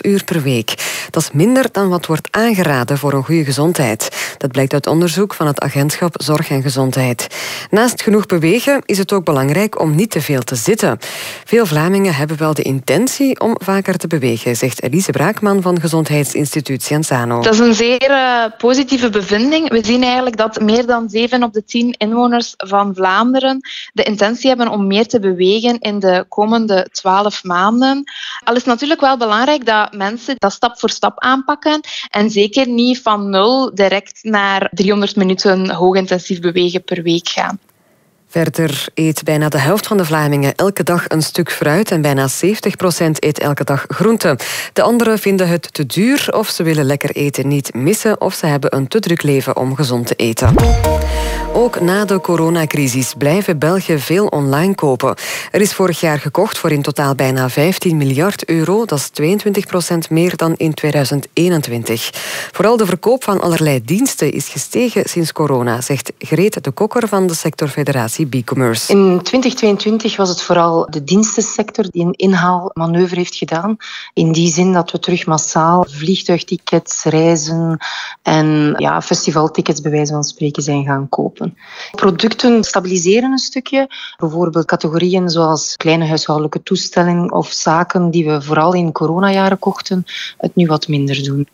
uur per week. Dat is minder dan wat wordt aangeraden voor een goede gezondheid. Dat blijkt uit onderzoek van het agentschap Zorg en Gezondheid. Naast genoeg bewegen is het ook belangrijk om niet te veel te zitten. Veel Vlamingen hebben wel de intentie om vaker te bewegen, zegt Elise Braakman van Gezondheidsinstituut Cienzano. Dat is een zeer eh, positieve bevinding. We zien eigenlijk dat meer dan 7 op de 10 inwoners van Vlaanderen de intentie hebben om meer te bewegen in de komende 12 maanden. Al is natuurlijk wel belangrijk dat mensen dat stap voor stap aanpakken en zeker niet van nul direct naar 300 minuten hoogintensief bewegen per week gaan. Verder eet bijna de helft van de Vlamingen elke dag een stuk fruit en bijna 70% eet elke dag groente. De anderen vinden het te duur of ze willen lekker eten niet missen of ze hebben een te druk leven om gezond te eten. Ook na de coronacrisis blijven Belgen veel online kopen. Er is vorig jaar gekocht voor in totaal bijna 15 miljard euro. Dat is 22% meer dan in 2021. Vooral de verkoop van allerlei diensten is gestegen sinds corona, zegt Greet de Kokker van de sectorfederatie In 2022 was het vooral de dienstensector die een inhaalmanoeuvre heeft gedaan. In die zin dat we terug massaal vliegtuigtickets, reizen en ja, festivaltickets bij wijze van spreken zijn gaan kopen. Producten stabiliseren een stukje. Bijvoorbeeld categorieën zoals kleine huishoudelijke toestelling of zaken die we vooral in coronajaren kochten, het nu wat minder doen.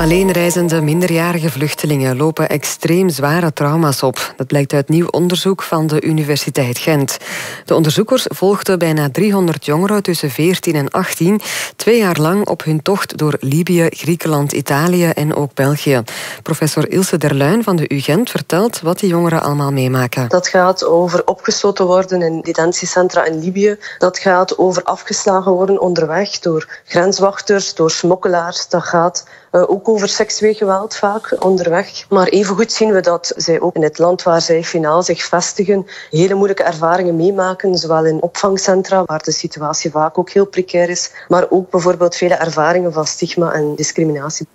Alleenreizende minderjarige vluchtelingen lopen extreem zware trauma's op. Dat blijkt uit nieuw onderzoek van de Universiteit Gent. De onderzoekers volgden bijna 300 jongeren tussen 14 en 18 twee jaar lang op hun tocht door Libië, Griekenland, Italië en ook België. Professor Ilse Derluin van de UGent vertelt wat die jongeren allemaal meemaken. Dat gaat over opgesloten worden in detentiecentra in Libië. Dat gaat over afgeslagen worden onderweg door grenswachters, door smokkelaars. Dat gaat uh, ook over seksueel geweld vaak onderweg. Maar evengoed zien we dat zij ook in het land waar zij finaal zich vestigen hele moeilijke ervaringen meemaken, zowel in opvangcentra, waar de situatie vaak ook heel precair is, maar ook bijvoorbeeld vele ervaringen van stigma en discriminatie.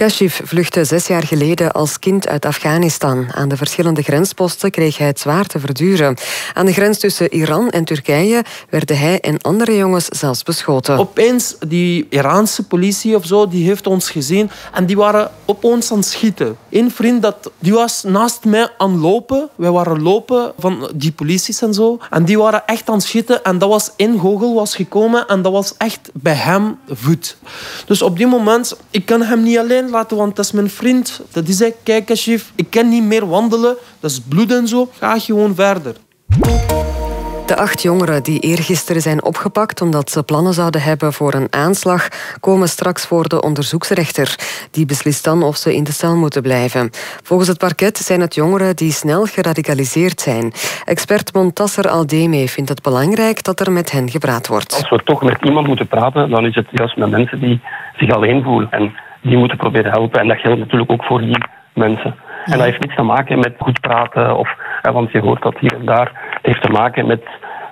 Kashif vluchtte zes jaar geleden als kind uit Afghanistan. Aan de verschillende grensposten kreeg hij het zwaar te verduren. Aan de grens tussen Iran en Turkije werden hij en andere jongens zelfs beschoten. Opeens, die Iraanse politie of zo, die heeft ons gezien en die waren op ons aan het schieten. Eén vriend dat, die was naast mij aan lopen. Wij waren lopen van die polities en zo. En die waren echt aan het schieten en dat was één gogel was gekomen en dat was echt bij hem voet. Dus op die moment, ik kan hem niet alleen laten, want dat is mijn vriend. Dat die zei, kijk ik kan niet meer wandelen. Dat is bloed en zo. Ga gewoon verder. De acht jongeren die eergisteren zijn opgepakt omdat ze plannen zouden hebben voor een aanslag, komen straks voor de onderzoeksrechter. Die beslist dan of ze in de cel moeten blijven. Volgens het parket zijn het jongeren die snel geradicaliseerd zijn. Expert Montasser Aldeme vindt het belangrijk dat er met hen gepraat wordt. Als we toch met iemand moeten praten, dan is het juist met mensen die zich alleen voelen. En die moeten proberen helpen. En dat geldt natuurlijk ook voor die mensen. En dat heeft niets te maken met goed praten, of, want je hoort dat hier en daar. Het heeft te maken met,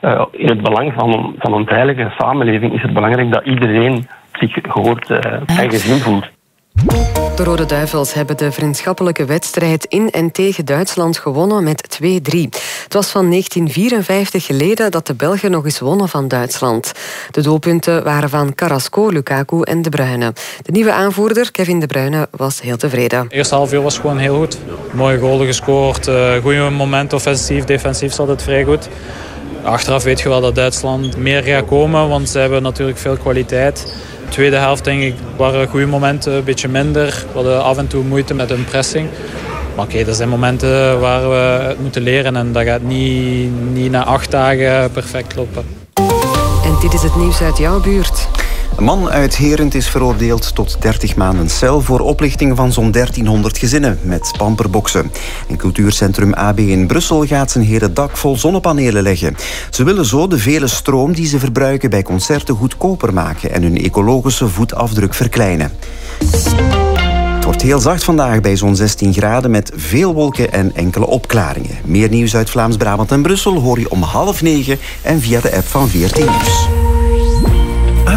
eh, in het belang van, van een veilige samenleving is het belangrijk dat iedereen zich gehoord eh, en gezien voelt. De Rode Duivels hebben de vriendschappelijke wedstrijd in en tegen Duitsland gewonnen met 2-3. Het was van 1954 geleden dat de Belgen nog eens wonnen van Duitsland. De doelpunten waren van Carrasco, Lukaku en De Bruyne. De nieuwe aanvoerder, Kevin De Bruyne, was heel tevreden. Het eerste half uur was gewoon heel goed. Mooie goalen gescoord, eh, goede momenten offensief, defensief zat het vrij goed. Achteraf weet je wel dat Duitsland meer gaat komen, want ze hebben natuurlijk veel kwaliteit. De tweede helft denk ik waren goede momenten, een beetje minder. We hadden af en toe moeite met hun pressing. Maar oké, dat zijn momenten waar we het moeten leren en dat gaat niet, niet na acht dagen perfect lopen. En dit is het nieuws uit jouw buurt. Een man uit Herent is veroordeeld tot 30 maanden cel voor oplichting van zo'n 1300 gezinnen met pamperboksen. In cultuurcentrum AB in Brussel gaat zijn heren dak vol zonnepanelen leggen. Ze willen zo de vele stroom die ze verbruiken bij concerten goedkoper maken en hun ecologische voetafdruk verkleinen. Het wordt heel zacht vandaag bij zo'n 16 graden met veel wolken en enkele opklaringen. Meer nieuws uit Vlaams-Brabant en Brussel hoor je om half negen en via de app van 14 Nieuws.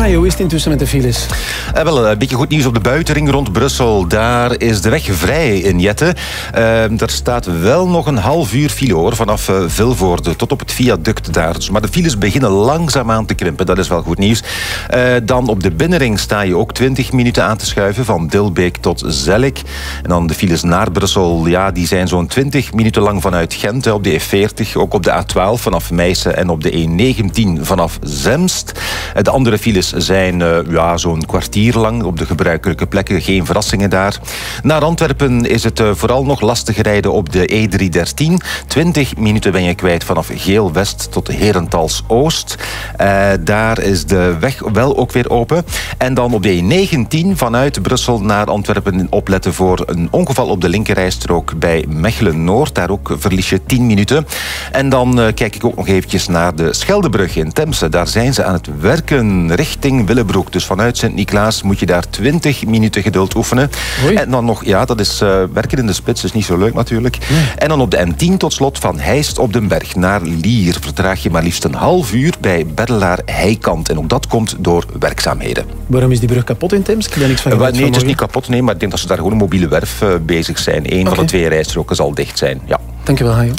Hoe is het intussen met de files? Eh, wel, een beetje goed nieuws op de buitenring rond Brussel. Daar is de weg vrij in Jette. Eh, er staat wel nog een half uur file hoor, vanaf eh, Vilvoorde tot op het viaduct daar. Dus, maar de files beginnen langzaamaan te krimpen, dat is wel goed nieuws. Eh, dan op de binnenring sta je ook 20 minuten aan te schuiven, van Dilbeek tot Zellik. En dan de files naar Brussel, ja, die zijn zo'n 20 minuten lang vanuit Gent op de E40, ook op de A12 vanaf Meissen en op de E19 vanaf Zemst. Eh, De andere files zijn eh, ja, zo'n kwartier lang op de gebruikelijke plekken. Geen verrassingen daar. Naar Antwerpen is het eh, vooral nog lastig rijden op de E313. 20 minuten ben je kwijt vanaf Geel-West tot Herentals Oost. Eh, daar is de weg wel ook weer open. En dan op de E19 vanuit Brussel naar Antwerpen opletten voor een ongeval op de linkerrijstrook bij Mechelen-Noord. Daar ook verlies je 10 minuten. En dan kijk ik ook nog eventjes naar de Scheldebrug in Temse. Daar zijn ze aan het werken richting Willebroek. Dus vanuit Sint-Niklaas moet je daar 20 minuten geduld oefenen. En dan nog, ja, dat is eh, werken in de spits, is niet zo leuk natuurlijk. En dan op de N10 tot slot van Heist op den Berg naar Lier vertraag je maar liefst een half uur bij Beddelaar Heikant. En ook dat komt door werkzaamheden. Waarom is die brug kapot in Temsk? Ik niks van Eh, gehoord nee, het is niet kapot, nee, maar ik denk dat ze daar gewoon een mobiele werf eh, bezig zijn. Eén van de twee rijstroken zal dicht zijn. Ja. Dankjewel, Hajo.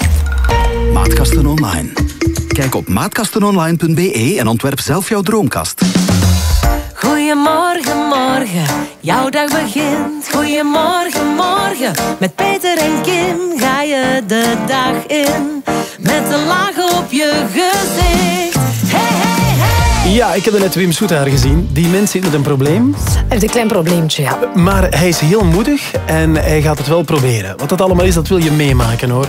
Maatkasten Online. Kijk op maatkastenonline.be en ontwerp zelf jouw droomkast. Goedemorgen, morgen, jouw dag begint. Goedemorgen, morgen, met Peter en Kim ga je de dag in. Met een laag op je gezicht. Hey. Ja, ik heb net Wim Soetaar gezien. Die mens zit met een probleem. Hij heeft een klein probleempje, ja. Maar hij is heel moedig en hij gaat het wel proberen. Wat dat allemaal is, dat wil je meemaken hoor.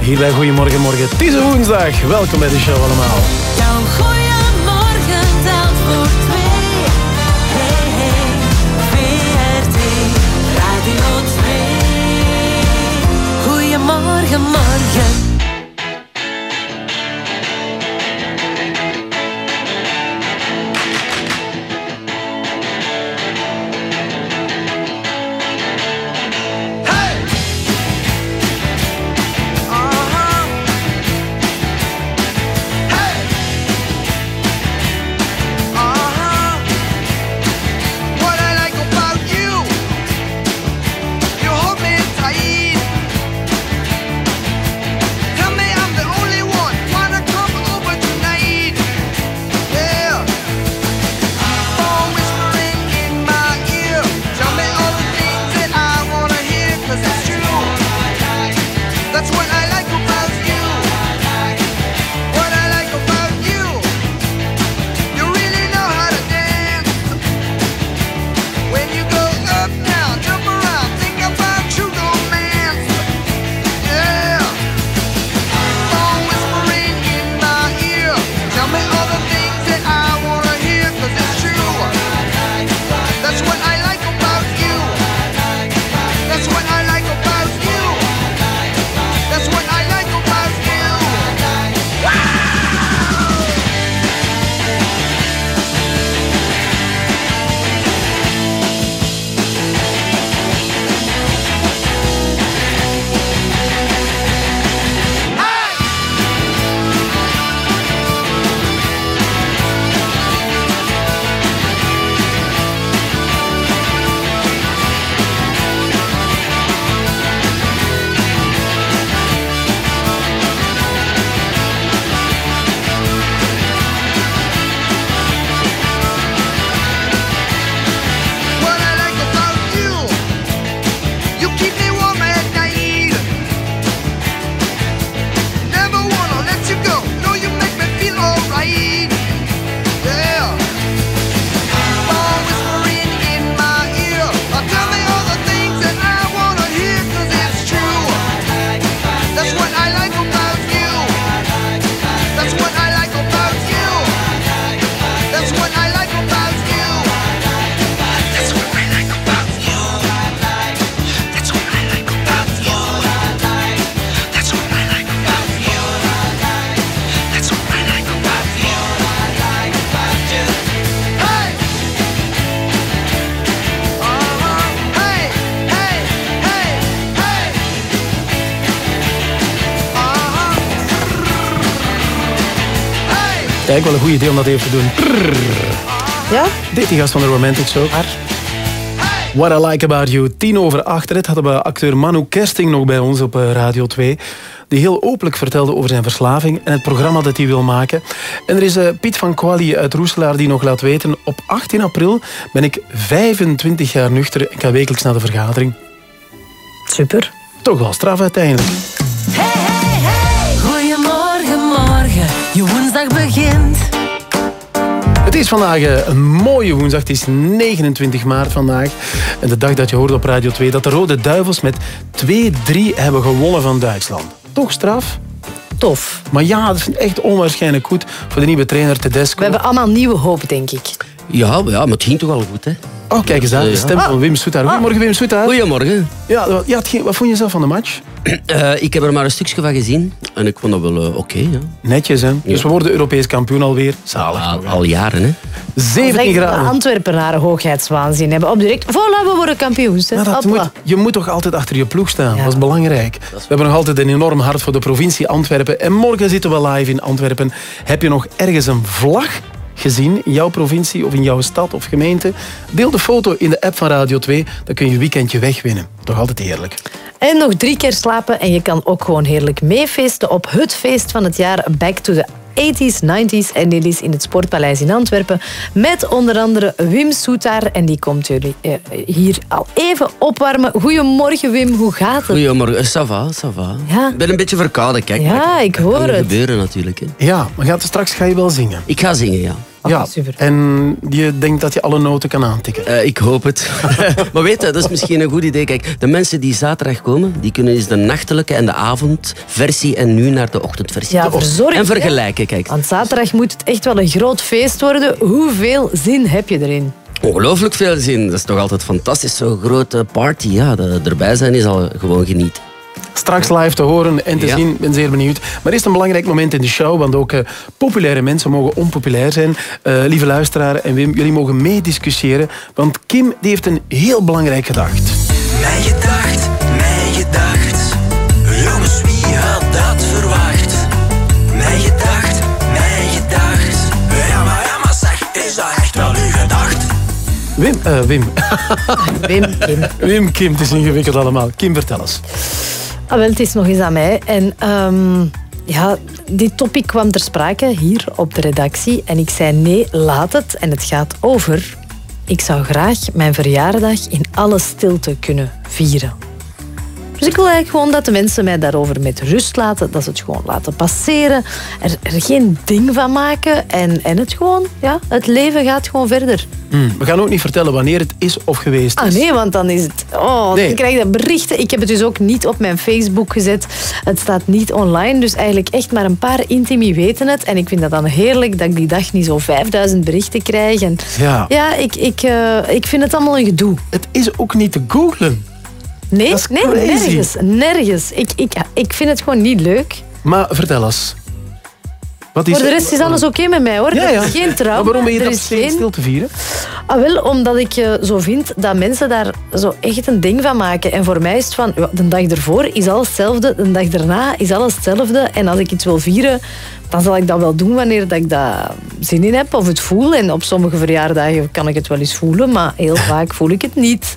Hier bij Goedemorgen Morgen. Het is woensdag. Welkom bij de show allemaal. Kijk, wel een goed idee om dat even te doen. Ja? Dit die gast van de Romantic Show. What I Like About You. Tien over acht. Net hadden we acteur Manu Kersting nog bij ons op eh, Radio 2. Die heel openlijk vertelde over zijn verslaving en het programma dat hij wil maken. En er is eh, Piet van Quali uit Roeselaar die nog laat weten... op 18 april ben ik 25 jaar nuchter en ga wekelijks naar de vergadering. Super. Toch wel straf uiteindelijk. Woensdag begint. Het is vandaag eh, een mooie woensdag. Het is 29 maart vandaag. En de dag dat je hoorde op Radio 2 dat de Rode Duivels met 2-3 hebben gewonnen van Duitsland. Toch straf? Tof. Maar ja, dat is echt onwaarschijnlijk goed voor de nieuwe trainer Tedesco. We hebben allemaal nieuwe hoop, denk ik. Ja, ja, maar het ging toch al goed, hè? Oh, kijk eens aan. De stem van Wim Soetaar. Goedemorgen, Wim Soetaar. Goedemorgen. Ja, wat- ja, het ging- wat vond je zelf van de match? Eh, ik heb er maar een stukje van gezien en ik vond dat wel eh, oké. ja. Netjes, hè? Dus we worden Europees kampioen alweer. Zalig. Al, al jaren, hè? 17 Zeg, de graden. Antwerpenaren hoogheidswaanzin hebben. Op direct, voilà, we worden kampioens. hè. Dat Hopla. moet, je moet toch altijd achter je ploeg staan. Dat is belangrijk. We hebben nog altijd een enorm hart voor de provincie Antwerpen. En morgen zitten we live in Antwerpen. Heb je nog ergens een vlag gezien in jouw provincie of in jouw stad of gemeente? Deel de foto in de app van Radio 2. Dan kun je je weekendje wegwinnen. Toch altijd heerlijk. En nog drie keer slapen en je kan ook gewoon heerlijk meefeesten op het feest van het jaar Back to the 80s, 90s en dit is in het Sportpaleis in Antwerpen met onder andere Wim Soetaar en die komt jullie eh, hier al even opwarmen. Goedemorgen Wim, hoe gaat het? Goedemorgen. Eh, Ça va, ça va. Ja. Ik ben een beetje verkouden, kijk. Ja, ik dat hoor kan het. gebeuren natuurlijk. Hè. Ja, maar gaat, straks ga je wel zingen. Ik ga zingen, ja. Ja, en je denkt dat je alle noten kan aantikken. Eh, ik hoop het. maar weet je, dat is misschien een goed idee. Kijk, de mensen die zaterdag komen, die kunnen eens de nachtelijke en de avondversie en nu naar de ochtendversie. Ja, verzorg, En vergelijken, kijk. Want zaterdag moet het echt wel een groot feest worden. Hoeveel zin heb je erin? Ongelooflijk veel zin. Dat is toch altijd fantastisch, zo'n grote party. Ja, de- erbij zijn is al gewoon genieten. Straks live te horen en te Ja. zien. Ik ben zeer benieuwd. Maar eerst een belangrijk moment in de show. Want ook eh, populaire mensen mogen onpopulair zijn. Eh, lieve luisteraars en Wim, jullie mogen meediscussiëren. Want Kim die heeft een heel belangrijk gedacht. Mijn gedacht, mijn gedacht. Jongens, wie had dat verwacht? Mijn gedacht, mijn gedacht. Ja, maar, ja, maar zeg, is dat echt wel uw gedacht? Wim, eh, Wim. Wim, Kim. Wim, Kim, het is ingewikkeld allemaal. Kim, vertel eens. Ah, wel, het is nog eens aan mij. En ehm, ja, dit topic kwam ter sprake hier op de redactie. En ik zei nee, laat het. En het gaat over... Ik zou graag mijn verjaardag in alle stilte kunnen vieren. Dus ik wil eigenlijk gewoon dat de mensen mij daarover met rust laten. Dat ze het gewoon laten passeren. Er, er geen ding van maken. En, en het gewoon, ja, het leven gaat gewoon verder. Hmm, We gaan ook niet vertellen wanneer het is of geweest Ah is. nee, want dan is het... Oh, Nee. dan krijg je berichten. Ik heb het dus ook niet op mijn Facebook gezet. Het staat niet online. Dus eigenlijk echt maar een paar intimi weten het. En ik vind dat dan heerlijk dat ik die dag niet zo 5000 berichten krijg. En Ja. ja ik, ik, eh, ik vind het allemaal een gedoe. Het is ook niet te googlen. Nee, Dat is nee crazy. nergens. Nergens. Ik, ik, ik vind het gewoon niet leuk. Maar vertel eens. Wat Voor de rest is alles oké met mij hoor. Ja, ja. Er is geen waarom ben je dat is steeds geen... stil te vieren? Ah, wel, omdat ik eh, zo vind dat mensen daar zo echt een ding van maken. En voor mij is het van, ja, de dag ervoor is alles hetzelfde, de dag daarna is alles hetzelfde. En als ik iets wil vieren, dan zal ik dat wel doen wanneer dat ik daar zin in heb of het voel. En op sommige verjaardagen kan ik het wel eens voelen, maar heel vaak voel ik het niet.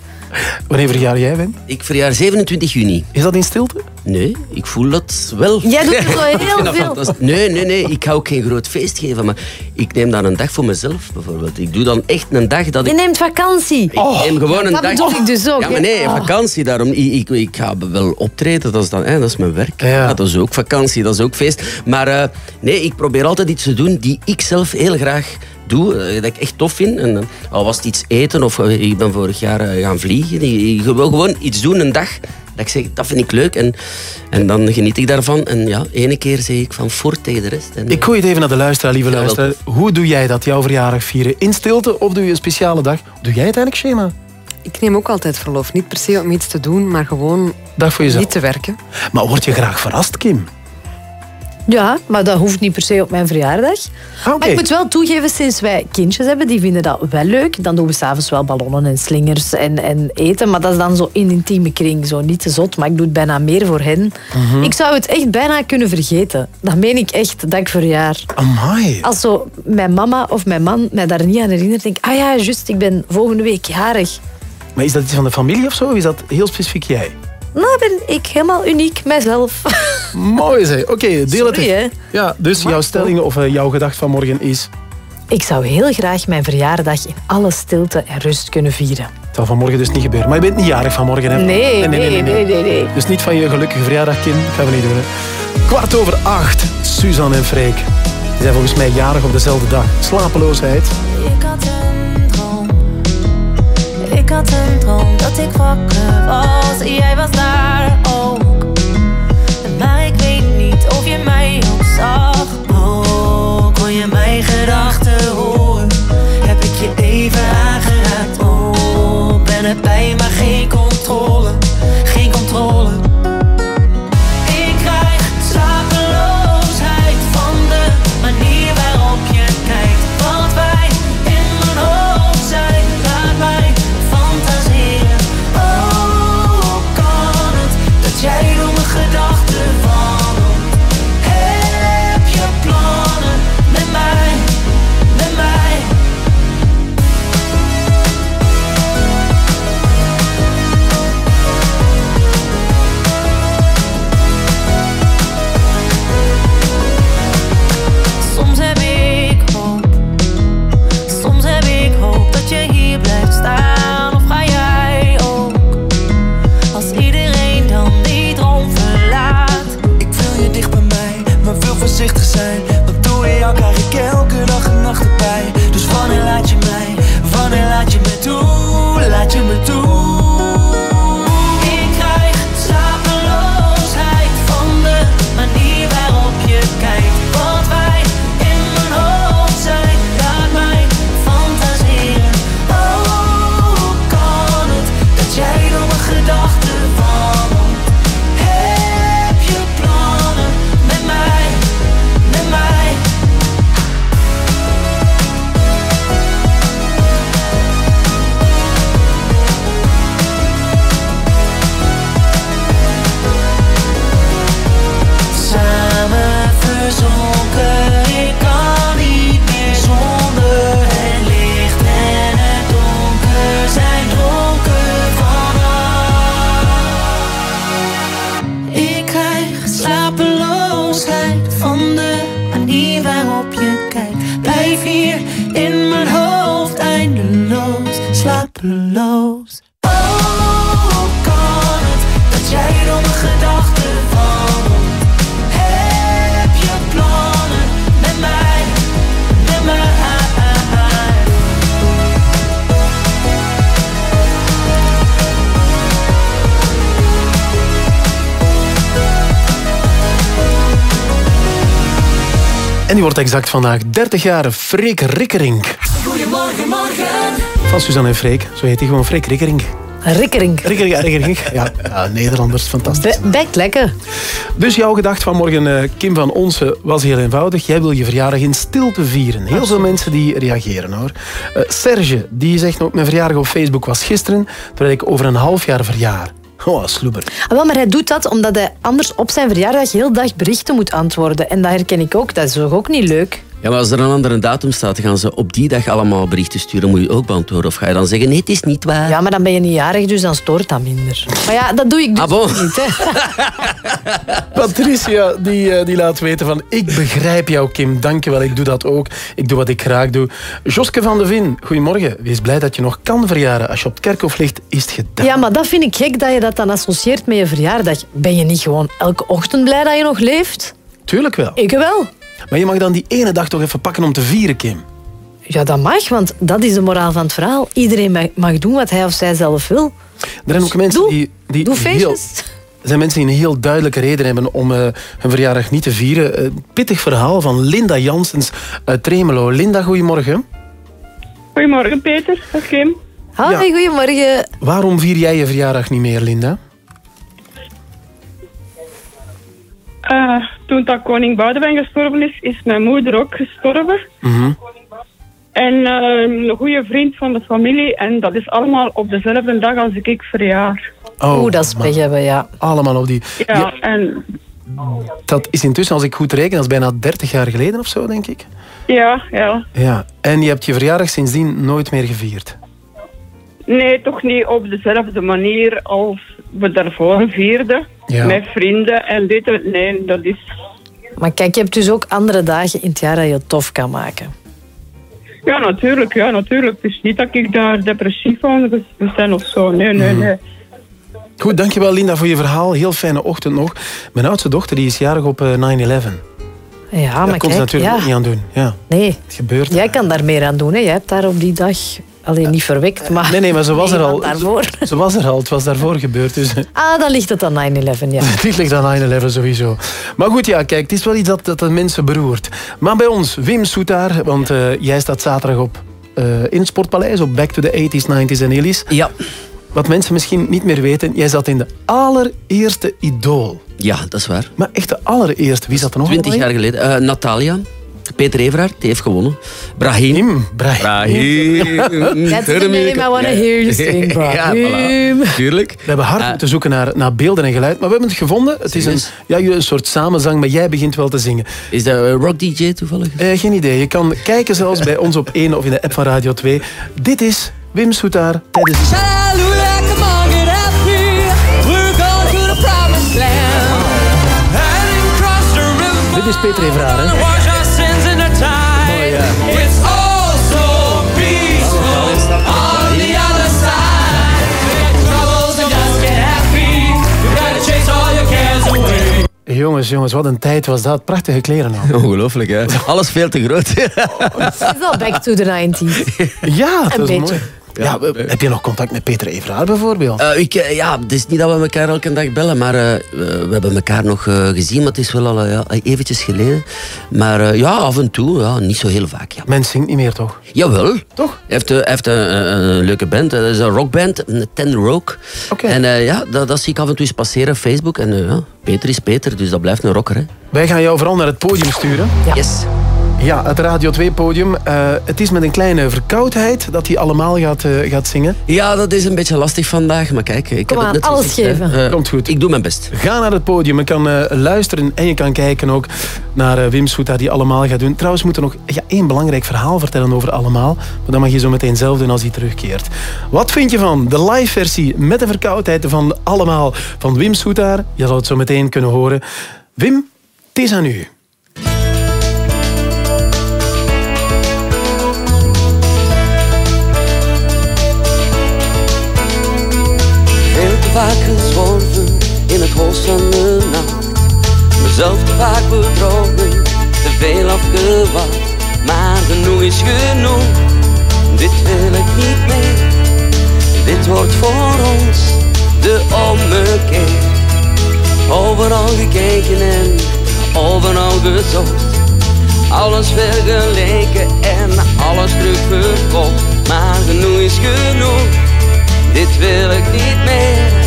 Wanneer verjaar jij, Wim? Ik verjaar 27 juni. Is dat in stilte? Nee, ik voel dat wel. Jij doet er zo heel dat veel. Nee, nee, nee. Ik ga ook geen groot feest geven. Maar ik neem dan een dag voor mezelf, bijvoorbeeld. Ik doe dan echt een dag dat Je ik... neemt vakantie. Ik neem gewoon een dat dag... bedoel ik dus ook. Ja, maar nee, Oh. vakantie. Daarom, ik, ik, ik ga wel optreden. Dat is, dan, hè, dat is mijn werk. Ja, dat is ook vakantie, dat is ook feest. Maar eh, nee, ik probeer altijd iets te doen die ik zelf heel graag doe. eh, dat ik echt tof vind. En, al was het iets eten of eh, ik ben vorig jaar eh, gaan vliegen. Ik, ik wil gewoon iets doen, een dag... Dat ik zeg, dat vind ik leuk. En, en dan geniet ik daarvan. En ja, ene keer zeg ik van voort tegen de rest. En, Ik gooi het even naar de luisteraar, lieve Ja, luisteraar. Hoe doe jij dat, jouw verjaardag vieren? In stilte of doe je een speciale dag? Doe jij het eigenlijk, Shema? Ik neem ook altijd verlof. Niet per se om iets te doen, maar gewoon Dag voor jezelf. niet te werken. Maar word je graag verrast, Kim? Ja, maar dat hoeft niet per se op mijn verjaardag. Maar ik moet wel toegeven, sinds wij kindjes hebben, die vinden dat wel leuk. Dan doen we s'avonds wel ballonnen en slingers en, en eten. Maar dat is dan zo in intieme kring. Zo niet te zot, maar ik doe het bijna meer voor hen. Mhm. Ik zou het echt bijna kunnen vergeten. Dat meen ik echt, dat ik verjaar. Amai. Als zo mijn mama of mijn man mij daar niet aan herinnert, denk ik... Ah ja, juist, ik ben volgende week jarig. Maar is dat iets van de familie of zo? Of is dat heel specifiek jij? Nou ben ik helemaal uniek, mijzelf. Mooi zeg. Oké, deel het. Sorry, hè. Ja, dus jouw stelling of eh, jouw gedacht van morgen is... Ik zou heel graag mijn verjaardag in alle stilte en rust kunnen vieren. Het zal vanmorgen dus niet gebeuren. Maar je bent niet jarig vanmorgen, hè? Nee, nee, nee, nee, nee. Dus niet van je gelukkige verjaardag, Kim. Dat gaan we niet doen, hè. Kwart over acht. Suzanne en Freek. Die zijn volgens mij jarig op dezelfde dag. Slapeloosheid. Ik had een droom dat ik wakker was. Jij was daar ook. Maar ik weet niet of je mij ook zag. Oh, kon je mijn gedachten horen? Die wordt exact vandaag 30 jaar. Freek Rikkerink. Goedemorgen, morgen. Van Suzanne en Freek. Zo heet hij gewoon Freek Rikkerink. Rikkering. Rikkering, ja, Rikkerink. Ja, ja, Nederlanders, fantastisch. Be bekt lekker. Dus jouw gedacht van morgen, eh, Kim van Onsen, was heel eenvoudig. Jij wil je verjaardag in stilte vieren. Heel veel mensen die reageren hoor. Eh, Serge, die zegt ook, mijn verjaardag op Facebook was gisteren, terwijl ik over een half jaar verjaar. Oh. Ah, maar hij doet dat omdat hij anders op zijn verjaardag heel dag berichten moet antwoorden. En dat herken ik ook. Dat is toch ook niet leuk? Ja, maar als er een andere datum staat, gaan ze op die dag allemaal berichten sturen. Moet je ook beantwoorden. Of ga je dan zeggen, nee, het is niet waar. Ja, maar dan ben je niet jarig, dus dan stoort dat minder. Maar ja, dat doe ik dus Ah, bon. niet. Hè. Patricia, die, eh, die laat weten van, ik begrijp jou Kim, dankjewel, ik doe dat ook. Ik doe wat ik graag doe. Joske van de Vin, goedemorgen. Wees blij dat je nog kan verjaren. Als je op het kerkhof ligt, is het gedaan. Ja, maar dat vind ik gek dat je dat dan associeert met je verjaardag. Ben je niet gewoon elke ochtend blij dat je nog leeft? Tuurlijk wel. Ik wel. Maar je mag dan die ene dag toch even pakken om te vieren, Kim. Ja, dat mag, want dat is de moraal van het verhaal. Iedereen mag, doen wat hij of zij zelf wil. Er zijn ook mensen die, die doe heel, feestjes. er zijn mensen die een heel duidelijke reden hebben om eh, hun verjaardag niet te vieren. Eh, pittig verhaal van Linda Janssens uit Tremelo. Linda, goedemorgen. Goedemorgen Peter, dag Kim. Hoi, goedemorgen. Waarom vier jij je verjaardag niet meer, Linda? Eh, toen dat koning Boudewijn gestorven is, is mijn moeder ook gestorven. Mhm. En eh, een goede vriend van de familie. En dat is allemaal op dezelfde dag als ik verjaar. Oh, Oeh, dat is pech hebben, ja. Allemaal op die... Ja, Ja, en dat is intussen, als ik goed reken, dat is bijna 30 jaar geleden of zo, denk ik. ja, ja. Ja. En je hebt je verjaardag sindsdien nooit meer gevierd. Nee, toch niet op dezelfde manier als we daarvoor vierden. Ja. Met vrienden en dit. en- Nee, dat is... Maar kijk, je hebt dus ook andere dagen in het jaar dat je het tof kan maken. Ja, natuurlijk, ja, natuurlijk. Het is niet dat ik daar depressief van ben of zo. Nee, nee, Mhm. nee. Goed, dankjewel Linda voor je verhaal. Heel fijne ochtend nog. Mijn oudste dochter die is jarig op eh, 9-11. Ja, Daar maar kon ze kijk, natuurlijk ja. ook niet aan doen. Ja. Nee. Het gebeurt. Jij kan daar meer aan doen. Hè. Jij hebt daar op die dag alleen niet verwekt, maar... Nee, nee, maar ze was er al. Daarvoor. Ze was er al. Het was daarvoor gebeurd. Dus Ah, dan ligt het aan 9-11, ja. Dit ligt aan 9-11 sowieso. Maar goed, ja, kijk, het is wel iets dat, dat de mensen beroert. Maar bij ons, Wim Soetaar, want eh, jij staat zaterdag op eh, in het Sportpaleis op Back to the 80s, 90s en Illies. Ja. Wat mensen misschien niet meer weten, jij zat in de allereerste Idool. Ja, dat is waar. Maar echt de allereerste. Wie zat er nog 20 allemaal jaar geleden. Eh, Natalia. Peter Everaert, die heeft gewonnen. Brahim. Brahim. That's the name I wanna hear you sing, Ja, Brahim. voilà. Tuurlijk. We hebben hard moeten zoeken naar, naar beelden en geluid, maar we hebben het gevonden. Het is een, ja, een soort samenzang, maar jij begint wel te zingen. Is dat een rock DJ toevallig? Eh, geen idee. Je kan kijken zelfs bij ons op 1 of in de app van Radio 2. Dit is Wim Soetaar tijdens... To. Dit is Peter Evraar, hè? Jongens, jongens, wat een tijd was dat. Prachtige kleren al. Ongelooflijk, hè? Alles veel te groot. Het is al back to the 90s. Ja, Een dat is beetje. mooi. Ja, we- heb je nog contact met Peter Evraar bijvoorbeeld? Eh, ik, eh, ja, het is niet dat we elkaar elke dag bellen, maar eh, eh, we hebben elkaar nog eh, gezien, maar het is wel al eh, ja, eventjes geleden. Maar eh, ja, af en toe, ja, niet zo heel vaak. Ja. Mens zingt niet meer, toch? Jawel. Toch? Hij heeft, eh, heeft een, een- een leuke band, eh, dat is een rockband, Ten Rock. En eh, ja, dat, dat zie ik af en toe eens passeren op Facebook. En eh, ja, Peter is Peter, dus dat blijft een rocker. Hè. Wij gaan jou vooral naar het podium sturen. Yes. Ja, het Radio 2-podium. het is met een kleine verkoudheid dat hij allemaal gaat, eh, gaat zingen. Ja, dat is een beetje lastig vandaag, maar kijk, ik Kom heb aan, het net alles gezegd, geven. Eh, Komt goed. Ik doe mijn best. Ga naar het podium. Je kan eh, luisteren en je kan kijken ook naar eh, Wim Soeta die allemaal gaat doen. Trouwens, we moeten nog ja, één belangrijk verhaal vertellen over allemaal. Maar dat mag je zo meteen zelf doen als hij terugkeert. Wat vind je van de live versie met de verkoudheid van allemaal van Wim Soetaar? Je zal het zo meteen kunnen horen. Wim, het is aan u. vaak gezworven in het holst van de nacht. Mezelf te vaak bedrogen, te veel afgewacht. Maar genoeg is genoeg, dit wil ik niet meer. Dit wordt voor ons de ommekeer. Overal gekeken en overal gezocht. Alles vergeleken en alles terugverkocht. Maar genoeg is genoeg, dit wil ik niet meer.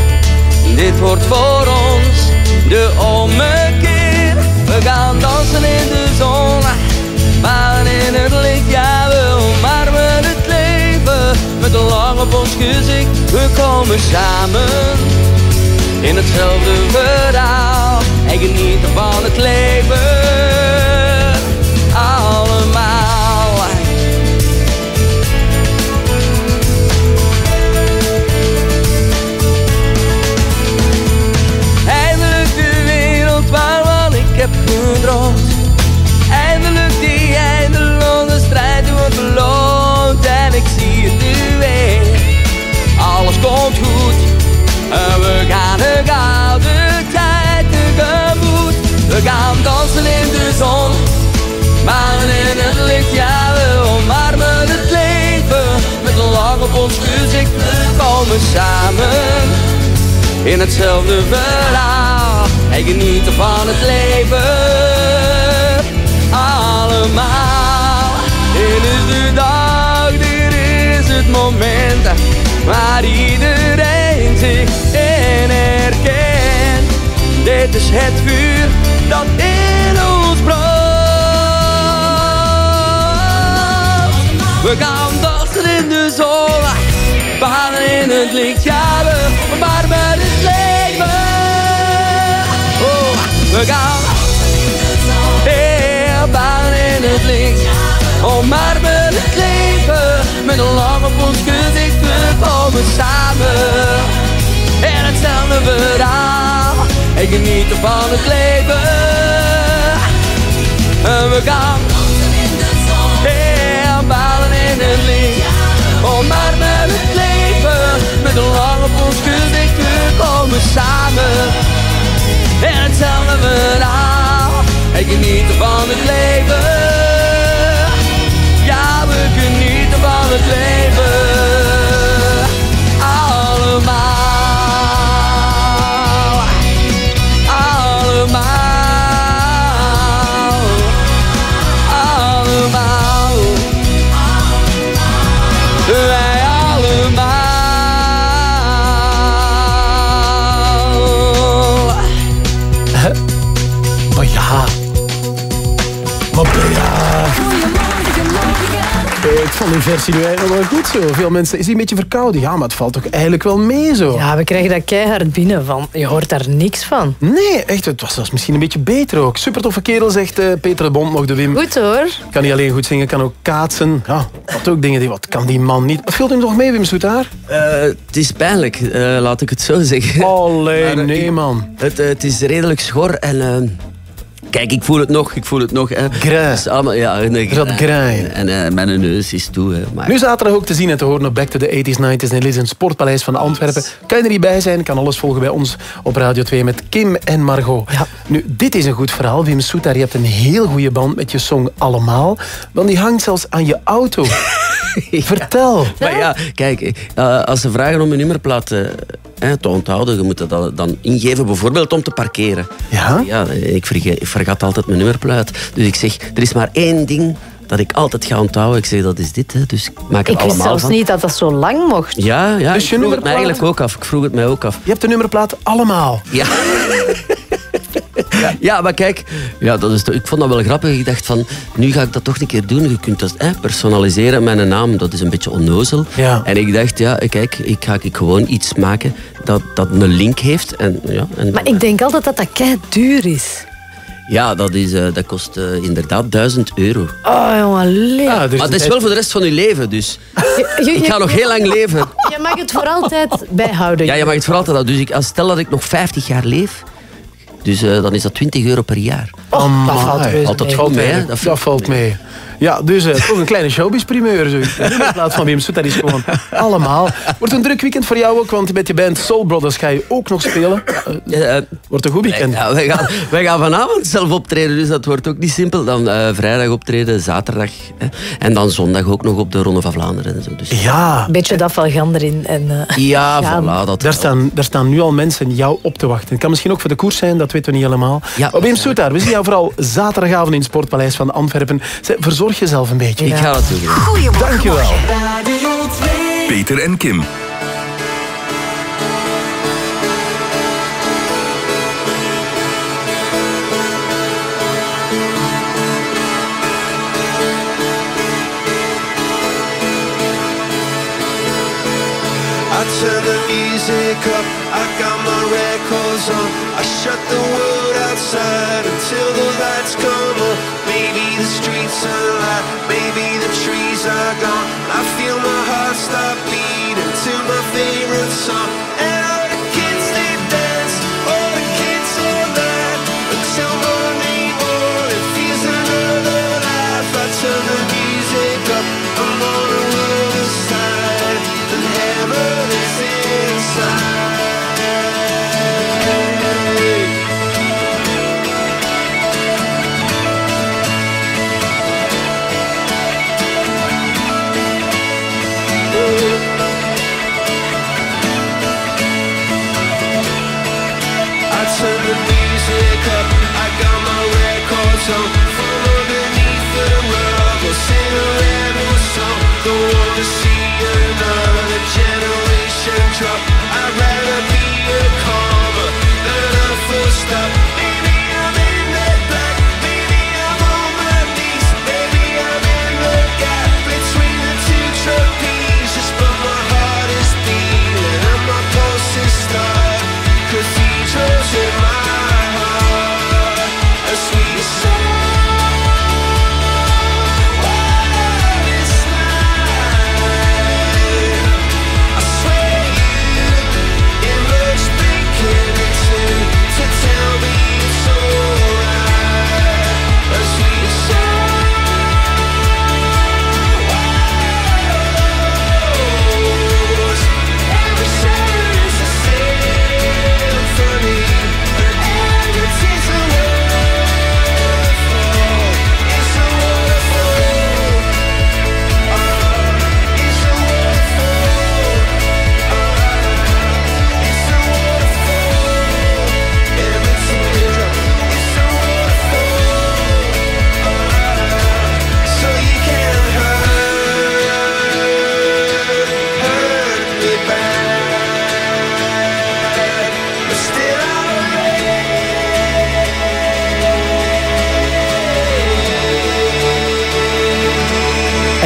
Dit wordt voor ons de ommekeer. We gaan dansen in de zon, maar in het licht, ja we omarmen het leven. Met een lach op ons gezicht, we komen samen in hetzelfde verhaal. En genieten van het leven, We komen samen in hetzelfde verhaal. En genieten van het leven, allemaal. Dit is de dag, dit is het moment waar iedereen zich in herkent. Dit is het vuur dat in ons brandt. We gaan dansen in de zon baden in het licht. Ja, we met het leven. Oh, we gaan baden in het licht. Omarmen het leven met een lach op ons gezicht. We komen samen en hetzelfde verhaal. En genieten van het leven. En we gaan yeah, baden in het licht. Omarmen lach op ons gezicht. We komen samen en hetzelfde verhaal. En genieten van het leven. Ja, we genieten van het leven. Allemaal. Vond die versie nu eigenlijk wel goed zo. Veel mensen... Is die een beetje verkouden? Ja, maar het valt toch eigenlijk wel mee zo? Ja, we krijgen dat keihard binnen van. Je hoort daar niks van. Nee, echt. Het was zelfs misschien een beetje beter ook. Super toffe kerel, zegt eh, Peter de Bond nog de Wim. Goed hoor. Kan niet alleen goed zingen, kan ook kaatsen. Ja, wat ook dingen die... Wat kan die man niet? Wat viel hem nog mee, Wim Soetaar? Eh, het is pijnlijk, eh, laat ik het zo zeggen. Allee, Maar, nee, man. Het, het is redelijk schor en... eh, Kijk, ik voel het nog, ik voel het nog. Hè. Allemaal, ja, nee, Er zat grij. En eh, mijn neus is toe. Hè. Maar Nu zaterdag ook te zien en te horen op Back to the 80s, 90s en Liz in het Sportpaleis van Antwerpen. Kan je er niet bij zijn, kan alles volgen bij ons op Radio 2 met Kim en Margot. Nu, dit is een goed verhaal. Wim Soetar, je hebt een heel goede band met je song Allemaal. Want die hangt zelfs aan je auto. Vertel. Maar ja, kijk, eh, als ze vragen om een nummerplaat eh, hè, te onthouden, je moet dat dan- dan ingeven, bijvoorbeeld om te parkeren. Ja? Ja, ik, verge- ik vergat altijd mijn nummerplaat. Dus ik zeg, er is maar één ding dat ik altijd ga onthouden. Ik zeg, dat is dit, hè. dus ik maak er Ik wist zelfs van. niet dat dat zo lang mocht. Ja, ja Dus ik je vroeg het nummerplaat? mij eigenlijk ook af. Ik vroeg het mij ook af. Je hebt de nummerplaat Allemaal. Ja. Ja, maar kijk, ja, dat is, ik vond dat wel grappig. Ik dacht van, nu ga ik dat toch een keer doen. Je kunt dat hè, personaliseren met een naam, dat is een beetje onnozel. Ja. En ik dacht, ja, kijk, ik ga ik gewoon iets maken dat, dat een link heeft. En, ja, en, Maar ik denk altijd dat dat kei duur is. Ja dat, is, eh, dat kost eh, inderdaad 1000 euro. Oh, jongen, leer. Ah, dus maar het is wel voor de rest van je leven, dus Je- je- ik ga nog heel lang leven. Je mag het voor altijd bijhouden. Ja, je mag het voor altijd houden. Dus ik, als stel dat ik nog 50 jaar leef, dus eh, dan is dat 20 euro per jaar. Amai. dat valt reuze Valt dat mee. goed mee, eigenlijk. Dat, valt mee. Ja, dus eh, toch een kleine showbiz-primeur. Zo. De nummerplaat van Wim Soet, dat is gewoon allemaal. Wordt een druk weekend voor jou ook, want met je band Soul Brothers ga je ook nog spelen. Eh, Eh, wordt een goed weekend. Ja, wij, gaan, wij gaan vanavond zelf optreden, dus dat wordt ook niet simpel. Dan eh, vrijdag optreden, zaterdag hè. en dan zondag ook nog op de Ronde van Vlaanderen. En zo. Dus, Ja, Een beetje dat van erin. En, eh, ja, gaan. voilà. Dat daar staan, daar staan nu al mensen jou op te wachten. Het kan misschien ook voor de koers zijn, dat weten we niet helemaal. Ja, Wim Soetaar, we zien jou vooral zaterdagavond in het Sportpaleis van Antwerpen. Verzorg jezelf een beetje. Ik ga dat doen. Goedemorgen, Dankjewel. Peter en Kim. I turn the music up, I got my records on. I shut the world outside until the lights come on. The streets are alive, maybe the trees are gone. I feel my heart stop beating to my favorite song.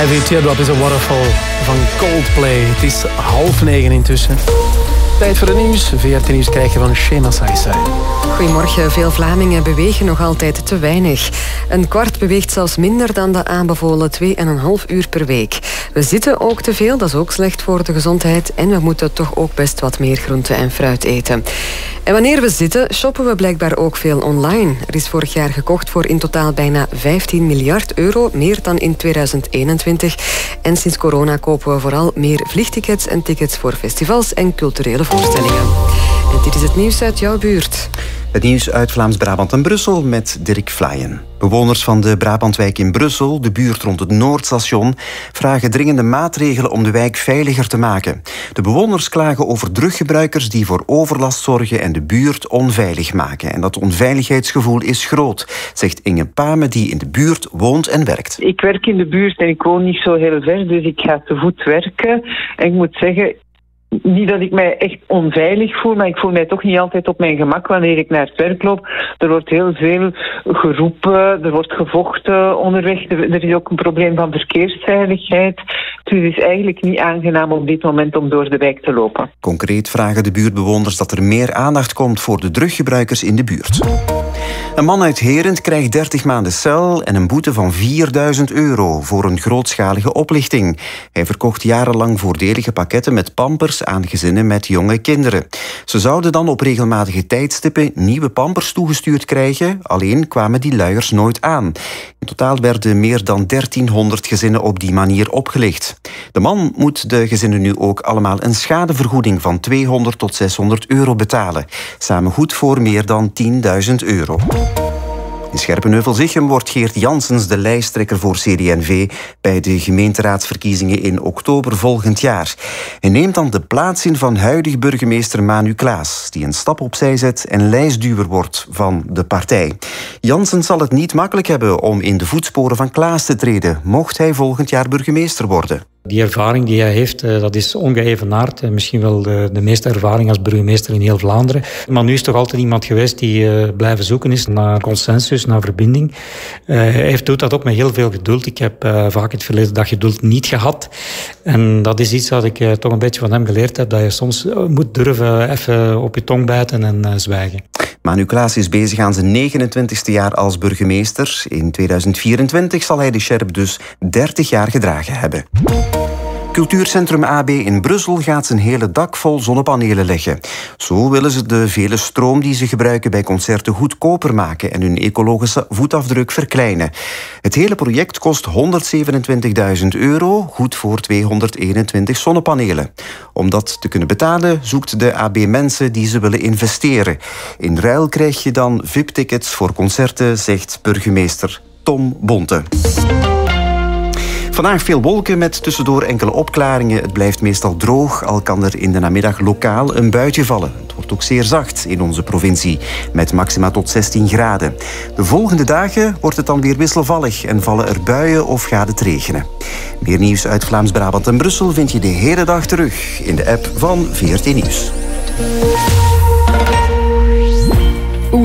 Every Teardrop is a Waterfall van Coldplay. Het is half negen intussen. Tijd voor het nieuws. VRT Nieuws krijg je van Shema Saisai. Goedemorgen. Veel Vlamingen bewegen nog altijd te weinig. Een kwart beweegt zelfs minder dan de aanbevolen 2,5 uur per week. We zitten ook te veel, dat is ook slecht voor de gezondheid. En we moeten toch ook best wat meer groente en fruit eten. En wanneer we zitten, shoppen we blijkbaar ook veel online. Er is vorig jaar gekocht voor in totaal bijna 15 miljard euro, meer dan in 2021. En sinds corona kopen we vooral meer vliegtickets en tickets voor festivals en culturele voorstellingen. En dit is het nieuws uit jouw buurt. Het nieuws uit Vlaams-Brabant en Brussel met Dirk Vlaaien. Bewoners van de Brabantwijk in Brussel, de buurt rond het Noordstation, vragen dringende maatregelen om de wijk veiliger te maken. De bewoners klagen over druggebruikers die voor overlast zorgen en de buurt onveilig maken. En dat onveiligheidsgevoel is groot, zegt Inge Pame, die in de buurt woont en werkt. Ik werk in de buurt en ik woon niet zo heel ver, dus ik ga te voet werken. En ik moet zeggen, niet dat ik mij echt onveilig voel, maar ik voel mij toch niet altijd op mijn gemak wanneer ik naar het werk loop. Er wordt heel veel geroepen, er wordt gevochten onderweg. Er er is ook een probleem van verkeersveiligheid. Het is eigenlijk niet aangenaam op dit moment om door de wijk te lopen. Concreet vragen de buurtbewoners dat er meer aandacht komt voor de druggebruikers in de buurt. Een man uit Herent krijgt 30 maanden cel en een boete van 4000 euro voor een grootschalige oplichting. Hij verkocht jarenlang voordelige pakketten met pampers aan gezinnen met jonge kinderen. Ze zouden dan op regelmatige tijdstippen nieuwe pampers toegestuurd krijgen, alleen kwamen die luiers nooit aan. In totaal werden meer dan 1300 gezinnen op die manier opgelicht. De man moet de gezinnen nu ook allemaal een schadevergoeding van 200 tot 600 euro betalen. Samen goed voor meer dan 10.000 euro. In Scherpenheuvel-Zichem wordt Geert Janssens de lijsttrekker voor CD&V bij de gemeenteraadsverkiezingen in oktober volgend jaar. Hij neemt dan de plaats in van huidig burgemeester Manu Klaas, die een stap opzij zet en lijstduwer wordt van de partij. Janssens zal het niet makkelijk hebben om in de voetsporen van Klaas te treden, mocht hij volgend jaar burgemeester worden. Die ervaring die hij heeft, eh, dat is ongeëvenaard. Eh, Misschien wel de, de meeste ervaring als burgemeester in heel Vlaanderen. Maar nu is toch altijd iemand geweest die eh, blijven zoeken is naar consensus, naar verbinding. Eh, hij doet dat ook met heel veel geduld. Ik heb vaak het verleden dat geduld niet gehad. En dat is iets wat ik toch een beetje van hem geleerd heb. Dat je soms moet durven even op je tong bijten en zwijgen. Manu Klaas is bezig aan zijn 29e jaar als burgemeester. In 2024 zal hij de sjerp dus 30 jaar gedragen hebben. Cultuurcentrum AB in Brussel gaat zijn hele dak vol zonnepanelen leggen. Zo willen ze de vele stroom die ze gebruiken bij concerten goedkoper maken en hun ecologische voetafdruk verkleinen. Het hele project kost 127.000 euro, goed voor 221 zonnepanelen. Om dat te kunnen betalen zoekt de AB mensen die ze willen investeren. In ruil krijg je dan VIP-tickets voor concerten, zegt burgemeester Tom Bonte. Vandaag veel wolken met tussendoor enkele opklaringen. Het blijft meestal droog, al kan er in de namiddag lokaal een buitje vallen. Het wordt ook zeer zacht in onze provincie, met maxima tot 16 graden. De volgende dagen wordt het dan weer wisselvallig en vallen er buien of gaat het regenen. Meer nieuws uit Vlaams-Brabant en Brussel vind je de hele dag terug in de app van VRT Nieuws.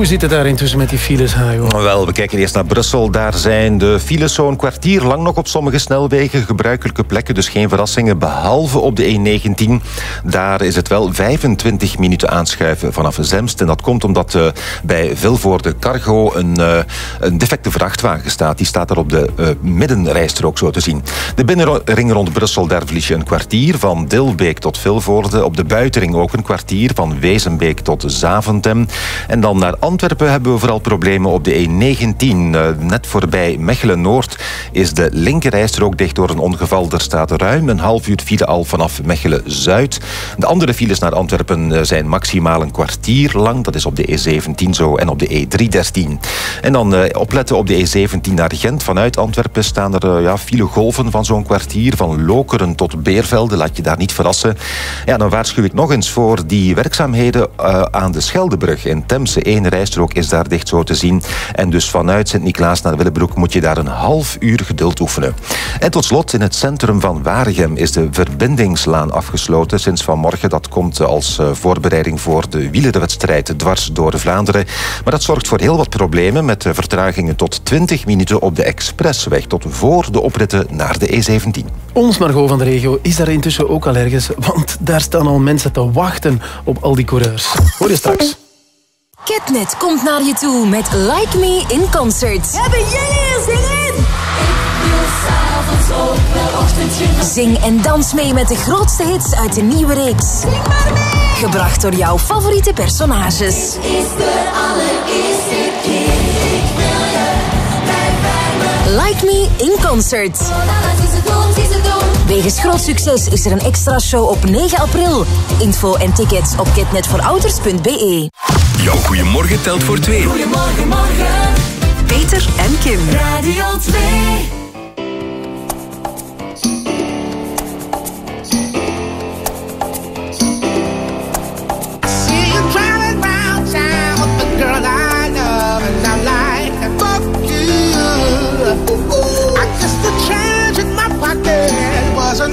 Hoe zit het daar intussen met die files, Hajo? Wel, we kijken eerst naar Brussel. Daar zijn de files zo'n kwartier lang nog op sommige snelwegen. Gebruikelijke plekken, dus geen verrassingen. Behalve op de E19. Daar is het wel 25 minuten aanschuiven vanaf Zemst. En dat komt omdat uh, bij Vilvoorde Cargo een, uh, een defecte vrachtwagen staat. Die staat er op de uh, middenrijstrook zo te zien. De binnenring rond Brussel, daar verlies je een kwartier. Van Dilbeek tot Vilvoorde. Op de buitenring ook een kwartier. Van Wezenbeek tot Zaventem. En dan naar hebben we vooral problemen op de E19. Uh, net voorbij Mechelen-Noord is de linkerrijstrook dicht door een ongeval. Er staat ruim een half uur file al vanaf Mechelen-Zuid. De andere files naar Antwerpen uh, zijn maximaal een kwartier lang. Dat is op de E17 zo en op de E313. En dan uh, opletten op de E17 naar Gent. Vanuit Antwerpen staan er ja, filegolven van zo'n kwartier. Van Lokeren tot Beervelde. Laat je daar niet verrassen. Ja, dan waarschuw ik nog eens voor die werkzaamheden aan de Scheldebrug in Temse. Eén rijstrook is daar dicht zo te zien. En dus vanuit Sint-Niklaas naar Willebroek moet je daar een half uur geduld oefenen. En tot slot, in het centrum van Waregem is de verbindingslaan afgesloten sinds vanmorgen. Dat komt als eh, voorbereiding voor de wielerwedstrijd dwars door Vlaanderen. Maar dat zorgt voor heel wat problemen met eh, vertragingen tot 20 minuten op de expressweg tot voor de opritten naar de E17. Ons Margot van de regio is daar intussen ook al ergens, want daar staan al mensen te wachten op al die coureurs. Hoor je straks. Ketnet komt naar je toe met Like Me in Concert. Hebben jullie er zin in? Zing en dans mee met de grootste hits uit de nieuwe reeks. Gebracht door jouw favoriete personages. Is de allereerste keer. Like Me in Concert. Wegens groot succes is er een extra show op 9 april. Info en tickets op ketnetvoorouders.be. Jouw goeiemorgen telt voor twee. Goedemorgen, morgen. Peter en Kim. Radio 2.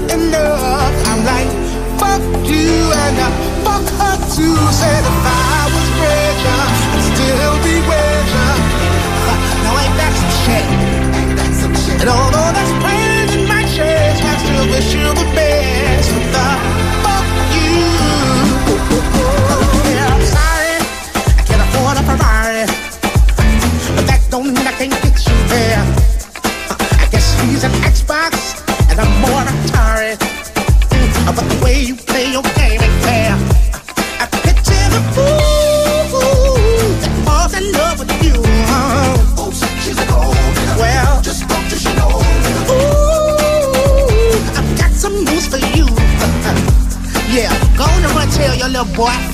Enough. I'm like, fuck you, and uh, fuck her too. Said if I was richer, I'd still be richer. Now ain't that some shit? And although in my I still wish you the best. Fuck you. Yeah, I'm sorry, I can't afford a Ferrari, but that don't mean I can't you there. I guess he's an Xbox and I'm more Atari, Mm, but the way you play your game ain't fair. I picture the fool that falls in love with you. Oh, she's a gold Well, just spoke to she know. Ooh, I've got some news for you. Yeah, go on and run tell your little boy.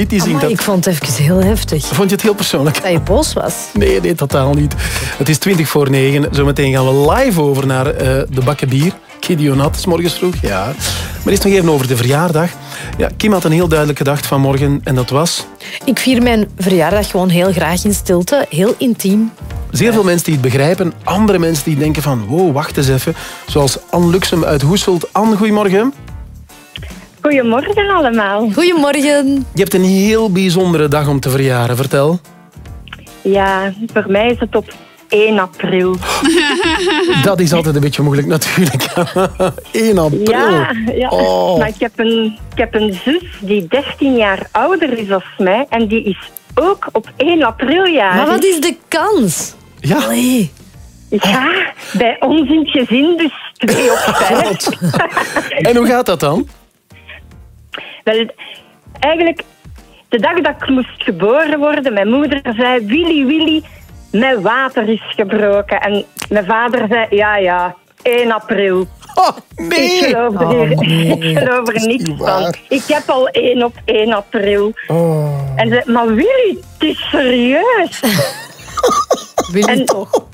Niet. Die zingt Amai, dat. ik vond het even heel heftig. Vond je het heel persoonlijk? Dat je boos was. Nee, nee, totaal niet. Het is 20 voor 9. Zometeen gaan we live over naar eh, de bakken bier. Gideon s morgens vroeg, ja. Maar eerst nog even over de verjaardag. Ja, Kim had een heel duidelijke dag vanmorgen en dat was... Ik vier mijn verjaardag gewoon heel graag in stilte. Heel intiem. Zeer veel mensen die het begrijpen. Andere mensen die denken van, wow, wacht eens even. Zoals Anne Luxem uit Hoesveld. Anne, goedemorgen. Goedemorgen allemaal. Goedemorgen. Je hebt een heel bijzondere dag om te verjaren. Vertel. Ja, voor mij is het op 1 april. Dat is altijd een beetje moeilijk natuurlijk. 1 april. Ja, ja. Oh. maar ik heb, een, ik heb een zus die 13 jaar ouder is als mij en die is ook op 1 april jarig. Maar wat is de kans? Ja. Ja, bij ons in het gezin dus 2 op 5. En hoe gaat dat dan? Wel, eigenlijk, de dag dat ik moest geboren worden, mijn moeder zei, Willy, Willy, mijn water is gebroken. En mijn vader zei, ja, ja, 1 april. nee. Ik geloof er, Oh, nee. ik geloof er niks niet van. Ik heb al 1 op 1 april. Oh. En ze zei, maar Willy, het is serieus. Willy toch.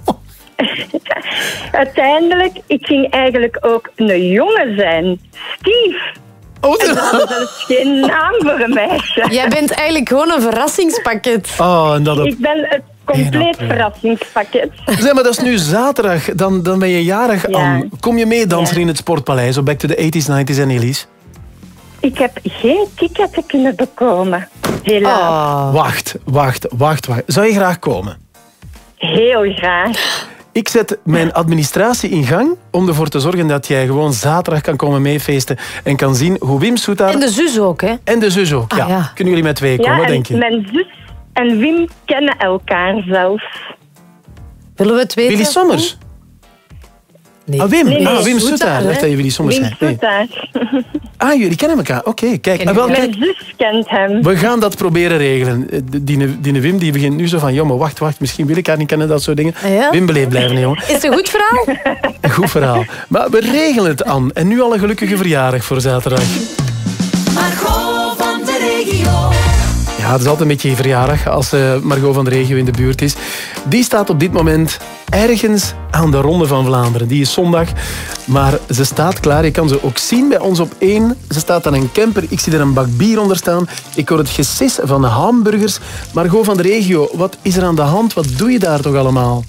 Uiteindelijk, ik ging eigenlijk ook een jongen zijn. Steve. Oh, en ze hadden zelfs geen naam voor een meisje. Jij bent eigenlijk gewoon een verrassingspakket. Oh, en dat op... Ik ben het compleet april. verrassingspakket. Zeg, maar dat is nu zaterdag. Dan, dan ben je jarig, Ja. Anne. Kom je mee dansen in het Sportpaleis op Back to the 80s, 90s en 80s? Ik heb geen ticket kunnen bekomen. Helaas. Wacht, wacht, wacht, wacht. Zou je graag komen? Heel graag. Ik zet mijn administratie in gang om ervoor te zorgen dat jij gewoon zaterdag kan komen meefeesten en kan zien hoe Wim Soetaar... En de zus ook, hè? En de zus ook, Ah, ja. ja. Kunnen jullie met twee komen, Ja, wat en denk je? mijn zus en Wim kennen elkaar zelfs. Willen we het weten? Willy Sommers? Nee. Ah, Wim. Nee, nee, ah, Wim Soetaar? Dacht dat Wim zei. Nee. Soetaar. Ah, jullie kennen elkaar. Oké, kijk. Ah, wel, Mijn kijk. zus kent hem. We gaan dat proberen regelen. Eh, Die, die Wim die begint nu zo van... Joh, maar wacht, wacht. Misschien wil ik haar niet kennen, dat soort dingen. ja? Wim beleefd blijven, jongen. Is het een goed verhaal? Een goed verhaal. Maar we regelen het, Anne. En nu al een gelukkige verjaardag voor zaterdag. Margot van de regio. Het is altijd een beetje je verjaardag als eh, Margot van de regio in de buurt is. Die staat op dit moment ergens aan de Ronde van Vlaanderen. Die is zondag, maar ze staat klaar. Je kan ze ook zien bij ons op één. Ze staat aan een camper. Ik zie er een bak bier onder staan. Ik hoor het gesis van de hamburgers. Margot van de regio, wat is er aan de hand? Wat doe je daar toch allemaal?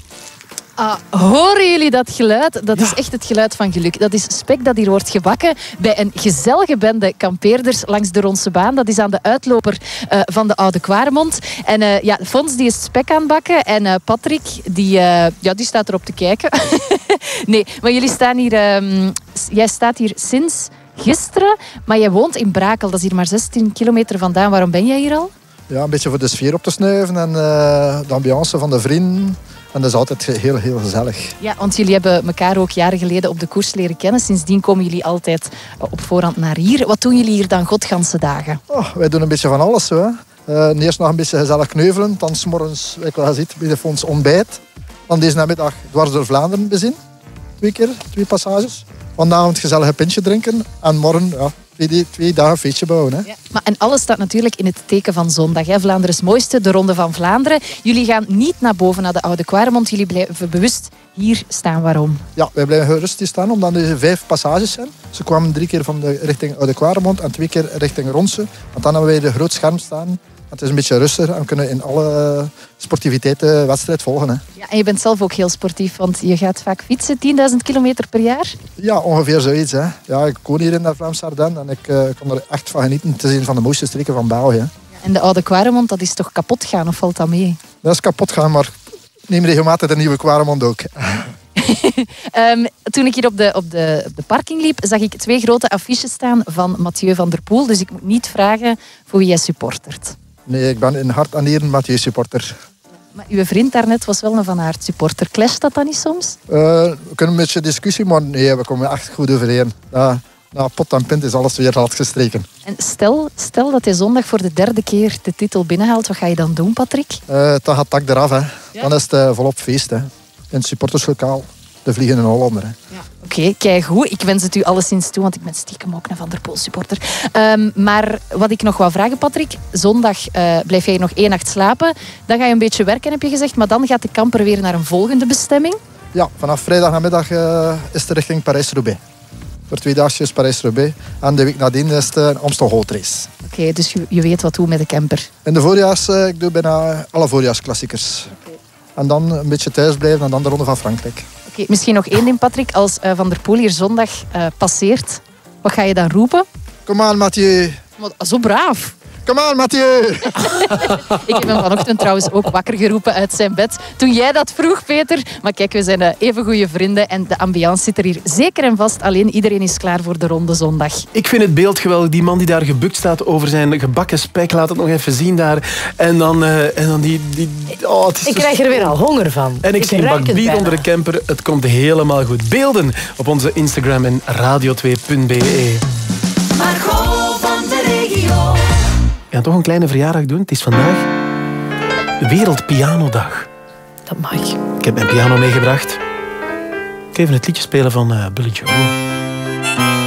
Ah, horen jullie dat geluid? Dat is echt het geluid van geluk. Dat is spek dat hier wordt gebakken bij een gezellige bende kampeerders langs de Ronse Baan. Dat is aan de uitloper eh, van de Oude Kwaremond. En eh, ja, Fons die is spek aan het bakken. En eh, Patrick, die, ja, die staat erop te kijken. nee, maar jullie staan hier... ehm, jij staat hier sinds gisteren, maar jij woont in Brakel. Dat is hier maar 16 kilometer vandaan. Waarom ben jij hier al? Ja, een beetje voor de sfeer op te snuiven en de ambiance van de vrienden. En dat is altijd heel, heel gezellig. Ja, want jullie hebben elkaar ook jaren geleden op de koers leren kennen. Sindsdien komen jullie altijd eh, op voorhand naar hier. Wat doen jullie hier dan godganse dagen? Oh, wij doen een beetje van alles. Hè. Eh, eerst nog een beetje gezellig kneuvelen. Dan s'morgens, ik wel ziet, bij de fonds ontbijt. Dan deze namiddag dwars door Vlaanderen bezien. Twee keer, twee passages. Vanavond gezellig een pintje drinken. En morgen ja, twee, twee dagen feestje bouwen. Hè. Maar, en alles staat natuurlijk in het teken van zondag. Hè? Vlaanderen's mooiste, de Ronde van Vlaanderen. Jullie gaan niet naar boven naar de Oude Kwaremond. Jullie blijven bewust hier staan. Waarom? Ja, wij blijven gerust hier staan, omdat er vijf passages zijn. Ze kwamen drie keer van de richting Oude Kwaremond en twee keer richting Ronse. Want dan hebben wij de groot scherm staan. Het is een beetje rustiger en we kunnen in alle eh, sportiviteiten wedstrijd volgen. Hè. Ja, en je bent zelf ook heel sportief, want je gaat vaak fietsen. 10.000 kilometer per jaar. Ja, ongeveer zoiets. Hè. Ja, ik woon hier in de Vlaamse Ardennen en ik eh, kan er echt van genieten. Het is een van de mooiste streken van België. En de Oude Kwaremond, dat is toch kapot gaan of valt dat mee? Dat is kapot gaan, maar neem regelmatig de nieuwe Kwaremond ook. Ehm, toen ik hier op de, op, de, op de parking liep, zag ik twee grote affiches staan van Mathieu van der Poel. Dus ik moet niet vragen voor wie jij supportert. Nee, ik ben in hart en nieren Mathieu supporter. Maar uw vriend daarnet was wel een Van Aert supporter. Clasht dat dan niet soms? Eh, we kunnen een beetje discussie, maar nee, we komen echt goed overeen. Na pot en pint is alles weer glad gestreken. En stel, stel dat hij zondag voor de derde keer de titel binnenhaalt. Wat ga je dan doen, Patrick? Eh dan gaat tak eraf. Hè. Dan is het eh, volop feest. Hè. In het supporterslokaal. De vliegende Hollander. Hè. Oké, kijk goed. Ik wens het u alleszins toe, want ik ben stiekem ook een Van der Poel supporter. Ehm, maar wat ik nog wou vragen, Patrick. Zondag eh, blijf jij nog één nacht slapen. Dan ga je een beetje werken, heb je gezegd. Maar dan gaat de kamper weer naar een volgende bestemming. Ja, vanaf vrijdag namiddag eh, is de richting Parijs-Roubaix. voor twee dagjes Parijs-Roubaix. En de week nadien is het een Amstel Gold Race. Oké, dus je, je weet wat doen met de camper. In de voorjaars, eh, ik doe bijna alle voorjaarsklassiekers. En dan een beetje thuis blijven en dan de Ronde van Frankrijk. Misschien nog één ding, Patrick. Als eh, Van der Poel hier zondag eh, passeert, wat ga je dan roepen? Kom aan, Mathieu. Maar, zo braaf. Kom aan, Mathieu. Ik heb hem vanochtend trouwens ook wakker geroepen uit zijn bed. Toen jij dat vroeg, Peter. Maar kijk, we zijn eh, even goede vrienden. En de ambiance zit er hier zeker en vast. Alleen iedereen is klaar voor de ronde zondag. Ik vind het beeld geweldig. Die man die daar gebukt staat over zijn gebakken spek. Laat het nog even zien daar. En dan, eh, en dan die... die oh, het is Ik zo- krijg er weer al honger van. En ik, zie een bak bier onder de camper. Het komt helemaal goed. Beelden op onze Instagram en radio2.be. Margot gaan toch een kleine verjaardag doen. Het is vandaag Wereldpianodag. Dat mag. Ik heb mijn piano meegebracht. Ik ga even het liedje spelen van eh Billy Joel.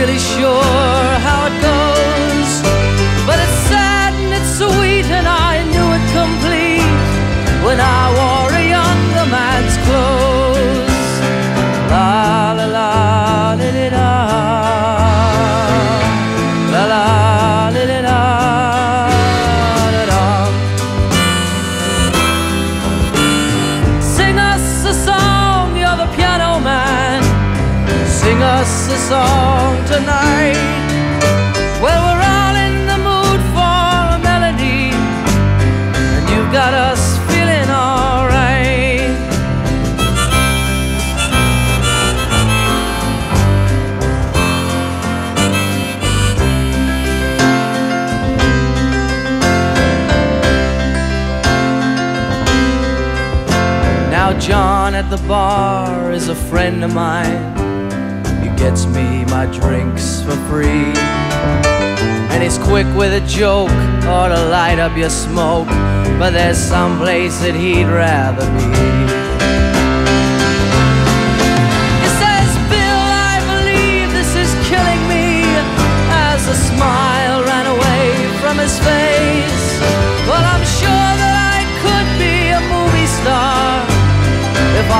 Really sure bar is a friend of mine. He gets me my drinks for free. And he's quick with a joke or to light up your smoke. But there's some place that he'd rather be. He says, Bill, I believe this is killing me. As a smile ran away from his face.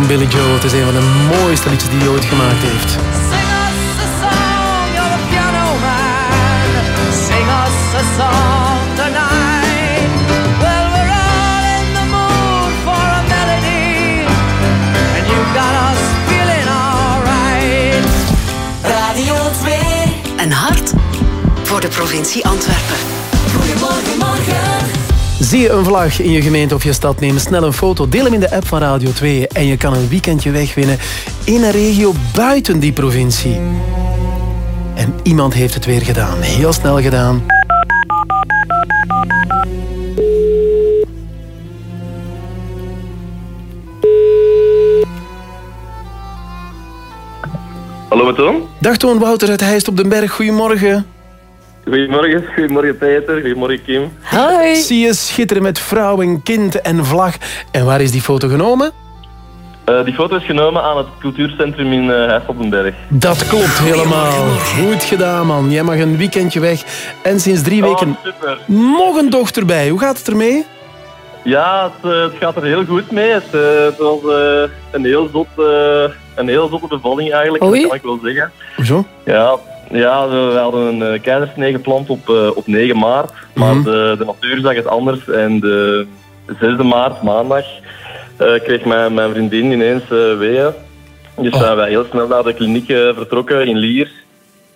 Van Billy Joel. Het is een van de mooiste liedjes die hij ooit gemaakt heeft. Sing us a song, you're a piano man. Sing us a song tonight. Well, we're all in the mood for a melody. And you got us feeling alright. Radio 2. Een hart voor de provincie Antwerpen. Zie je een vlag in je gemeente of je stad, neem snel een foto, deel hem in de app van Radio 2 en je kan een weekendje wegwinnen in een regio buiten die provincie. En iemand heeft het weer gedaan, heel snel gedaan. Hallo met Toon. Dag Toon Wouter uit Heist op den Berg, goedemorgen. Goedemorgen, goedemorgen Peter, goedemorgen Kim. Hoi. Zie je schitteren met vrouw en kind en vlag. En waar is die foto genomen? Eh, die foto is genomen aan het cultuurcentrum in uh. Dat klopt helemaal. Goed gedaan man. Jij mag een weekendje weg. En sinds drie weken Oh, super. nog een dochter bij. Hoe gaat het ermee? Ja, het, eh, het gaat er heel goed mee. Het, eh, het was een, heel zot, eh, een heel zotte bevalling eigenlijk, Oei. dat kan ik wel zeggen. Zo? Ja, ja we, we hadden een uh, keizersnee gepland op, eh, op 9 maart. Maar Mhm. de, de natuur zag het anders. En de 6 maart, maandag, eh, kreeg mijn, mijn vriendin ineens eh weeën. Dus zijn wij heel snel naar de kliniek vertrokken in Lier.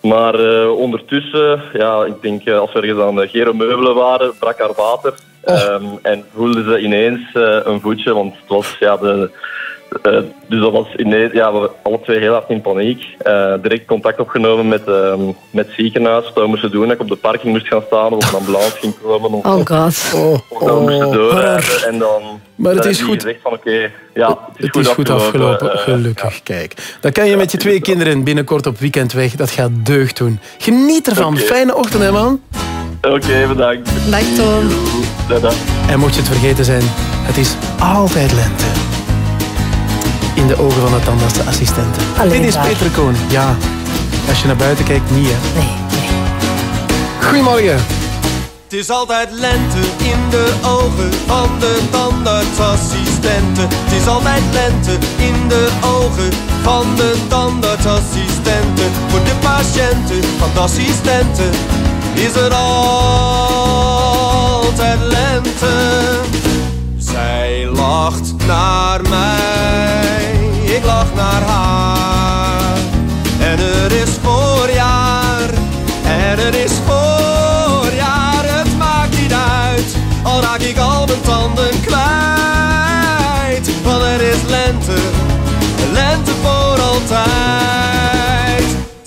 Maar ondertussen, ja, ik denk als we ergens aan de Gero Meubelen waren, brak haar water. Ehm, en voelde ze ineens een voetje, want het was ja, de, eh, dus dat was ineens, ja, we waren alle twee heel hard in paniek. Eh, direct contact opgenomen met, ehm, met het ziekenhuis. Wat we moesten doen, dat ik op de parking moest gaan staan of een ambulance ging komen. Of, Oh god. of dat we moesten doorrijden. En dan Maar het dan is goed. gezegd van oké, ja, het is, Het is goed afgelopen, Eh, gelukkig. Kijk, dan kan je met je twee kinderen binnenkort op weekend weg. Dat gaat deugd doen. Geniet ervan. Fijne ochtend, hè, man. Oké, bedankt. Dag. Dag, En mocht je het vergeten zijn, het is altijd lente. In de ogen van de tandartsassistenten. Alleen Dit is daar. Peter Koon. Ja, als je naar buiten kijkt, niet hè. Nee, Goedemorgen. Het is altijd lente in de ogen van de tandartsassistenten. Het is altijd lente in de ogen van de tandartsassistenten. Voor de patiënten van de assistenten is er altijd lente. Zij lacht naar mij, ik lach naar haar. En er is voorjaar, en er is voorjaar. Het maakt niet uit, al raak ik al mijn tanden kwijt. Want er is lente, lente voor altijd.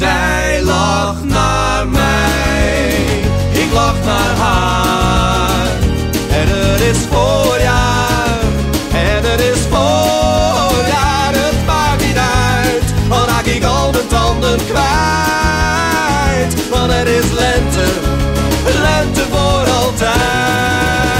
Zij lacht naar mij, ik lach naar haar. En er is voorjaar, en er is voorjaar. Het maakt niet uit, al raak ik al mijn tanden kwijt. Want er is lente, lente voor altijd.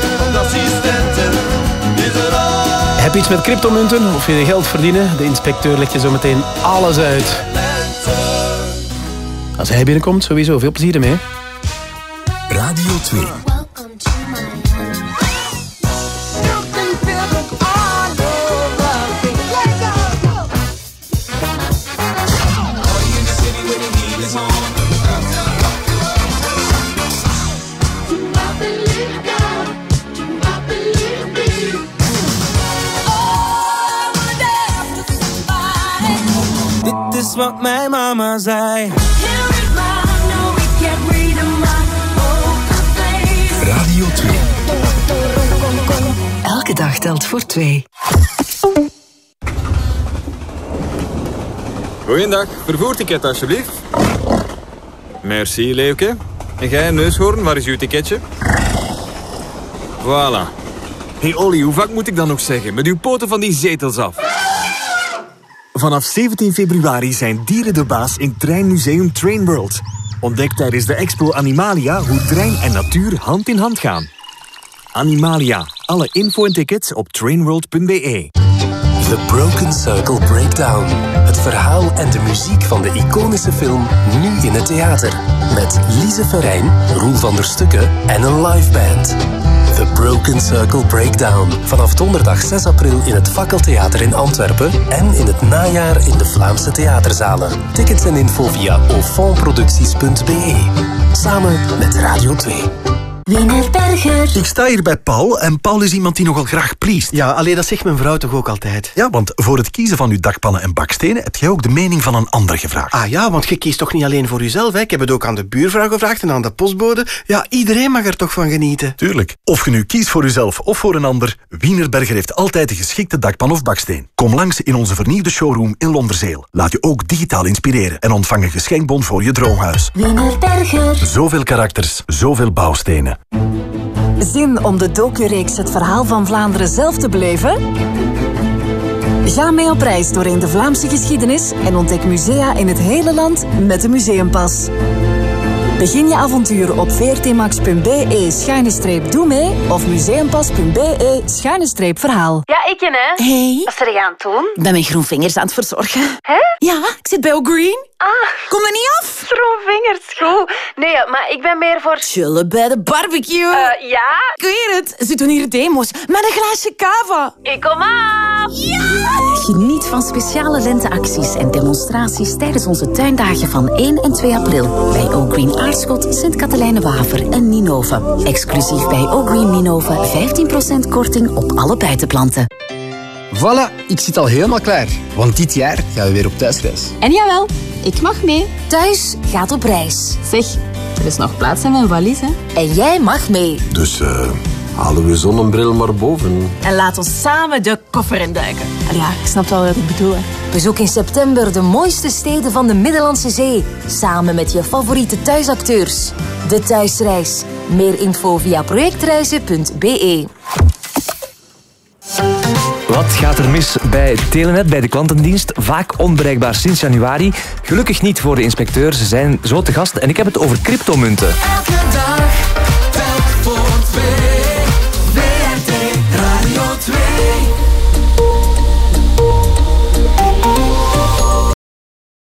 Heb je iets met cryptomunten of je geld verdienen? De inspecteur legt je zo meteen alles uit. Als hij binnenkomt, sowieso. Veel plezier ermee. Radio 2. Wat mijn mama zei. Radio 2. Elke dag telt voor twee. Goeiedag, vervoerticket alsjeblieft. Merci, Leeuwke. En jij, neushoorn, waar is uw ticketje? Voilà. hey Olly, hoe vaak moet ik dan nog zeggen? Met uw poten van die zetels af. Vanaf 17 februari zijn dieren de baas in Treinmuseum Train World. Ontdek tijdens de expo Animalia hoe trein en natuur hand in hand gaan. Animalia. Alle info en tickets op trainworld.be. The Broken Circle Breakdown. Het verhaal en de muziek van de iconische film nu in het theater. Met Lise Verijn, Roel van der Stukken en een live band. The Broken Circle Breakdown. Vanaf donderdag 6 april in het Fakkeltheater in Antwerpen en in het najaar in de Vlaamse theaterzalen. Tickets en info via aufondproducties.be. Samen met Radio 2. Wienerberger. Ik sta hier bij Paul en Paul is iemand die nogal graag pleest. Ja, alleen dat zegt mijn vrouw toch ook altijd. Ja, want voor het kiezen van uw dakpannen en bakstenen heb jij ook de mening van een ander gevraagd. Ah ja, want je kiest toch niet alleen voor jezelf. Hè? Ik heb het ook aan de buurvrouw gevraagd en aan de postbode. Ja, iedereen mag er toch van genieten. Tuurlijk. Of je nu kiest voor uzelf of voor een ander, Wienerberger heeft altijd de geschikte dakpan of baksteen. Kom langs in onze vernieuwde showroom in Londerzeel. Laat je ook digitaal inspireren en ontvang een geschenkbon voor je droomhuis. Wienerberger. Zoveel karakters, zoveel bouwstenen. Zin om de docureeks Het Verhaal van Vlaanderen zelf te beleven? Ga mee op reis doorheen de Vlaamse geschiedenis en ontdek musea in het hele land met de Museumpas. Begin je avontuur op vrtmax.be-doe mee of museumpas.be-verhaal. Ja, ik en hè. Hey. Wat er je aan het doen? Ik ben mijn groenvingers aan het verzorgen. Hè? Ja, ik zit bij O'Green. Ah. Kom er niet af? Stroomvingers, goed. Nee, maar ik ben meer voor... Chillen bij de barbecue. Eh, ja? Ik weet het, ze doen hier demo's met een glaasje cava. Ik kom af! Geniet van speciale lenteacties en demonstraties tijdens onze tuindagen van 1 en 2 april. Bij O'Green Aarschot, Sint-Katelijne-Waver en Ninove. Exclusief bij O'Green Ninove 15% korting op alle buitenplanten. Voilà, ik zit al helemaal klaar. Want dit jaar gaan we weer op thuisreis. En jawel, ik mag mee. Thuis gaat op reis. Zeg, er is nog plaats in mijn valies, hè? En jij mag mee. Dus eh, halen we zonnebril maar boven. En laat ons samen de koffer induiken. Al ja, ik snap wel wat ik bedoel, hè. Bezoek in september de mooiste steden van de Middellandse Zee. Samen met je favoriete thuisacteurs. De Thuisreis. Meer info via projectreizen.be. Wat gaat er mis bij Telenet, bij de klantendienst? Vaak onbereikbaar sinds januari. Gelukkig niet voor de inspecteur, ze zijn zo te gast en ik heb het over cryptomunten. Elke dag